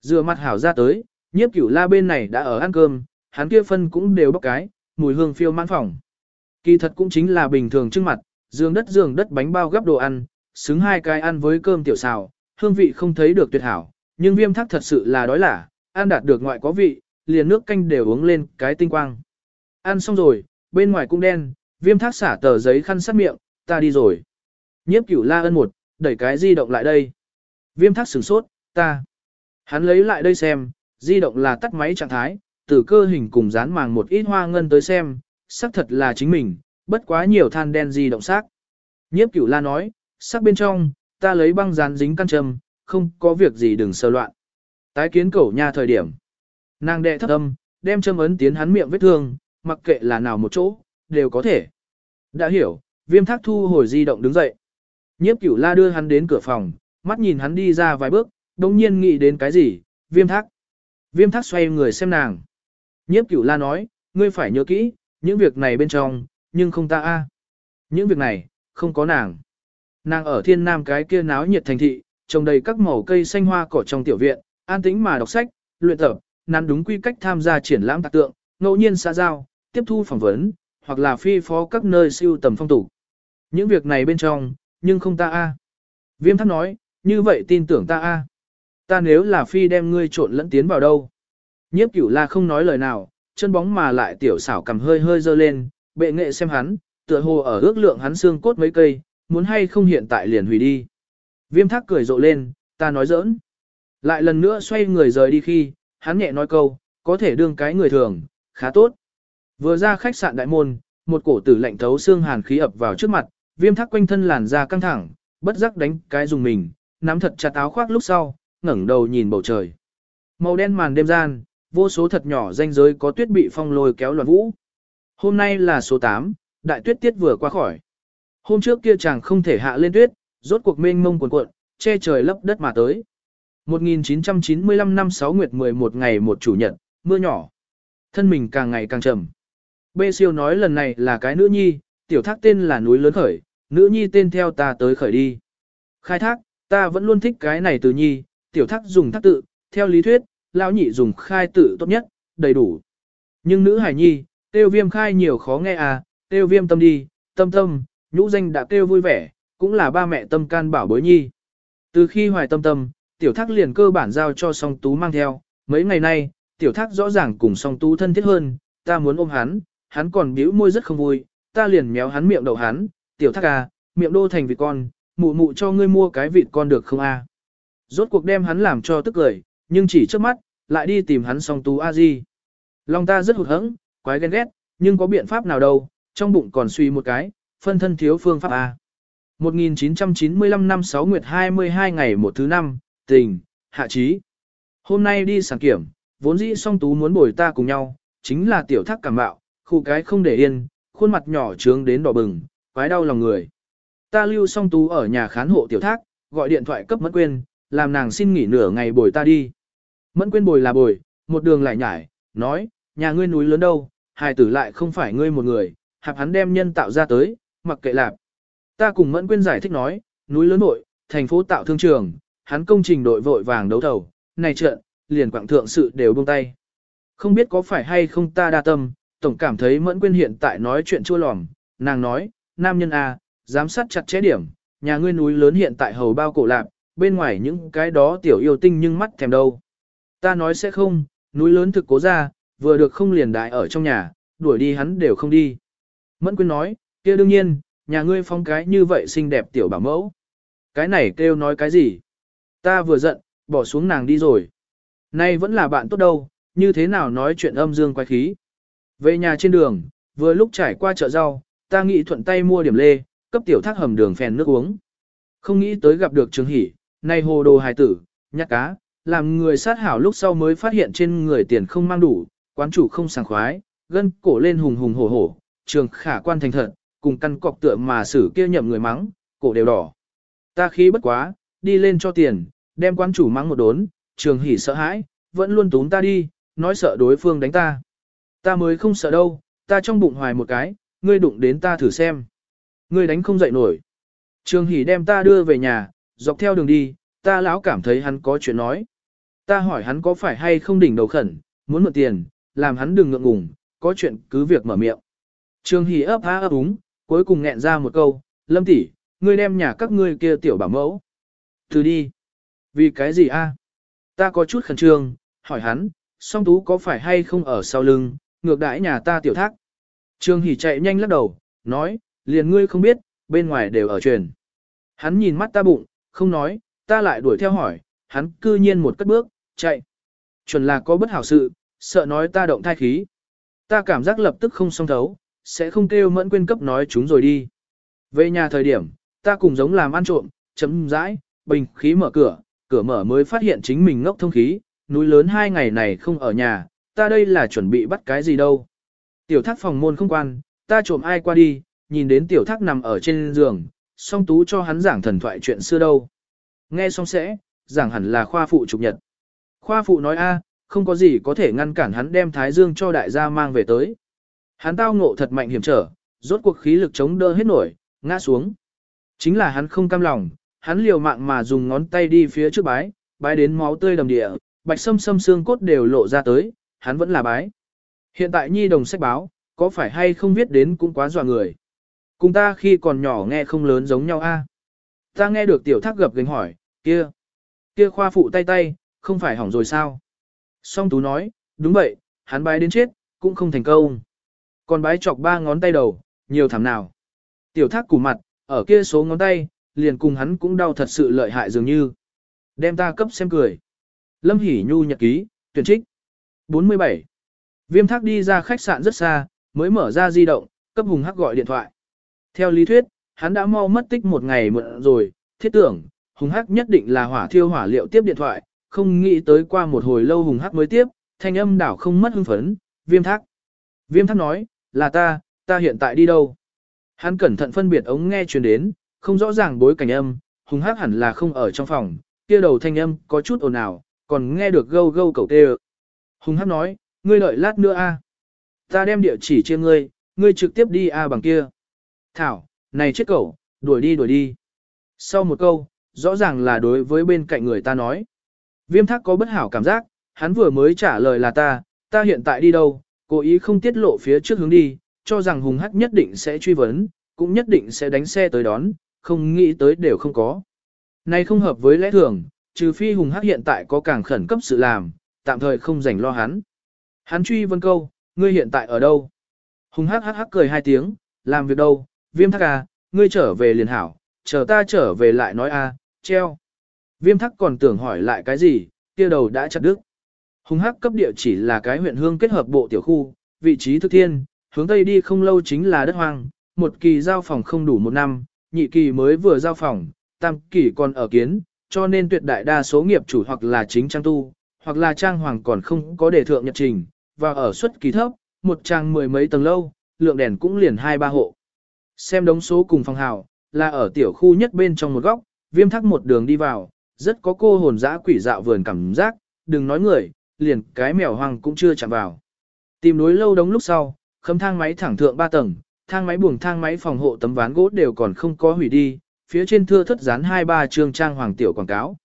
[SPEAKER 1] Dựa mặt hảo ra tới, nhiếp cửu la bên này đã ở ăn cơm, hắn kia phân cũng đều bốc cái, mùi hương phiêu mãn phòng. Kỳ thật cũng chính là bình thường trước mặt, giường đất giường đất bánh bao gấp đồ ăn, xứng hai cái ăn với cơm tiểu xào, hương vị không thấy được tuyệt hảo, nhưng viêm thắc thật sự là đói lả, ăn đạt được ngoại có vị, liền nước canh đều uống lên cái tinh quang. Ăn xong rồi, bên ngoài cũng đen, viêm thác xả tờ giấy khăn sát miệng, ta đi rồi. Nhiếp cửu la ân một, đẩy cái di động lại đây. Viêm thác sửng sốt, ta. Hắn lấy lại đây xem, di động là tắt máy trạng thái, từ cơ hình cùng dán màng một ít hoa ngân tới xem, xác thật là chính mình, bất quá nhiều than đen di động xác. Nhiếp cửu la nói, sắc bên trong, ta lấy băng dán dính căn châm, không có việc gì đừng sơ loạn. Tái kiến cẩu nha thời điểm. Nàng đệ thấp âm, đem châm ấn tiến hắn miệng vết thương, mặc kệ là nào một chỗ, đều có thể. Đã hiểu, viêm thác thu hồi di động đứng dậy. Nhiếp cửu la đưa hắn đến cửa phòng, mắt nhìn hắn đi ra vài bước, đồng nhiên nghĩ đến cái gì, viêm thác. Viêm thác xoay người xem nàng. Nhiếp cửu la nói, ngươi phải nhớ kỹ, những việc này bên trong, nhưng không ta a. Những việc này, không có nàng. Nàng ở thiên nam cái kia náo nhiệt thành thị, trồng đầy các màu cây xanh hoa cỏ trong tiểu viện, an tĩnh mà đọc sách, luyện tập, nắn đúng quy cách tham gia triển lãm tạc tượng, ngẫu nhiên xã giao, tiếp thu phỏng vấn, hoặc là phi phó các nơi siêu tầm phong tục. Những việc này bên trong, nhưng không ta a. Viêm thắc nói, như vậy tin tưởng ta a. Ta nếu là phi đem ngươi trộn lẫn tiến vào đâu. Nhiếp cửu la không nói lời nào, chân bóng mà lại tiểu xảo cầm hơi hơi dơ lên, bệ nghệ xem hắn, tựa hồ ở ước lượng hắn xương cốt mấy cây, muốn hay không hiện tại liền hủy đi. Viêm thác cười rộ lên, ta nói giỡn. Lại lần nữa xoay người rời đi khi, hắn nhẹ nói câu, có thể đương cái người thường, khá tốt. Vừa ra khách sạn đại môn, một cổ tử lạnh thấu xương hàn khí ập vào trước mặt, viêm thác quanh thân làn da căng thẳng, bất giác đánh cái dùng mình, nắm thật chặt áo khoác lúc sau, ngẩng đầu nhìn bầu trời. Màu đen màn đêm gian, vô số thật nhỏ danh giới có tuyết bị phong lôi kéo loạn vũ. Hôm nay là số 8, đại tuyết tiết vừa qua khỏi. Hôm trước kia chàng không thể hạ lên tuyết, rốt cuộc mênh mông cuồn cuộn, che trời lấp đất mà tới. 1995 năm 6 nguyệt 11 ngày một chủ nhật, mưa nhỏ. Thân mình càng ngày càng trầm. Bê siêu nói lần này là cái nữ nhi, tiểu thác tên là núi lớn khởi, nữ nhi tên theo ta tới khởi đi. Khai thác, ta vẫn luôn thích cái này từ nhi, tiểu thác dùng thác tự, theo lý thuyết, lão nhị dùng khai tự tốt nhất, đầy đủ. Nhưng nữ hải nhi, tiêu viêm khai nhiều khó nghe à, tiêu viêm tâm đi, tâm tâm, nhũ danh đã tiêu vui vẻ, cũng là ba mẹ tâm can bảo bối nhi. Từ khi hoài tâm tâm, tiểu thác liền cơ bản giao cho song tú mang theo, mấy ngày nay, tiểu thác rõ ràng cùng song tú thân thiết hơn, ta muốn ôm hắn, hắn còn bĩu môi rất không vui, ta liền méo hắn miệng đầu hắn, tiểu thác à, miệng đô thành vịt con, mụ mụ cho ngươi mua cái vịt con được không a? À? Rốt cuộc đem hắn làm cho tức cười, nhưng chỉ trước mắt, lại đi tìm hắn song tú a di. Lòng ta rất hụt hẫng, quái ghen ghét, nhưng có biện pháp nào đâu, trong bụng còn suy một cái, phân thân thiếu phương pháp A. 1995 năm 6 nguyệt 22 ngày một thứ năm, tình, hạ trí. Hôm nay đi sản kiểm, vốn dĩ song tú muốn bồi ta cùng nhau, chính là tiểu thác cảm bạo, khu cái không để yên, khuôn mặt nhỏ trướng đến đỏ bừng, quái đau lòng người. Ta lưu song tú ở nhà khán hộ tiểu thác, gọi điện thoại cấp mất quên, làm nàng xin nghỉ nửa ngày bồi ta đi. Mẫn quên bồi là bồi, một đường lại nhải, nói, nhà ngươi núi lớn đâu, hài tử lại không phải ngươi một người, hạp hắn đem nhân tạo ra tới, mặc kệ lạp. Ta cùng Mẫn quên giải thích nói, núi lớn nội, thành phố tạo thương trường, hắn công trình đội vội vàng đấu thầu, này trợn, liền quảng thượng sự đều buông tay. Không biết có phải hay không ta đa tâm, tổng cảm thấy Mẫn quên hiện tại nói chuyện chua lòm, nàng nói, nam nhân A, giám sát chặt chẽ điểm, nhà ngươi núi lớn hiện tại hầu bao cổ lạp, bên ngoài những cái đó tiểu yêu tinh nhưng mắt thèm đâu. Ta nói sẽ không, núi lớn thực cố ra, vừa được không liền đại ở trong nhà, đuổi đi hắn đều không đi. Mẫn Quyên nói, kia đương nhiên, nhà ngươi phong cái như vậy xinh đẹp tiểu bảo mẫu. Cái này kêu nói cái gì? Ta vừa giận, bỏ xuống nàng đi rồi. Nay vẫn là bạn tốt đâu, như thế nào nói chuyện âm dương quái khí. Về nhà trên đường, vừa lúc trải qua chợ rau, ta nghĩ thuận tay mua điểm lê, cấp tiểu thác hầm đường phèn nước uống. Không nghĩ tới gặp được Trường Hỷ, nay hồ đồ hài tử, nhắc cá, làm người sát hảo lúc sau mới phát hiện trên người tiền không mang đủ, quán chủ không sảng khoái, gân cổ lên hùng hùng hổ hổ, trường khả quan thành thật, cùng căn cọc tựa mà xử kia nhậm người mắng, cổ đều đỏ. Ta khí bất quá, đi lên cho tiền, đem quán chủ mắng một đốn, trường hỉ sợ hãi, vẫn luôn tún ta đi, nói sợ đối phương đánh ta. Ta mới không sợ đâu, ta trong bụng hoài một cái, ngươi đụng đến ta thử xem. Ngươi đánh không dậy nổi. Trường hỉ đem ta đưa về nhà, dọc theo đường đi, ta lão cảm thấy hắn có chuyện nói. Ta hỏi hắn có phải hay không đỉnh đầu khẩn, muốn mượn tiền, làm hắn đừng ngượng ngùng, có chuyện cứ việc mở miệng. trương Hỷ ấp há ấp úng, cuối cùng nghẹn ra một câu, Lâm tỷ, ngươi đem nhà các ngươi kia tiểu bảo mẫu. Từ đi. Vì cái gì a? Ta có chút khẩn trương, hỏi hắn, song tú có phải hay không ở sau lưng, ngược đãi nhà ta tiểu thác. trương Hỷ chạy nhanh lắc đầu, nói, liền ngươi không biết, bên ngoài đều ở truyền. Hắn nhìn mắt ta bụng, không nói, ta lại đuổi theo hỏi, hắn cư nhiên một cất bước, chạy. Chuẩn là có bất hảo sự, sợ nói ta động thai khí. Ta cảm giác lập tức không song thấu, sẽ không kêu mẫn quên cấp nói chúng rồi đi. Về nhà thời điểm, ta cùng giống làm ăn trộm, chấm rãi, bình khí mở cửa, cửa mở mới phát hiện chính mình ngốc thông khí, núi lớn hai ngày này không ở nhà, ta đây là chuẩn bị bắt cái gì đâu. Tiểu thác phòng môn không quan, ta trộm ai qua đi, nhìn đến tiểu thác nằm ở trên giường, song tú cho hắn giảng thần thoại chuyện xưa đâu. Nghe xong sẽ, giảng hẳn là khoa phụ trục nhật. Khoa phụ nói a, không có gì có thể ngăn cản hắn đem Thái Dương cho đại gia mang về tới. Hắn tao ngộ thật mạnh hiểm trở, rốt cuộc khí lực chống đỡ hết nổi, ngã xuống. Chính là hắn không cam lòng, hắn liều mạng mà dùng ngón tay đi phía trước bái, bái đến máu tươi đầm địa, bạch sâm sâm xương cốt đều lộ ra tới, hắn vẫn là bái. Hiện tại nhi đồng sách báo, có phải hay không viết đến cũng quá dọa người. Cùng ta khi còn nhỏ nghe không lớn giống nhau a. Ta nghe được tiểu thác gập gánh hỏi, kia, kia khoa phụ tay tay, không phải hỏng rồi sao? Song tú nói, đúng vậy, hắn bái đến chết, cũng không thành công. Còn bái chọc ba ngón tay đầu, nhiều thảm nào. Tiểu thác củ mặt, ở kia số ngón tay, liền cùng hắn cũng đau thật sự lợi hại dường như. Đem ta cấp xem cười. Lâm Hỷ Nhu nhật ký, tuyển trích. 47. Viêm thác đi ra khách sạn rất xa, mới mở ra di động, cấp hùng hắc gọi điện thoại. Theo lý thuyết, hắn đã mau mất tích một ngày mượn rồi, thiết tưởng, hùng hắc nhất định là hỏa thiêu hỏa liệu tiếp điện thoại, không nghĩ tới qua một hồi lâu hùng hắc mới tiếp, thanh âm đảo không mất hưng phấn, viêm thác. Viêm thác nói, là ta, ta hiện tại đi đâu? Hắn cẩn thận phân biệt ống nghe truyền đến, không rõ ràng bối cảnh âm, hùng hắc hẳn là không ở trong phòng, kia đầu thanh âm có chút ồn ào, còn nghe được gâu gâu cầu tê Hùng hắc nói, ngươi đợi lát nữa a. Ta đem địa chỉ cho ngươi, ngươi trực tiếp đi a bằng kia. Thảo, này chết cậu, đuổi đi đuổi đi. Sau một câu, rõ ràng là đối với bên cạnh người ta nói. Viêm thác có bất hảo cảm giác, hắn vừa mới trả lời là ta, ta hiện tại đi đâu, cố ý không tiết lộ phía trước hướng đi, cho rằng hùng hắc nhất định sẽ truy vấn, cũng nhất định sẽ đánh xe tới đón, không nghĩ tới đều không có. Này không hợp với lẽ thường, trừ phi hùng hắc hiện tại có càng khẩn cấp sự làm, tạm thời không rảnh lo hắn. Hắn truy vấn câu, ngươi hiện tại ở đâu? Hùng hắc hắc hắc cười hai tiếng, làm việc đâu, viêm Thác à, ngươi trở về liền hảo, chờ ta trở về lại nói a, treo. Viêm thắc còn tưởng hỏi lại cái gì, kia đầu đã chặt đứt. Hùng hắc cấp địa chỉ là cái huyện hương kết hợp bộ tiểu khu, vị trí thực thiên, hướng tây đi không lâu chính là đất hoang, một kỳ giao phòng không đủ một năm, nhị kỳ mới vừa giao phòng, tam kỳ còn ở kiến, cho nên tuyệt đại đa số nghiệp chủ hoặc là chính trang tu, hoặc là trang hoàng còn không có đề thượng nhật trình, và ở suất kỳ thấp, một trang mười mấy tầng lâu, lượng đèn cũng liền hai ba hộ. Xem đống số cùng phòng hào, là ở tiểu khu nhất bên trong một góc, viêm thắc một đường đi vào, rất có cô hồn dã quỷ dạo vườn cảm giác, đừng nói người, liền cái mèo hoang cũng chưa chạm vào. Tìm núi lâu đống lúc sau, khấm thang máy thẳng thượng ba tầng, thang máy buồng thang máy phòng hộ tấm ván gỗ đều còn không có hủy đi, phía trên thưa thất dán hai ba chương trang hoàng tiểu quảng cáo.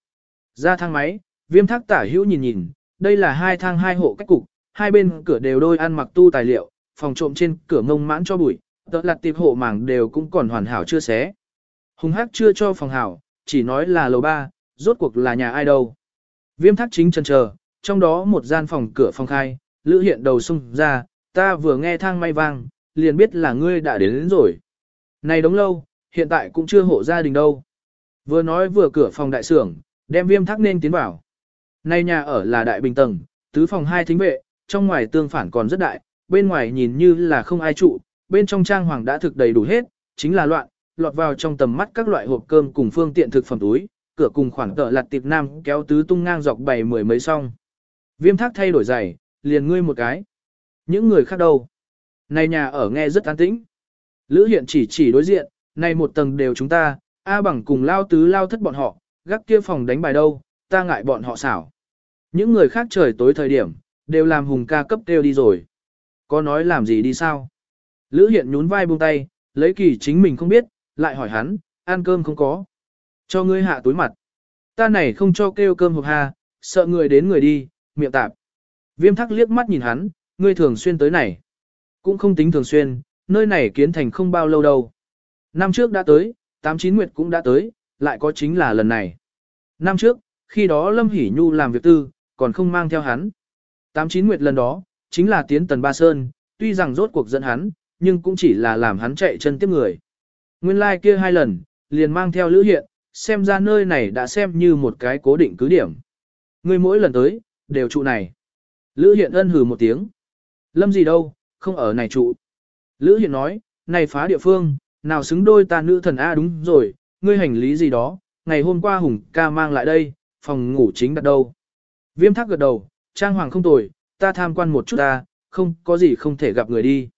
[SPEAKER 1] Ra thang máy, viêm thác tả hữu nhìn nhìn, đây là hai thang hai hộ cách cục, hai bên cửa đều đôi ăn mặc tu tài liệu, phòng trộm trên cửa ngông mãn cho bụi, tợ lặt tiệp hộ màng đều cũng còn hoàn hảo chưa xé. Hùng hắc chưa cho phòng hảo, chỉ nói là lầu ba, rốt cuộc là nhà ai đâu. Viêm thác chính chân chờ, trong đó một gian phòng cửa phòng khai, lữ hiện đầu sung ra, ta vừa nghe thang may vang, liền biết là ngươi đã đến, đến rồi. Này đống lâu, hiện tại cũng chưa hộ gia đình đâu. Vừa nói vừa cửa phòng đại sưởng, đem viêm thác nên tiến vào. Này nhà ở là đại bình tầng, tứ phòng hai thính vệ, trong ngoài tương phản còn rất đại, bên ngoài nhìn như là không ai trụ, bên trong trang hoàng đã thực đầy đủ hết, chính là loạn, lọt vào trong tầm mắt các loại hộp cơm cùng phương tiện thực phẩm túi, cửa cùng khoảng tợ lặt tiệp nam kéo tứ tung ngang dọc bảy mười mấy song. Viêm thác thay đổi giày, liền ngươi một cái. Những người khác đâu? Này nhà ở nghe rất an tĩnh. Lữ hiện chỉ chỉ đối diện, này một tầng đều chúng ta, A bằng cùng lao tứ lao thất bọn họ, gác kia phòng đánh bài đâu, ta ngại bọn họ xảo. Những người khác trời tối thời điểm, đều làm hùng ca cấp kêu đi rồi. Có nói làm gì đi sao? Lữ hiện nhún vai buông tay, lấy kỳ chính mình không biết, lại hỏi hắn, ăn cơm không có. Cho ngươi hạ túi mặt. Ta này không cho kêu cơm hộp ha, sợ người đến người đi, miệng tạp. Viêm thắc liếc mắt nhìn hắn, ngươi thường xuyên tới này. Cũng không tính thường xuyên, nơi này kiến thành không bao lâu đâu. Năm trước đã tới, tám chín nguyệt cũng đã tới, lại có chính là lần này. Năm trước, khi đó Lâm Hỷ Nhu làm việc tư, còn không mang theo hắn. Tám chín nguyệt lần đó, chính là tiến tần ba sơn, tuy rằng rốt cuộc dẫn hắn, nhưng cũng chỉ là làm hắn chạy chân tiếp người. Nguyên lai like kia hai lần, liền mang theo lữ hiện, xem ra nơi này đã xem như một cái cố định cứ điểm. Người mỗi lần tới, đều trụ này. Lữ hiện ân hừ một tiếng. Lâm gì đâu, không ở này trụ. Lữ hiện nói, này phá địa phương, nào xứng đôi ta nữ thần A đúng rồi, ngươi hành lý gì đó, ngày hôm qua Hùng ca mang lại đây, phòng ngủ chính đặt đâu. Viêm thác gật đầu, trang hoàng không tồi, ta tham quan một chút ta, không có gì không thể gặp người đi.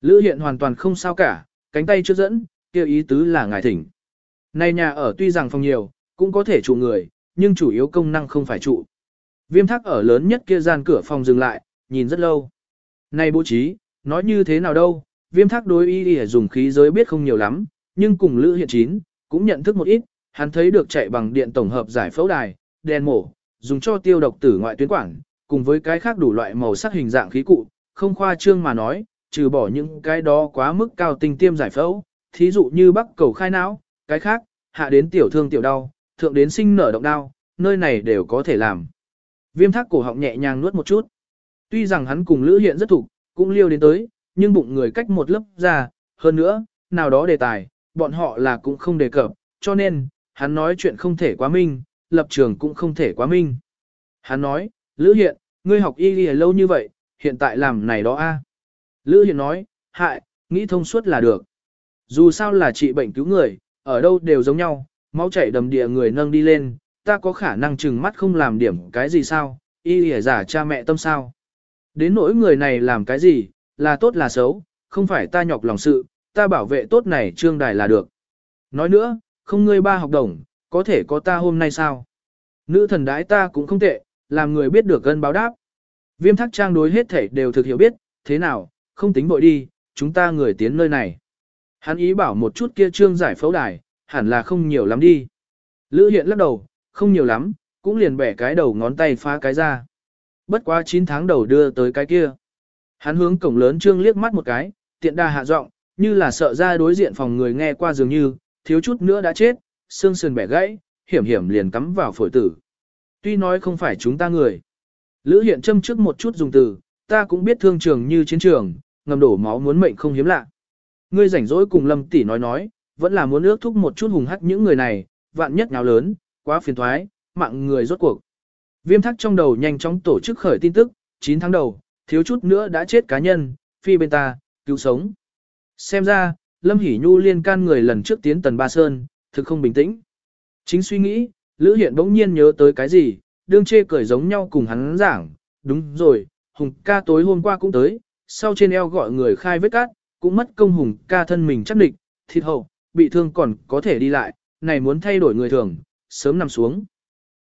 [SPEAKER 1] Lữ hiện hoàn toàn không sao cả, cánh tay chưa dẫn, kêu ý tứ là ngài thỉnh. Này nhà ở tuy rằng phòng nhiều, cũng có thể trụ người, nhưng chủ yếu công năng không phải trụ. Viêm thác ở lớn nhất kia gian cửa phòng dừng lại, nhìn rất lâu. Này bố trí, nói như thế nào đâu, viêm thác đối y y dùng khí giới biết không nhiều lắm, nhưng cùng Lữ Hiện Chín, cũng nhận thức một ít, hắn thấy được chạy bằng điện tổng hợp giải phẫu đài, đèn mổ, dùng cho tiêu độc tử ngoại tuyến quản, cùng với cái khác đủ loại màu sắc hình dạng khí cụ, không khoa trương mà nói, trừ bỏ những cái đó quá mức cao tinh tiêm giải phẫu, thí dụ như bắc cầu khai não, cái khác, hạ đến tiểu thương tiểu đau, thượng đến sinh nở động đau, nơi này đều có thể làm. Viêm thác cổ họng nhẹ nhàng nuốt một chút. Tuy rằng hắn cùng Lữ Hiện rất thủ, cũng liêu đến tới, nhưng bụng người cách một lớp ra, hơn nữa, nào đó đề tài, bọn họ là cũng không đề cập, cho nên, hắn nói chuyện không thể quá minh, lập trường cũng không thể quá minh. Hắn nói, Lữ Hiện, ngươi học y lìa lâu như vậy, hiện tại làm này đó a. Lữ Hiện nói, hại, nghĩ thông suốt là được. Dù sao là trị bệnh cứu người, ở đâu đều giống nhau, máu chảy đầm địa người nâng đi lên, ta có khả năng chừng mắt không làm điểm cái gì sao, y lìa giả cha mẹ tâm sao. Đến nỗi người này làm cái gì, là tốt là xấu, không phải ta nhọc lòng sự, ta bảo vệ tốt này trương đài là được. Nói nữa, không ngươi ba học đồng, có thể có ta hôm nay sao? Nữ thần đái ta cũng không tệ, làm người biết được gân báo đáp. Viêm thác trang đối hết thể đều thực hiểu biết, thế nào, không tính bội đi, chúng ta người tiến nơi này. Hắn ý bảo một chút kia trương giải phẫu đài, hẳn là không nhiều lắm đi. Lữ hiện lắc đầu, không nhiều lắm, cũng liền bẻ cái đầu ngón tay phá cái ra. Bất quá 9 tháng đầu đưa tới cái kia. Hắn hướng cổng lớn trương liếc mắt một cái, tiện đà hạ giọng, như là sợ ra đối diện phòng người nghe qua dường như, thiếu chút nữa đã chết, xương sườn bẻ gãy, hiểm hiểm liền cắm vào phổi tử. Tuy nói không phải chúng ta người. Lữ hiện châm trước một chút dùng từ, ta cũng biết thương trường như chiến trường, ngầm đổ máu muốn mệnh không hiếm lạ. Ngươi rảnh rỗi cùng Lâm tỷ nói nói, vẫn là muốn ước thúc một chút hùng hắc những người này, vạn nhất nào lớn, quá phiền thoái, mạng người rốt cuộc. Viêm thắc trong đầu nhanh chóng tổ chức khởi tin tức, 9 tháng đầu, thiếu chút nữa đã chết cá nhân, phi bên ta, cứu sống. Xem ra, Lâm Hỷ Nhu liên can người lần trước tiến tần Ba Sơn, thực không bình tĩnh. Chính suy nghĩ, Lữ Hiện bỗng nhiên nhớ tới cái gì, đương chê cười giống nhau cùng hắn giảng, đúng rồi, Hùng ca tối hôm qua cũng tới, sau trên eo gọi người khai vết cát, cũng mất công Hùng ca thân mình chắc địch, thịt hậu, bị thương còn có thể đi lại, này muốn thay đổi người thường, sớm nằm xuống.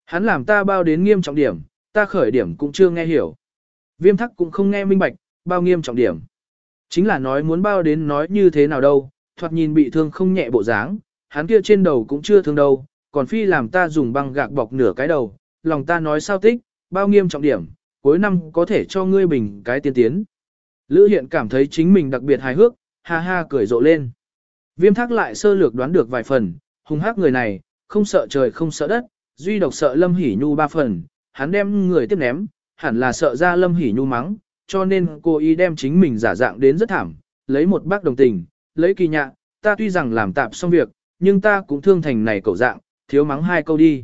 [SPEAKER 1] Hắn làm ta bao đến nghiêm trọng điểm, ta khởi điểm cũng chưa nghe hiểu. Viêm thắc cũng không nghe minh bạch, bao nghiêm trọng điểm. Chính là nói muốn bao đến nói như thế nào đâu, thoạt nhìn bị thương không nhẹ bộ dáng, hắn kia trên đầu cũng chưa thương đâu, còn phi làm ta dùng băng gạc bọc nửa cái đầu, lòng ta nói sao tích, bao nghiêm trọng điểm, cuối năm có thể cho ngươi bình cái tiên tiến. Lữ hiện cảm thấy chính mình đặc biệt hài hước, ha ha cười rộ lên. Viêm thác lại sơ lược đoán được vài phần, hung hắc người này, không sợ trời không sợ đất, duy độc sợ lâm hỉ nhu ba phần, hắn đem người tiếp ném, hẳn là sợ ra lâm hỉ nhu mắng, cho nên cô ý đem chính mình giả dạng đến rất thảm, lấy một bác đồng tình, lấy kỳ nhạ, ta tuy rằng làm tạp xong việc, nhưng ta cũng thương thành này cậu dạng, thiếu mắng hai câu đi.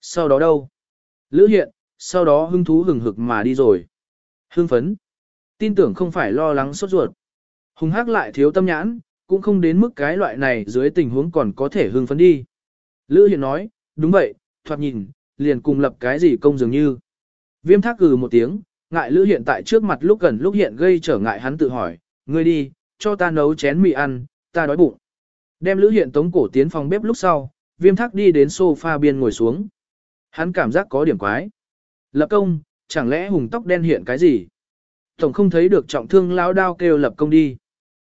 [SPEAKER 1] Sau đó đâu? Lữ hiện, sau đó hưng thú hừng hực mà đi rồi. Hưng phấn. Tin tưởng không phải lo lắng sốt ruột. Hùng hắc lại thiếu tâm nhãn, cũng không đến mức cái loại này dưới tình huống còn có thể hưng phấn đi. Lữ hiện nói, đúng vậy, thoạt nhìn, liền cùng lập cái gì công dường như. Viêm thác cừ một tiếng, ngại lữ hiện tại trước mặt lúc gần lúc hiện gây trở ngại hắn tự hỏi, ngươi đi, cho ta nấu chén mì ăn, ta đói bụng. Đem lữ hiện tống cổ tiến phòng bếp lúc sau, viêm thác đi đến sofa biên ngồi xuống. Hắn cảm giác có điểm quái. Lập công, chẳng lẽ hùng tóc đen hiện cái gì? Tổng không thấy được trọng thương lao đao kêu lập công đi.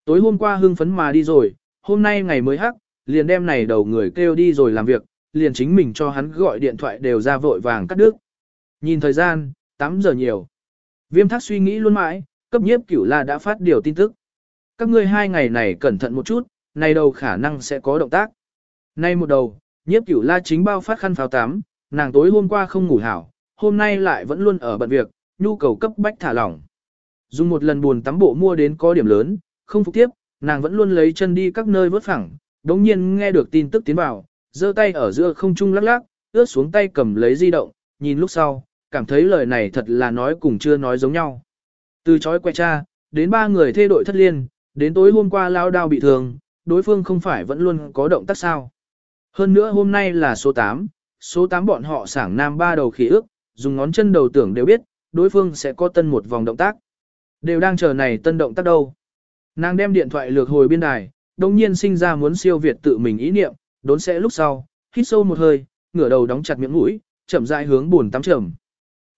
[SPEAKER 1] Tối hôm qua hưng phấn mà đi rồi, hôm nay ngày mới hắc, liền đem này đầu người kêu đi rồi làm việc, liền chính mình cho hắn gọi điện thoại đều ra vội vàng cắt đứt. Nhìn thời gian, 8 giờ nhiều. Viêm thác suy nghĩ luôn mãi, cấp nhiếp cửu la đã phát điều tin tức. Các ngươi hai ngày này cẩn thận một chút, này đầu khả năng sẽ có động tác. Nay một đầu, nhiếp cửu la chính bao phát khăn pháo tám, nàng tối hôm qua không ngủ hảo, hôm nay lại vẫn luôn ở bận việc, nhu cầu cấp bách thả lỏng. Dùng một lần buồn tắm bộ mua đến có điểm lớn, không phục tiếp, nàng vẫn luôn lấy chân đi các nơi vớt phẳng, đống nhiên nghe được tin tức tiến vào, giơ tay ở giữa không trung lắc lắc, ướt xuống tay cầm lấy di động, nhìn lúc sau, cảm thấy lời này thật là nói cùng chưa nói giống nhau. Từ chói quay cha, đến ba người thê đội thất liên, đến tối hôm qua lao đao bị thương, đối phương không phải vẫn luôn có động tác sao. Hơn nữa hôm nay là số 8, số 8 bọn họ sảng nam ba đầu khí ước, dùng ngón chân đầu tưởng đều biết, đối phương sẽ có tân một vòng động tác. Đều đang chờ này tân động tác đâu. Nàng đem điện thoại lược hồi biên đài, đồng nhiên sinh ra muốn siêu việt tự mình ý niệm, đốn sẽ lúc sau, hít sâu một hơi, ngửa đầu đóng chặt miệng mũi, chậm rãi hướng buồn tắm trầm.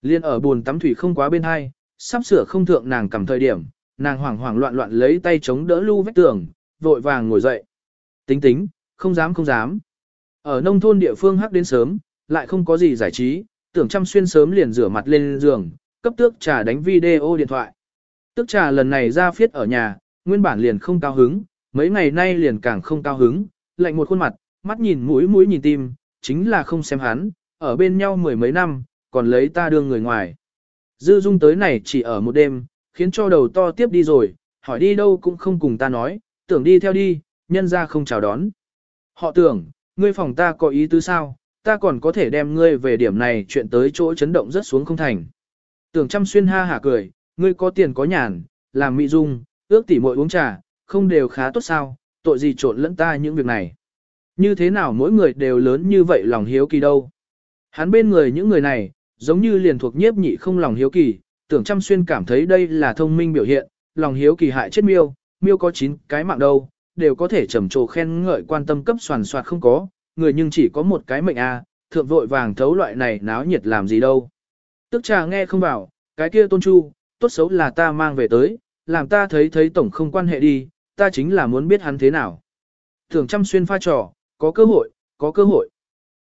[SPEAKER 1] Liên ở buồn tắm thủy không quá bên hai, sắp sửa không thượng nàng cầm thời điểm, nàng hoảng hoảng loạn loạn lấy tay chống đỡ lưu vách tường, vội vàng ngồi dậy. Tính tính, không dám không dám. Ở nông thôn địa phương hắc đến sớm, lại không có gì giải trí, tưởng chăm xuyên sớm liền rửa mặt lên giường, cấp tước trà đánh video điện thoại. Tức trà lần này ra phiết ở nhà, nguyên bản liền không cao hứng, mấy ngày nay liền càng không cao hứng, lạnh một khuôn mặt, mắt nhìn mũi mũi nhìn tim, chính là không xem hắn, ở bên nhau mười mấy năm, còn lấy ta đương người ngoài. Dư dung tới này chỉ ở một đêm, khiến cho đầu to tiếp đi rồi, hỏi đi đâu cũng không cùng ta nói, tưởng đi theo đi, nhân ra không chào đón. Họ tưởng, ngươi phòng ta có ý tứ sao, ta còn có thể đem ngươi về điểm này chuyện tới chỗ chấn động rất xuống không thành. Tưởng chăm xuyên ha hả cười, ngươi có tiền có nhàn, làm mỹ dung, ước tỉ muội uống trà, không đều khá tốt sao, tội gì trộn lẫn ta những việc này. Như thế nào mỗi người đều lớn như vậy lòng hiếu kỳ đâu. Hắn bên người những người này, giống như liền thuộc nhiếp nhị không lòng hiếu kỳ, tưởng chăm xuyên cảm thấy đây là thông minh biểu hiện, lòng hiếu kỳ hại chết miêu, miêu có chín cái mạng đâu, đều có thể trầm trồ khen ngợi quan tâm cấp soàn soạt không có, người nhưng chỉ có một cái mệnh a, thượng vội vàng thấu loại này náo nhiệt làm gì đâu. Tức trà nghe không bảo, cái kia tôn chu, tốt xấu là ta mang về tới, làm ta thấy thấy tổng không quan hệ đi, ta chính là muốn biết hắn thế nào. Thường chăm xuyên pha trò, có cơ hội, có cơ hội.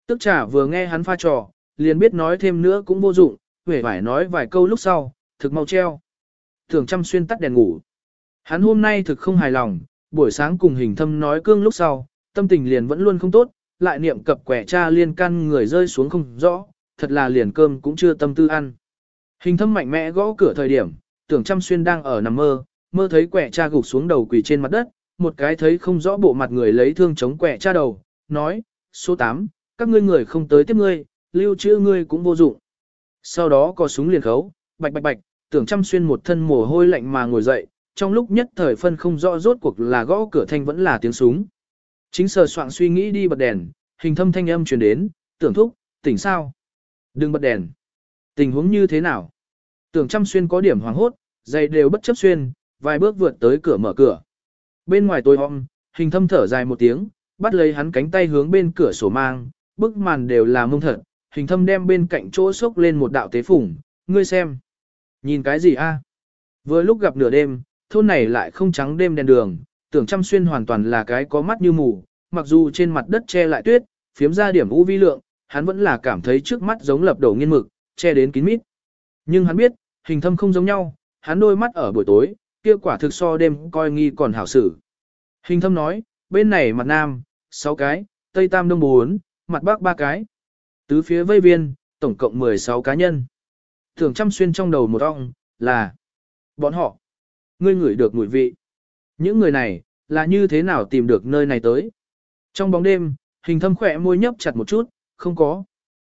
[SPEAKER 1] Tức trả vừa nghe hắn pha trò, liền biết nói thêm nữa cũng vô dụng, vẻ phải nói vài câu lúc sau, thực mau treo. Thường chăm xuyên tắt đèn ngủ. Hắn hôm nay thực không hài lòng, buổi sáng cùng hình thâm nói cương lúc sau, tâm tình liền vẫn luôn không tốt, lại niệm cập quẻ cha liên căn người rơi xuống không rõ, thật là liền cơm cũng chưa tâm tư ăn. Hình thâm mạnh mẽ gõ cửa thời điểm, tưởng chăm xuyên đang ở nằm mơ, mơ thấy quẻ cha gục xuống đầu quỳ trên mặt đất, một cái thấy không rõ bộ mặt người lấy thương chống quẻ cha đầu, nói, số 8, các ngươi người không tới tiếp ngươi, lưu trữ ngươi cũng vô dụng. Sau đó có súng liền khấu, bạch bạch bạch, tưởng chăm xuyên một thân mồ hôi lạnh mà ngồi dậy, trong lúc nhất thời phân không rõ rốt cuộc là gõ cửa thanh vẫn là tiếng súng. Chính sờ soạn suy nghĩ đi bật đèn, hình thâm thanh âm truyền đến, tưởng thúc, tỉnh sao? Đừng bật đèn. Tình huống như thế nào? Tưởng chăm xuyên có điểm hoàng hốt, giày đều bất chấp xuyên, vài bước vượt tới cửa mở cửa. Bên ngoài tôi om, hình thâm thở dài một tiếng, bắt lấy hắn cánh tay hướng bên cửa sổ mang, bức màn đều là mông thật, hình thâm đem bên cạnh chỗ sốc lên một đạo tế phủng, ngươi xem. Nhìn cái gì a? Vừa lúc gặp nửa đêm, thôn này lại không trắng đêm đèn đường, tưởng chăm xuyên hoàn toàn là cái có mắt như mù, mặc dù trên mặt đất che lại tuyết, phiếm ra điểm u vi lượng, hắn vẫn là cảm thấy trước mắt giống lập đổ nghiên mực, che đến kín mít. Nhưng hắn biết, hình thâm không giống nhau, hắn đôi mắt ở buổi tối, kia quả thực so đêm coi nghi còn hảo xử. Hình thâm nói, bên này mặt nam, 6 cái, tây tam đông 4, mặt bắc 3 cái. Tứ phía vây viên, tổng cộng 16 cá nhân. Thường chăm xuyên trong đầu một ong, là bọn họ. Ngươi ngửi được mùi vị. Những người này, là như thế nào tìm được nơi này tới? Trong bóng đêm, hình thâm khỏe môi nhấp chặt một chút, không có.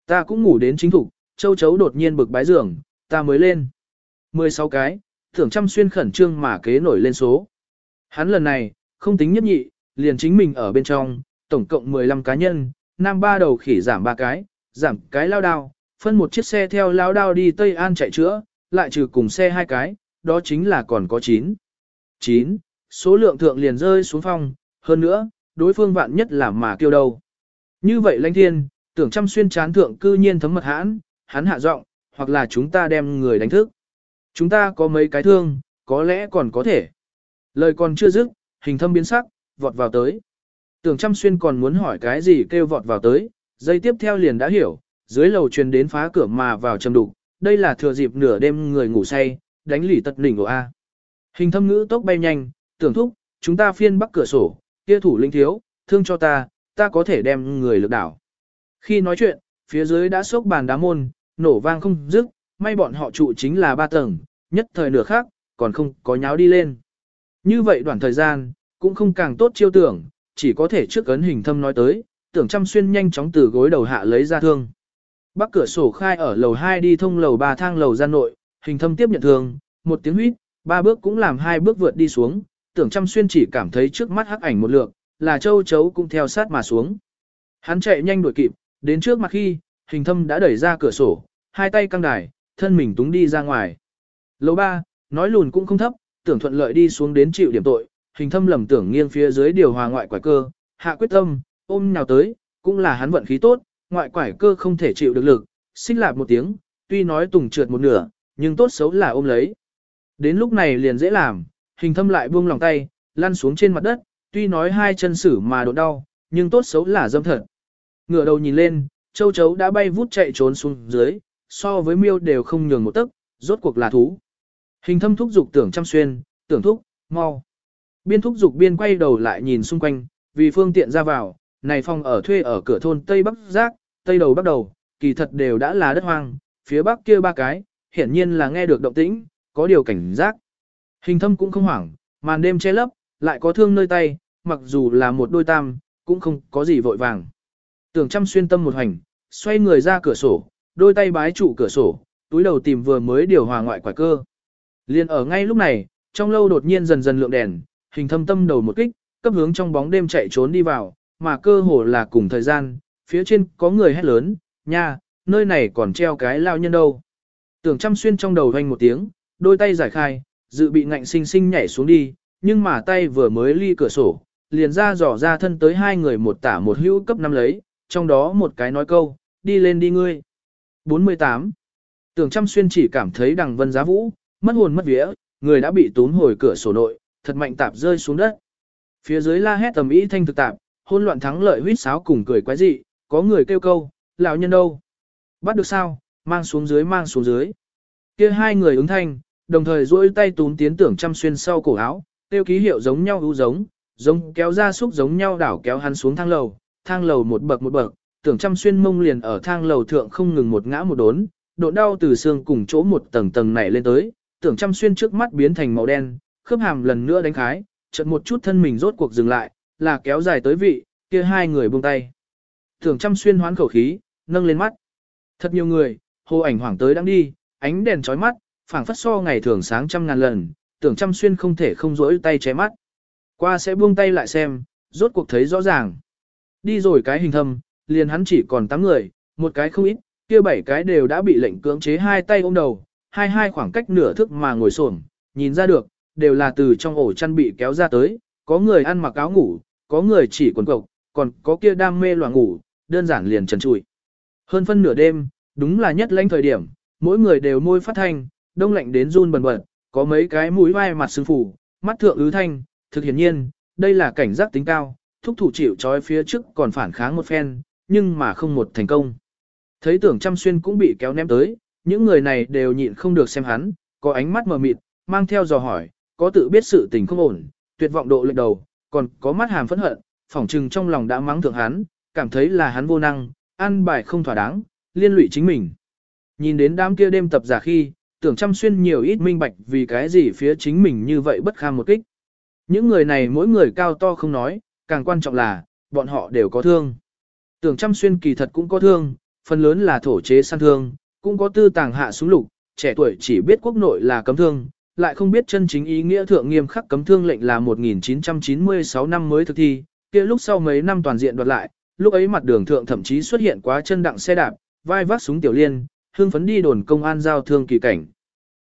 [SPEAKER 1] Ta cũng ngủ đến chính thủ, châu chấu đột nhiên bực bái giường, ta mới lên. 16 cái, thưởng trăm xuyên khẩn trương mà kế nổi lên số. Hắn lần này, không tính nhất nhị, liền chính mình ở bên trong, tổng cộng 15 cá nhân, nam ba đầu khỉ giảm ba cái, giảm cái lao đao, phân một chiếc xe theo lao đao đi Tây An chạy chữa, lại trừ cùng xe hai cái, đó chính là còn có 9. 9, số lượng thượng liền rơi xuống phong, hơn nữa, đối phương vạn nhất là mà kêu đâu. Như vậy lãnh thiên, tưởng trăm xuyên chán thượng cư nhiên thấm mật hãn, hắn hạ giọng, hoặc là chúng ta đem người đánh thức. Chúng ta có mấy cái thương, có lẽ còn có thể. Lời còn chưa dứt, hình thâm biến sắc, vọt vào tới. Tưởng chăm xuyên còn muốn hỏi cái gì kêu vọt vào tới, dây tiếp theo liền đã hiểu, dưới lầu truyền đến phá cửa mà vào trầm đục, đây là thừa dịp nửa đêm người ngủ say, đánh lỉ tật đỉnh của A. Hình thâm ngữ tốc bay nhanh, tưởng thúc, chúng ta phiên bắc cửa sổ, kia thủ linh thiếu, thương cho ta, ta có thể đem người lực đảo. Khi nói chuyện, phía dưới đã sốc bàn đá môn, nổ vang không dứt, may bọn họ trụ chính là ba tầng, nhất thời nửa khác, còn không có nháo đi lên. Như vậy đoạn thời gian, cũng không càng tốt chiêu tưởng, chỉ có thể trước ấn hình thâm nói tới, tưởng chăm xuyên nhanh chóng từ gối đầu hạ lấy ra thương. Bắc cửa sổ khai ở lầu 2 đi thông lầu 3 thang lầu ra nội, hình thâm tiếp nhận thương, một tiếng huýt, ba bước cũng làm hai bước vượt đi xuống, tưởng chăm xuyên chỉ cảm thấy trước mắt hắc ảnh một lượng, là châu chấu cũng theo sát mà xuống. Hắn chạy nhanh đuổi kịp, đến trước mặt khi, hình thâm đã đẩy ra cửa sổ, hai tay căng đài, thân mình túng đi ra ngoài. Lầu ba, nói lùn cũng không thấp, tưởng thuận lợi đi xuống đến chịu điểm tội, hình thâm lầm tưởng nghiêng phía dưới điều hòa ngoại quải cơ, hạ quyết tâm, ôm nào tới, cũng là hắn vận khí tốt, ngoại quải cơ không thể chịu được lực, xích lạp một tiếng, tuy nói tùng trượt một nửa, nhưng tốt xấu là ôm lấy. Đến lúc này liền dễ làm, hình thâm lại buông lòng tay, lăn xuống trên mặt đất, tuy nói hai chân sử mà độ đau, nhưng tốt xấu là dâm thật. Ngửa đầu nhìn lên, châu chấu đã bay vút chạy trốn xuống dưới, so với miêu đều không nhường một tấc, rốt cuộc là thú. Hình thâm thúc dục tưởng chăm xuyên, tưởng thúc, mau. Biên thúc dục biên quay đầu lại nhìn xung quanh, vì phương tiện ra vào, này phòng ở thuê ở cửa thôn Tây Bắc Giác, Tây Đầu Bắc Đầu, kỳ thật đều đã là đất hoang, phía bắc kia ba cái, hiển nhiên là nghe được động tĩnh, có điều cảnh giác. Hình thâm cũng không hoảng, màn đêm che lấp, lại có thương nơi tay, mặc dù là một đôi tam, cũng không có gì vội vàng. Tưởng chăm xuyên tâm một hành, xoay người ra cửa sổ, đôi tay bái trụ cửa sổ, túi đầu tìm vừa mới điều hòa ngoại quả cơ. Liên ở ngay lúc này, trong lâu đột nhiên dần dần lượng đèn, hình thâm tâm đầu một kích, cấp hướng trong bóng đêm chạy trốn đi vào, mà cơ hồ là cùng thời gian, phía trên có người hét lớn, nha, nơi này còn treo cái lao nhân đâu. Tưởng chăm xuyên trong đầu hoanh một tiếng, đôi tay giải khai, dự bị ngạnh sinh sinh nhảy xuống đi, nhưng mà tay vừa mới ly cửa sổ, liền ra dò ra thân tới hai người một tả một hữu cấp năm lấy, trong đó một cái nói câu, đi lên đi ngươi. 48. Tưởng Trăm xuyên chỉ cảm thấy đằng vân giá vũ, mất hồn mất vía, người đã bị tốn hồi cửa sổ nội, thật mạnh tạp rơi xuống đất. Phía dưới la hét tầm ý thanh thực tạp, hôn loạn thắng lợi huýt sáo cùng cười quái dị, có người kêu câu, lão nhân đâu? Bắt được sao? Mang xuống dưới mang xuống dưới. Kia hai người ứng thanh, đồng thời duỗi tay túm tiến tưởng Trăm xuyên sau cổ áo, tiêu ký hiệu giống nhau hữu giống, giống kéo ra xúc giống nhau đảo kéo hắn xuống thang lầu, thang lầu một bậc một bậc, tưởng chăm xuyên mông liền ở thang lầu thượng không ngừng một ngã một đốn, độ đau từ xương cùng chỗ một tầng tầng này lên tới, tưởng chăm xuyên trước mắt biến thành màu đen, khớp hàm lần nữa đánh khái, chợt một chút thân mình rốt cuộc dừng lại, là kéo dài tới vị, kia hai người buông tay. Tưởng chăm xuyên hoán khẩu khí, nâng lên mắt. Thật nhiều người, hồ ảnh hoảng tới đang đi, ánh đèn chói mắt, phảng phất so ngày thường sáng trăm ngàn lần, tưởng chăm xuyên không thể không rỗi tay che mắt. Qua sẽ buông tay lại xem, rốt cuộc thấy rõ ràng. Đi rồi cái hình thâm, liền hắn chỉ còn 8 người, một cái không ít, kia bảy cái đều đã bị lệnh cưỡng chế hai tay ôm đầu, hai hai khoảng cách nửa thước mà ngồi xổm, nhìn ra được, đều là từ trong ổ chăn bị kéo ra tới, có người ăn mặc áo ngủ, có người chỉ quần cộc, còn có kia đam mê loạn ngủ, đơn giản liền trần trụi. Hơn phân nửa đêm, đúng là nhất lãnh thời điểm, mỗi người đều môi phát thanh, đông lạnh đến run bần bật, có mấy cái mũi vai mặt sưng phủ, mắt thượng ứ thanh, thực hiển nhiên, đây là cảnh giác tính cao, thúc thủ chịu trói phía trước còn phản kháng một phen, nhưng mà không một thành công. Thấy tưởng chăm xuyên cũng bị kéo ném tới, những người này đều nhịn không được xem hắn, có ánh mắt mờ mịt, mang theo dò hỏi, có tự biết sự tình không ổn, tuyệt vọng độ lệch đầu, còn có mắt hàm phẫn hận, phỏng trừng trong lòng đã mắng thượng hắn, cảm thấy là hắn vô năng, ăn bài không thỏa đáng, liên lụy chính mình. Nhìn đến đám kia đêm tập giả khi, tưởng chăm xuyên nhiều ít minh bạch vì cái gì phía chính mình như vậy bất kham một kích. Những người này mỗi người cao to không nói, càng quan trọng là, bọn họ đều có thương. Tưởng trăm xuyên kỳ thật cũng có thương, phần lớn là thổ chế săn thương, cũng có tư tàng hạ súng lục, trẻ tuổi chỉ biết quốc nội là cấm thương, lại không biết chân chính ý nghĩa thượng nghiêm khắc cấm thương lệnh là 1996 năm mới thực thi, kia lúc sau mấy năm toàn diện đoạt lại, lúc ấy mặt đường thượng thậm chí xuất hiện quá chân đặng xe đạp, vai vác súng tiểu liên, hương phấn đi đồn công an giao thương kỳ cảnh.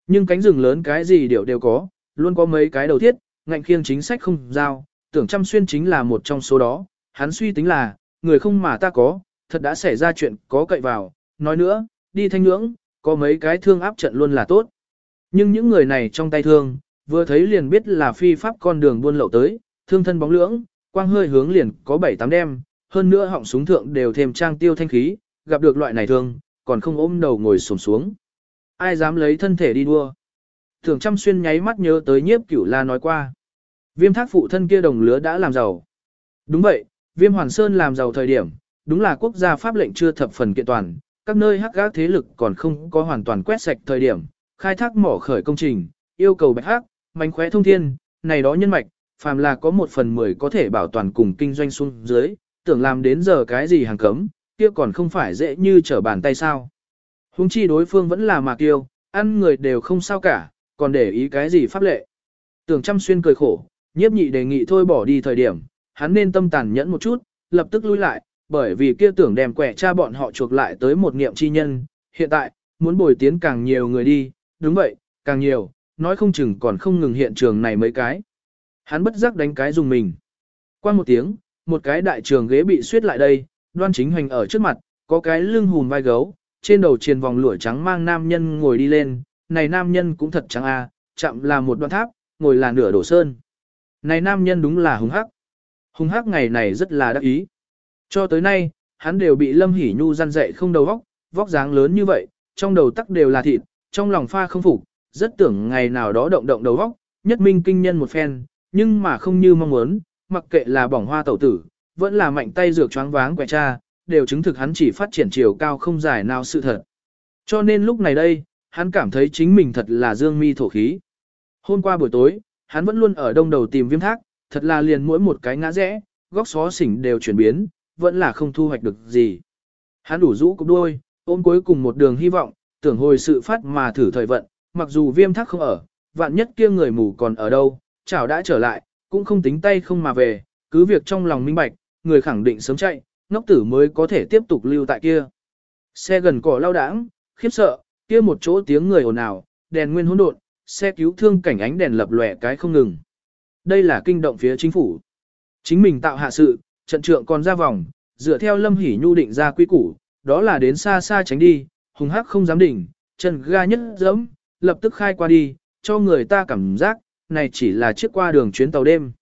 [SPEAKER 1] Nhưng cánh rừng lớn cái gì đều đều có, luôn có mấy cái đầu thiết, ngạnh khiêng chính sách không giao, tưởng trăm xuyên chính là một trong số đó, hắn suy tính là, người không mà ta có, thật đã xảy ra chuyện có cậy vào, nói nữa, đi thanh ngưỡng, có mấy cái thương áp trận luôn là tốt. Nhưng những người này trong tay thương, vừa thấy liền biết là phi pháp con đường buôn lậu tới, thương thân bóng lưỡng, quang hơi hướng liền có 7-8 đem, hơn nữa họng súng thượng đều thêm trang tiêu thanh khí, gặp được loại này thương, còn không ôm đầu ngồi xổm xuống. Ai dám lấy thân thể đi đua? Thường chăm xuyên nháy mắt nhớ tới nhiếp cửu la nói qua. Viêm thác phụ thân kia đồng lứa đã làm giàu. Đúng vậy, viêm hoàn sơn làm giàu thời điểm, đúng là quốc gia pháp lệnh chưa thập phần kiện toàn, các nơi hắc gác thế lực còn không có hoàn toàn quét sạch thời điểm, khai thác mỏ khởi công trình, yêu cầu bạch hắc, mánh khóe thông thiên, này đó nhân mạch, phàm là có một phần mười có thể bảo toàn cùng kinh doanh xuống dưới, tưởng làm đến giờ cái gì hàng cấm, kia còn không phải dễ như trở bàn tay sao. Hùng chi đối phương vẫn là mạc tiêu, ăn người đều không sao cả, còn để ý cái gì pháp lệ. Tưởng chăm xuyên cười khổ, nhiếp nhị đề nghị thôi bỏ đi thời điểm, hắn nên tâm tàn nhẫn một chút, lập tức lui lại, bởi vì kia tưởng đem quẻ cha bọn họ chuộc lại tới một niệm chi nhân, hiện tại, muốn bồi tiến càng nhiều người đi, đúng vậy, càng nhiều, nói không chừng còn không ngừng hiện trường này mấy cái. Hắn bất giác đánh cái dùng mình. Qua một tiếng, một cái đại trường ghế bị suyết lại đây, đoan chính hoành ở trước mặt, có cái lưng hùn vai gấu, trên đầu triền vòng lụa trắng mang nam nhân ngồi đi lên, này nam nhân cũng thật trắng a, à, chậm là một đoạn tháp, ngồi là nửa đổ sơn. Này nam nhân đúng là hung hắc. Hùng hắc ngày này rất là đắc ý. Cho tới nay, hắn đều bị Lâm Hỷ Nhu răn dạy không đầu vóc, vóc dáng lớn như vậy, trong đầu tắc đều là thịt, trong lòng pha không phục, rất tưởng ngày nào đó động động đầu vóc, nhất minh kinh nhân một phen, nhưng mà không như mong muốn, mặc kệ là bỏng hoa tẩu tử, vẫn là mạnh tay dược choáng váng quẹ cha, đều chứng thực hắn chỉ phát triển chiều cao không dài nào sự thật. Cho nên lúc này đây, hắn cảm thấy chính mình thật là dương mi thổ khí. Hôm qua buổi tối, hắn vẫn luôn ở đông đầu tìm viêm thác, thật là liền mỗi một cái ngã rẽ, góc xó xỉnh đều chuyển biến, vẫn là không thu hoạch được gì. Hắn đủ rũ cục đuôi, ôm cuối cùng một đường hy vọng, tưởng hồi sự phát mà thử thời vận, mặc dù viêm thác không ở, vạn nhất kia người mù còn ở đâu, chảo đã trở lại, cũng không tính tay không mà về, cứ việc trong lòng minh bạch, người khẳng định sớm chạy, ngốc tử mới có thể tiếp tục lưu tại kia. Xe gần cỏ lao đãng, khiếp sợ, kia một chỗ tiếng người ồn ào, đèn nguyên hỗn độn, xe cứu thương cảnh ánh đèn lập lòe cái không ngừng. Đây là kinh động phía chính phủ. Chính mình tạo hạ sự, trận trượng còn ra vòng, dựa theo Lâm Hỷ Nhu định ra quy củ, đó là đến xa xa tránh đi, hùng hắc không dám đỉnh, chân ga nhất dẫm, lập tức khai qua đi, cho người ta cảm giác, này chỉ là chiếc qua đường chuyến tàu đêm.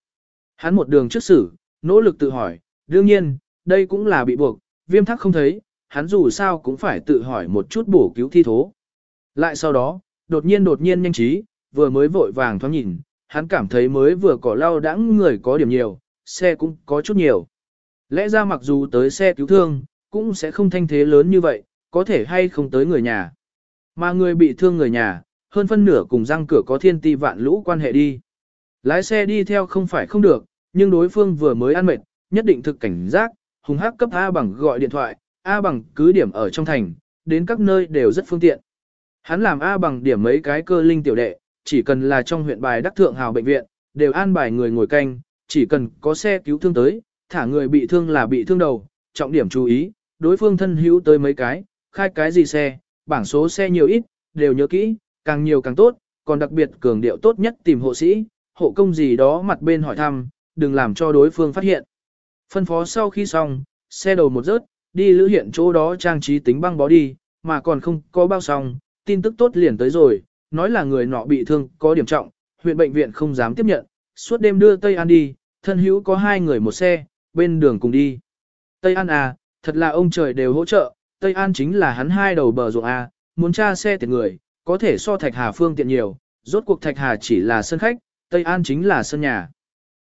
[SPEAKER 1] Hắn một đường trước xử, nỗ lực tự hỏi, đương nhiên, đây cũng là bị buộc, viêm thắc không thấy, hắn dù sao cũng phải tự hỏi một chút bổ cứu thi thố. Lại sau đó, đột nhiên đột nhiên nhanh trí, vừa mới vội vàng thoáng nhìn, hắn cảm thấy mới vừa có lau đãng người có điểm nhiều, xe cũng có chút nhiều. Lẽ ra mặc dù tới xe cứu thương, cũng sẽ không thanh thế lớn như vậy, có thể hay không tới người nhà. Mà người bị thương người nhà, hơn phân nửa cùng răng cửa có thiên ti vạn lũ quan hệ đi. Lái xe đi theo không phải không được, nhưng đối phương vừa mới ăn mệt, nhất định thực cảnh giác, hùng hắc cấp A bằng gọi điện thoại, A bằng cứ điểm ở trong thành, đến các nơi đều rất phương tiện. Hắn làm A bằng điểm mấy cái cơ linh tiểu đệ, chỉ cần là trong huyện bài đắc thượng hào bệnh viện, đều an bài người ngồi canh, chỉ cần có xe cứu thương tới, thả người bị thương là bị thương đầu, trọng điểm chú ý, đối phương thân hữu tới mấy cái, khai cái gì xe, bảng số xe nhiều ít, đều nhớ kỹ, càng nhiều càng tốt, còn đặc biệt cường điệu tốt nhất tìm hộ sĩ, hộ công gì đó mặt bên hỏi thăm, đừng làm cho đối phương phát hiện. Phân phó sau khi xong, xe đầu một rớt, đi lữ hiện chỗ đó trang trí tính băng bó đi, mà còn không có bao xong, tin tức tốt liền tới rồi, nói là người nọ bị thương, có điểm trọng, huyện bệnh viện không dám tiếp nhận, suốt đêm đưa Tây An đi, thân hữu có hai người một xe, bên đường cùng đi. Tây An à, thật là ông trời đều hỗ trợ, Tây An chính là hắn hai đầu bờ ruộng à, muốn tra xe tiện người, có thể so Thạch Hà phương tiện nhiều, rốt cuộc Thạch Hà chỉ là sân khách, Tây An chính là sân nhà.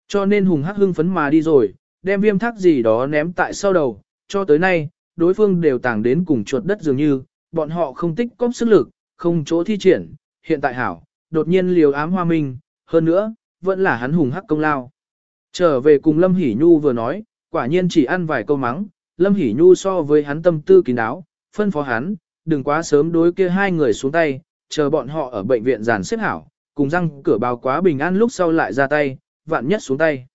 [SPEAKER 1] Cho nên hùng hắc hưng phấn mà đi rồi, đem viêm thác gì đó ném tại sau đầu, cho tới nay, đối phương đều tàng đến cùng chuột đất dường như, bọn họ không tích cóp sức lực, không chỗ thi triển, hiện tại hảo, đột nhiên liều ám hoa minh, hơn nữa, vẫn là hắn hùng hắc công lao. Trở về cùng Lâm Hỷ Nhu vừa nói, quả nhiên chỉ ăn vài câu mắng, Lâm Hỷ Nhu so với hắn tâm tư kín đáo, phân phó hắn, đừng quá sớm đối kia hai người xuống tay, chờ bọn họ ở bệnh viện giàn xếp hảo, cùng răng cửa báo quá bình an lúc sau lại ra tay, vạn nhất xuống tay.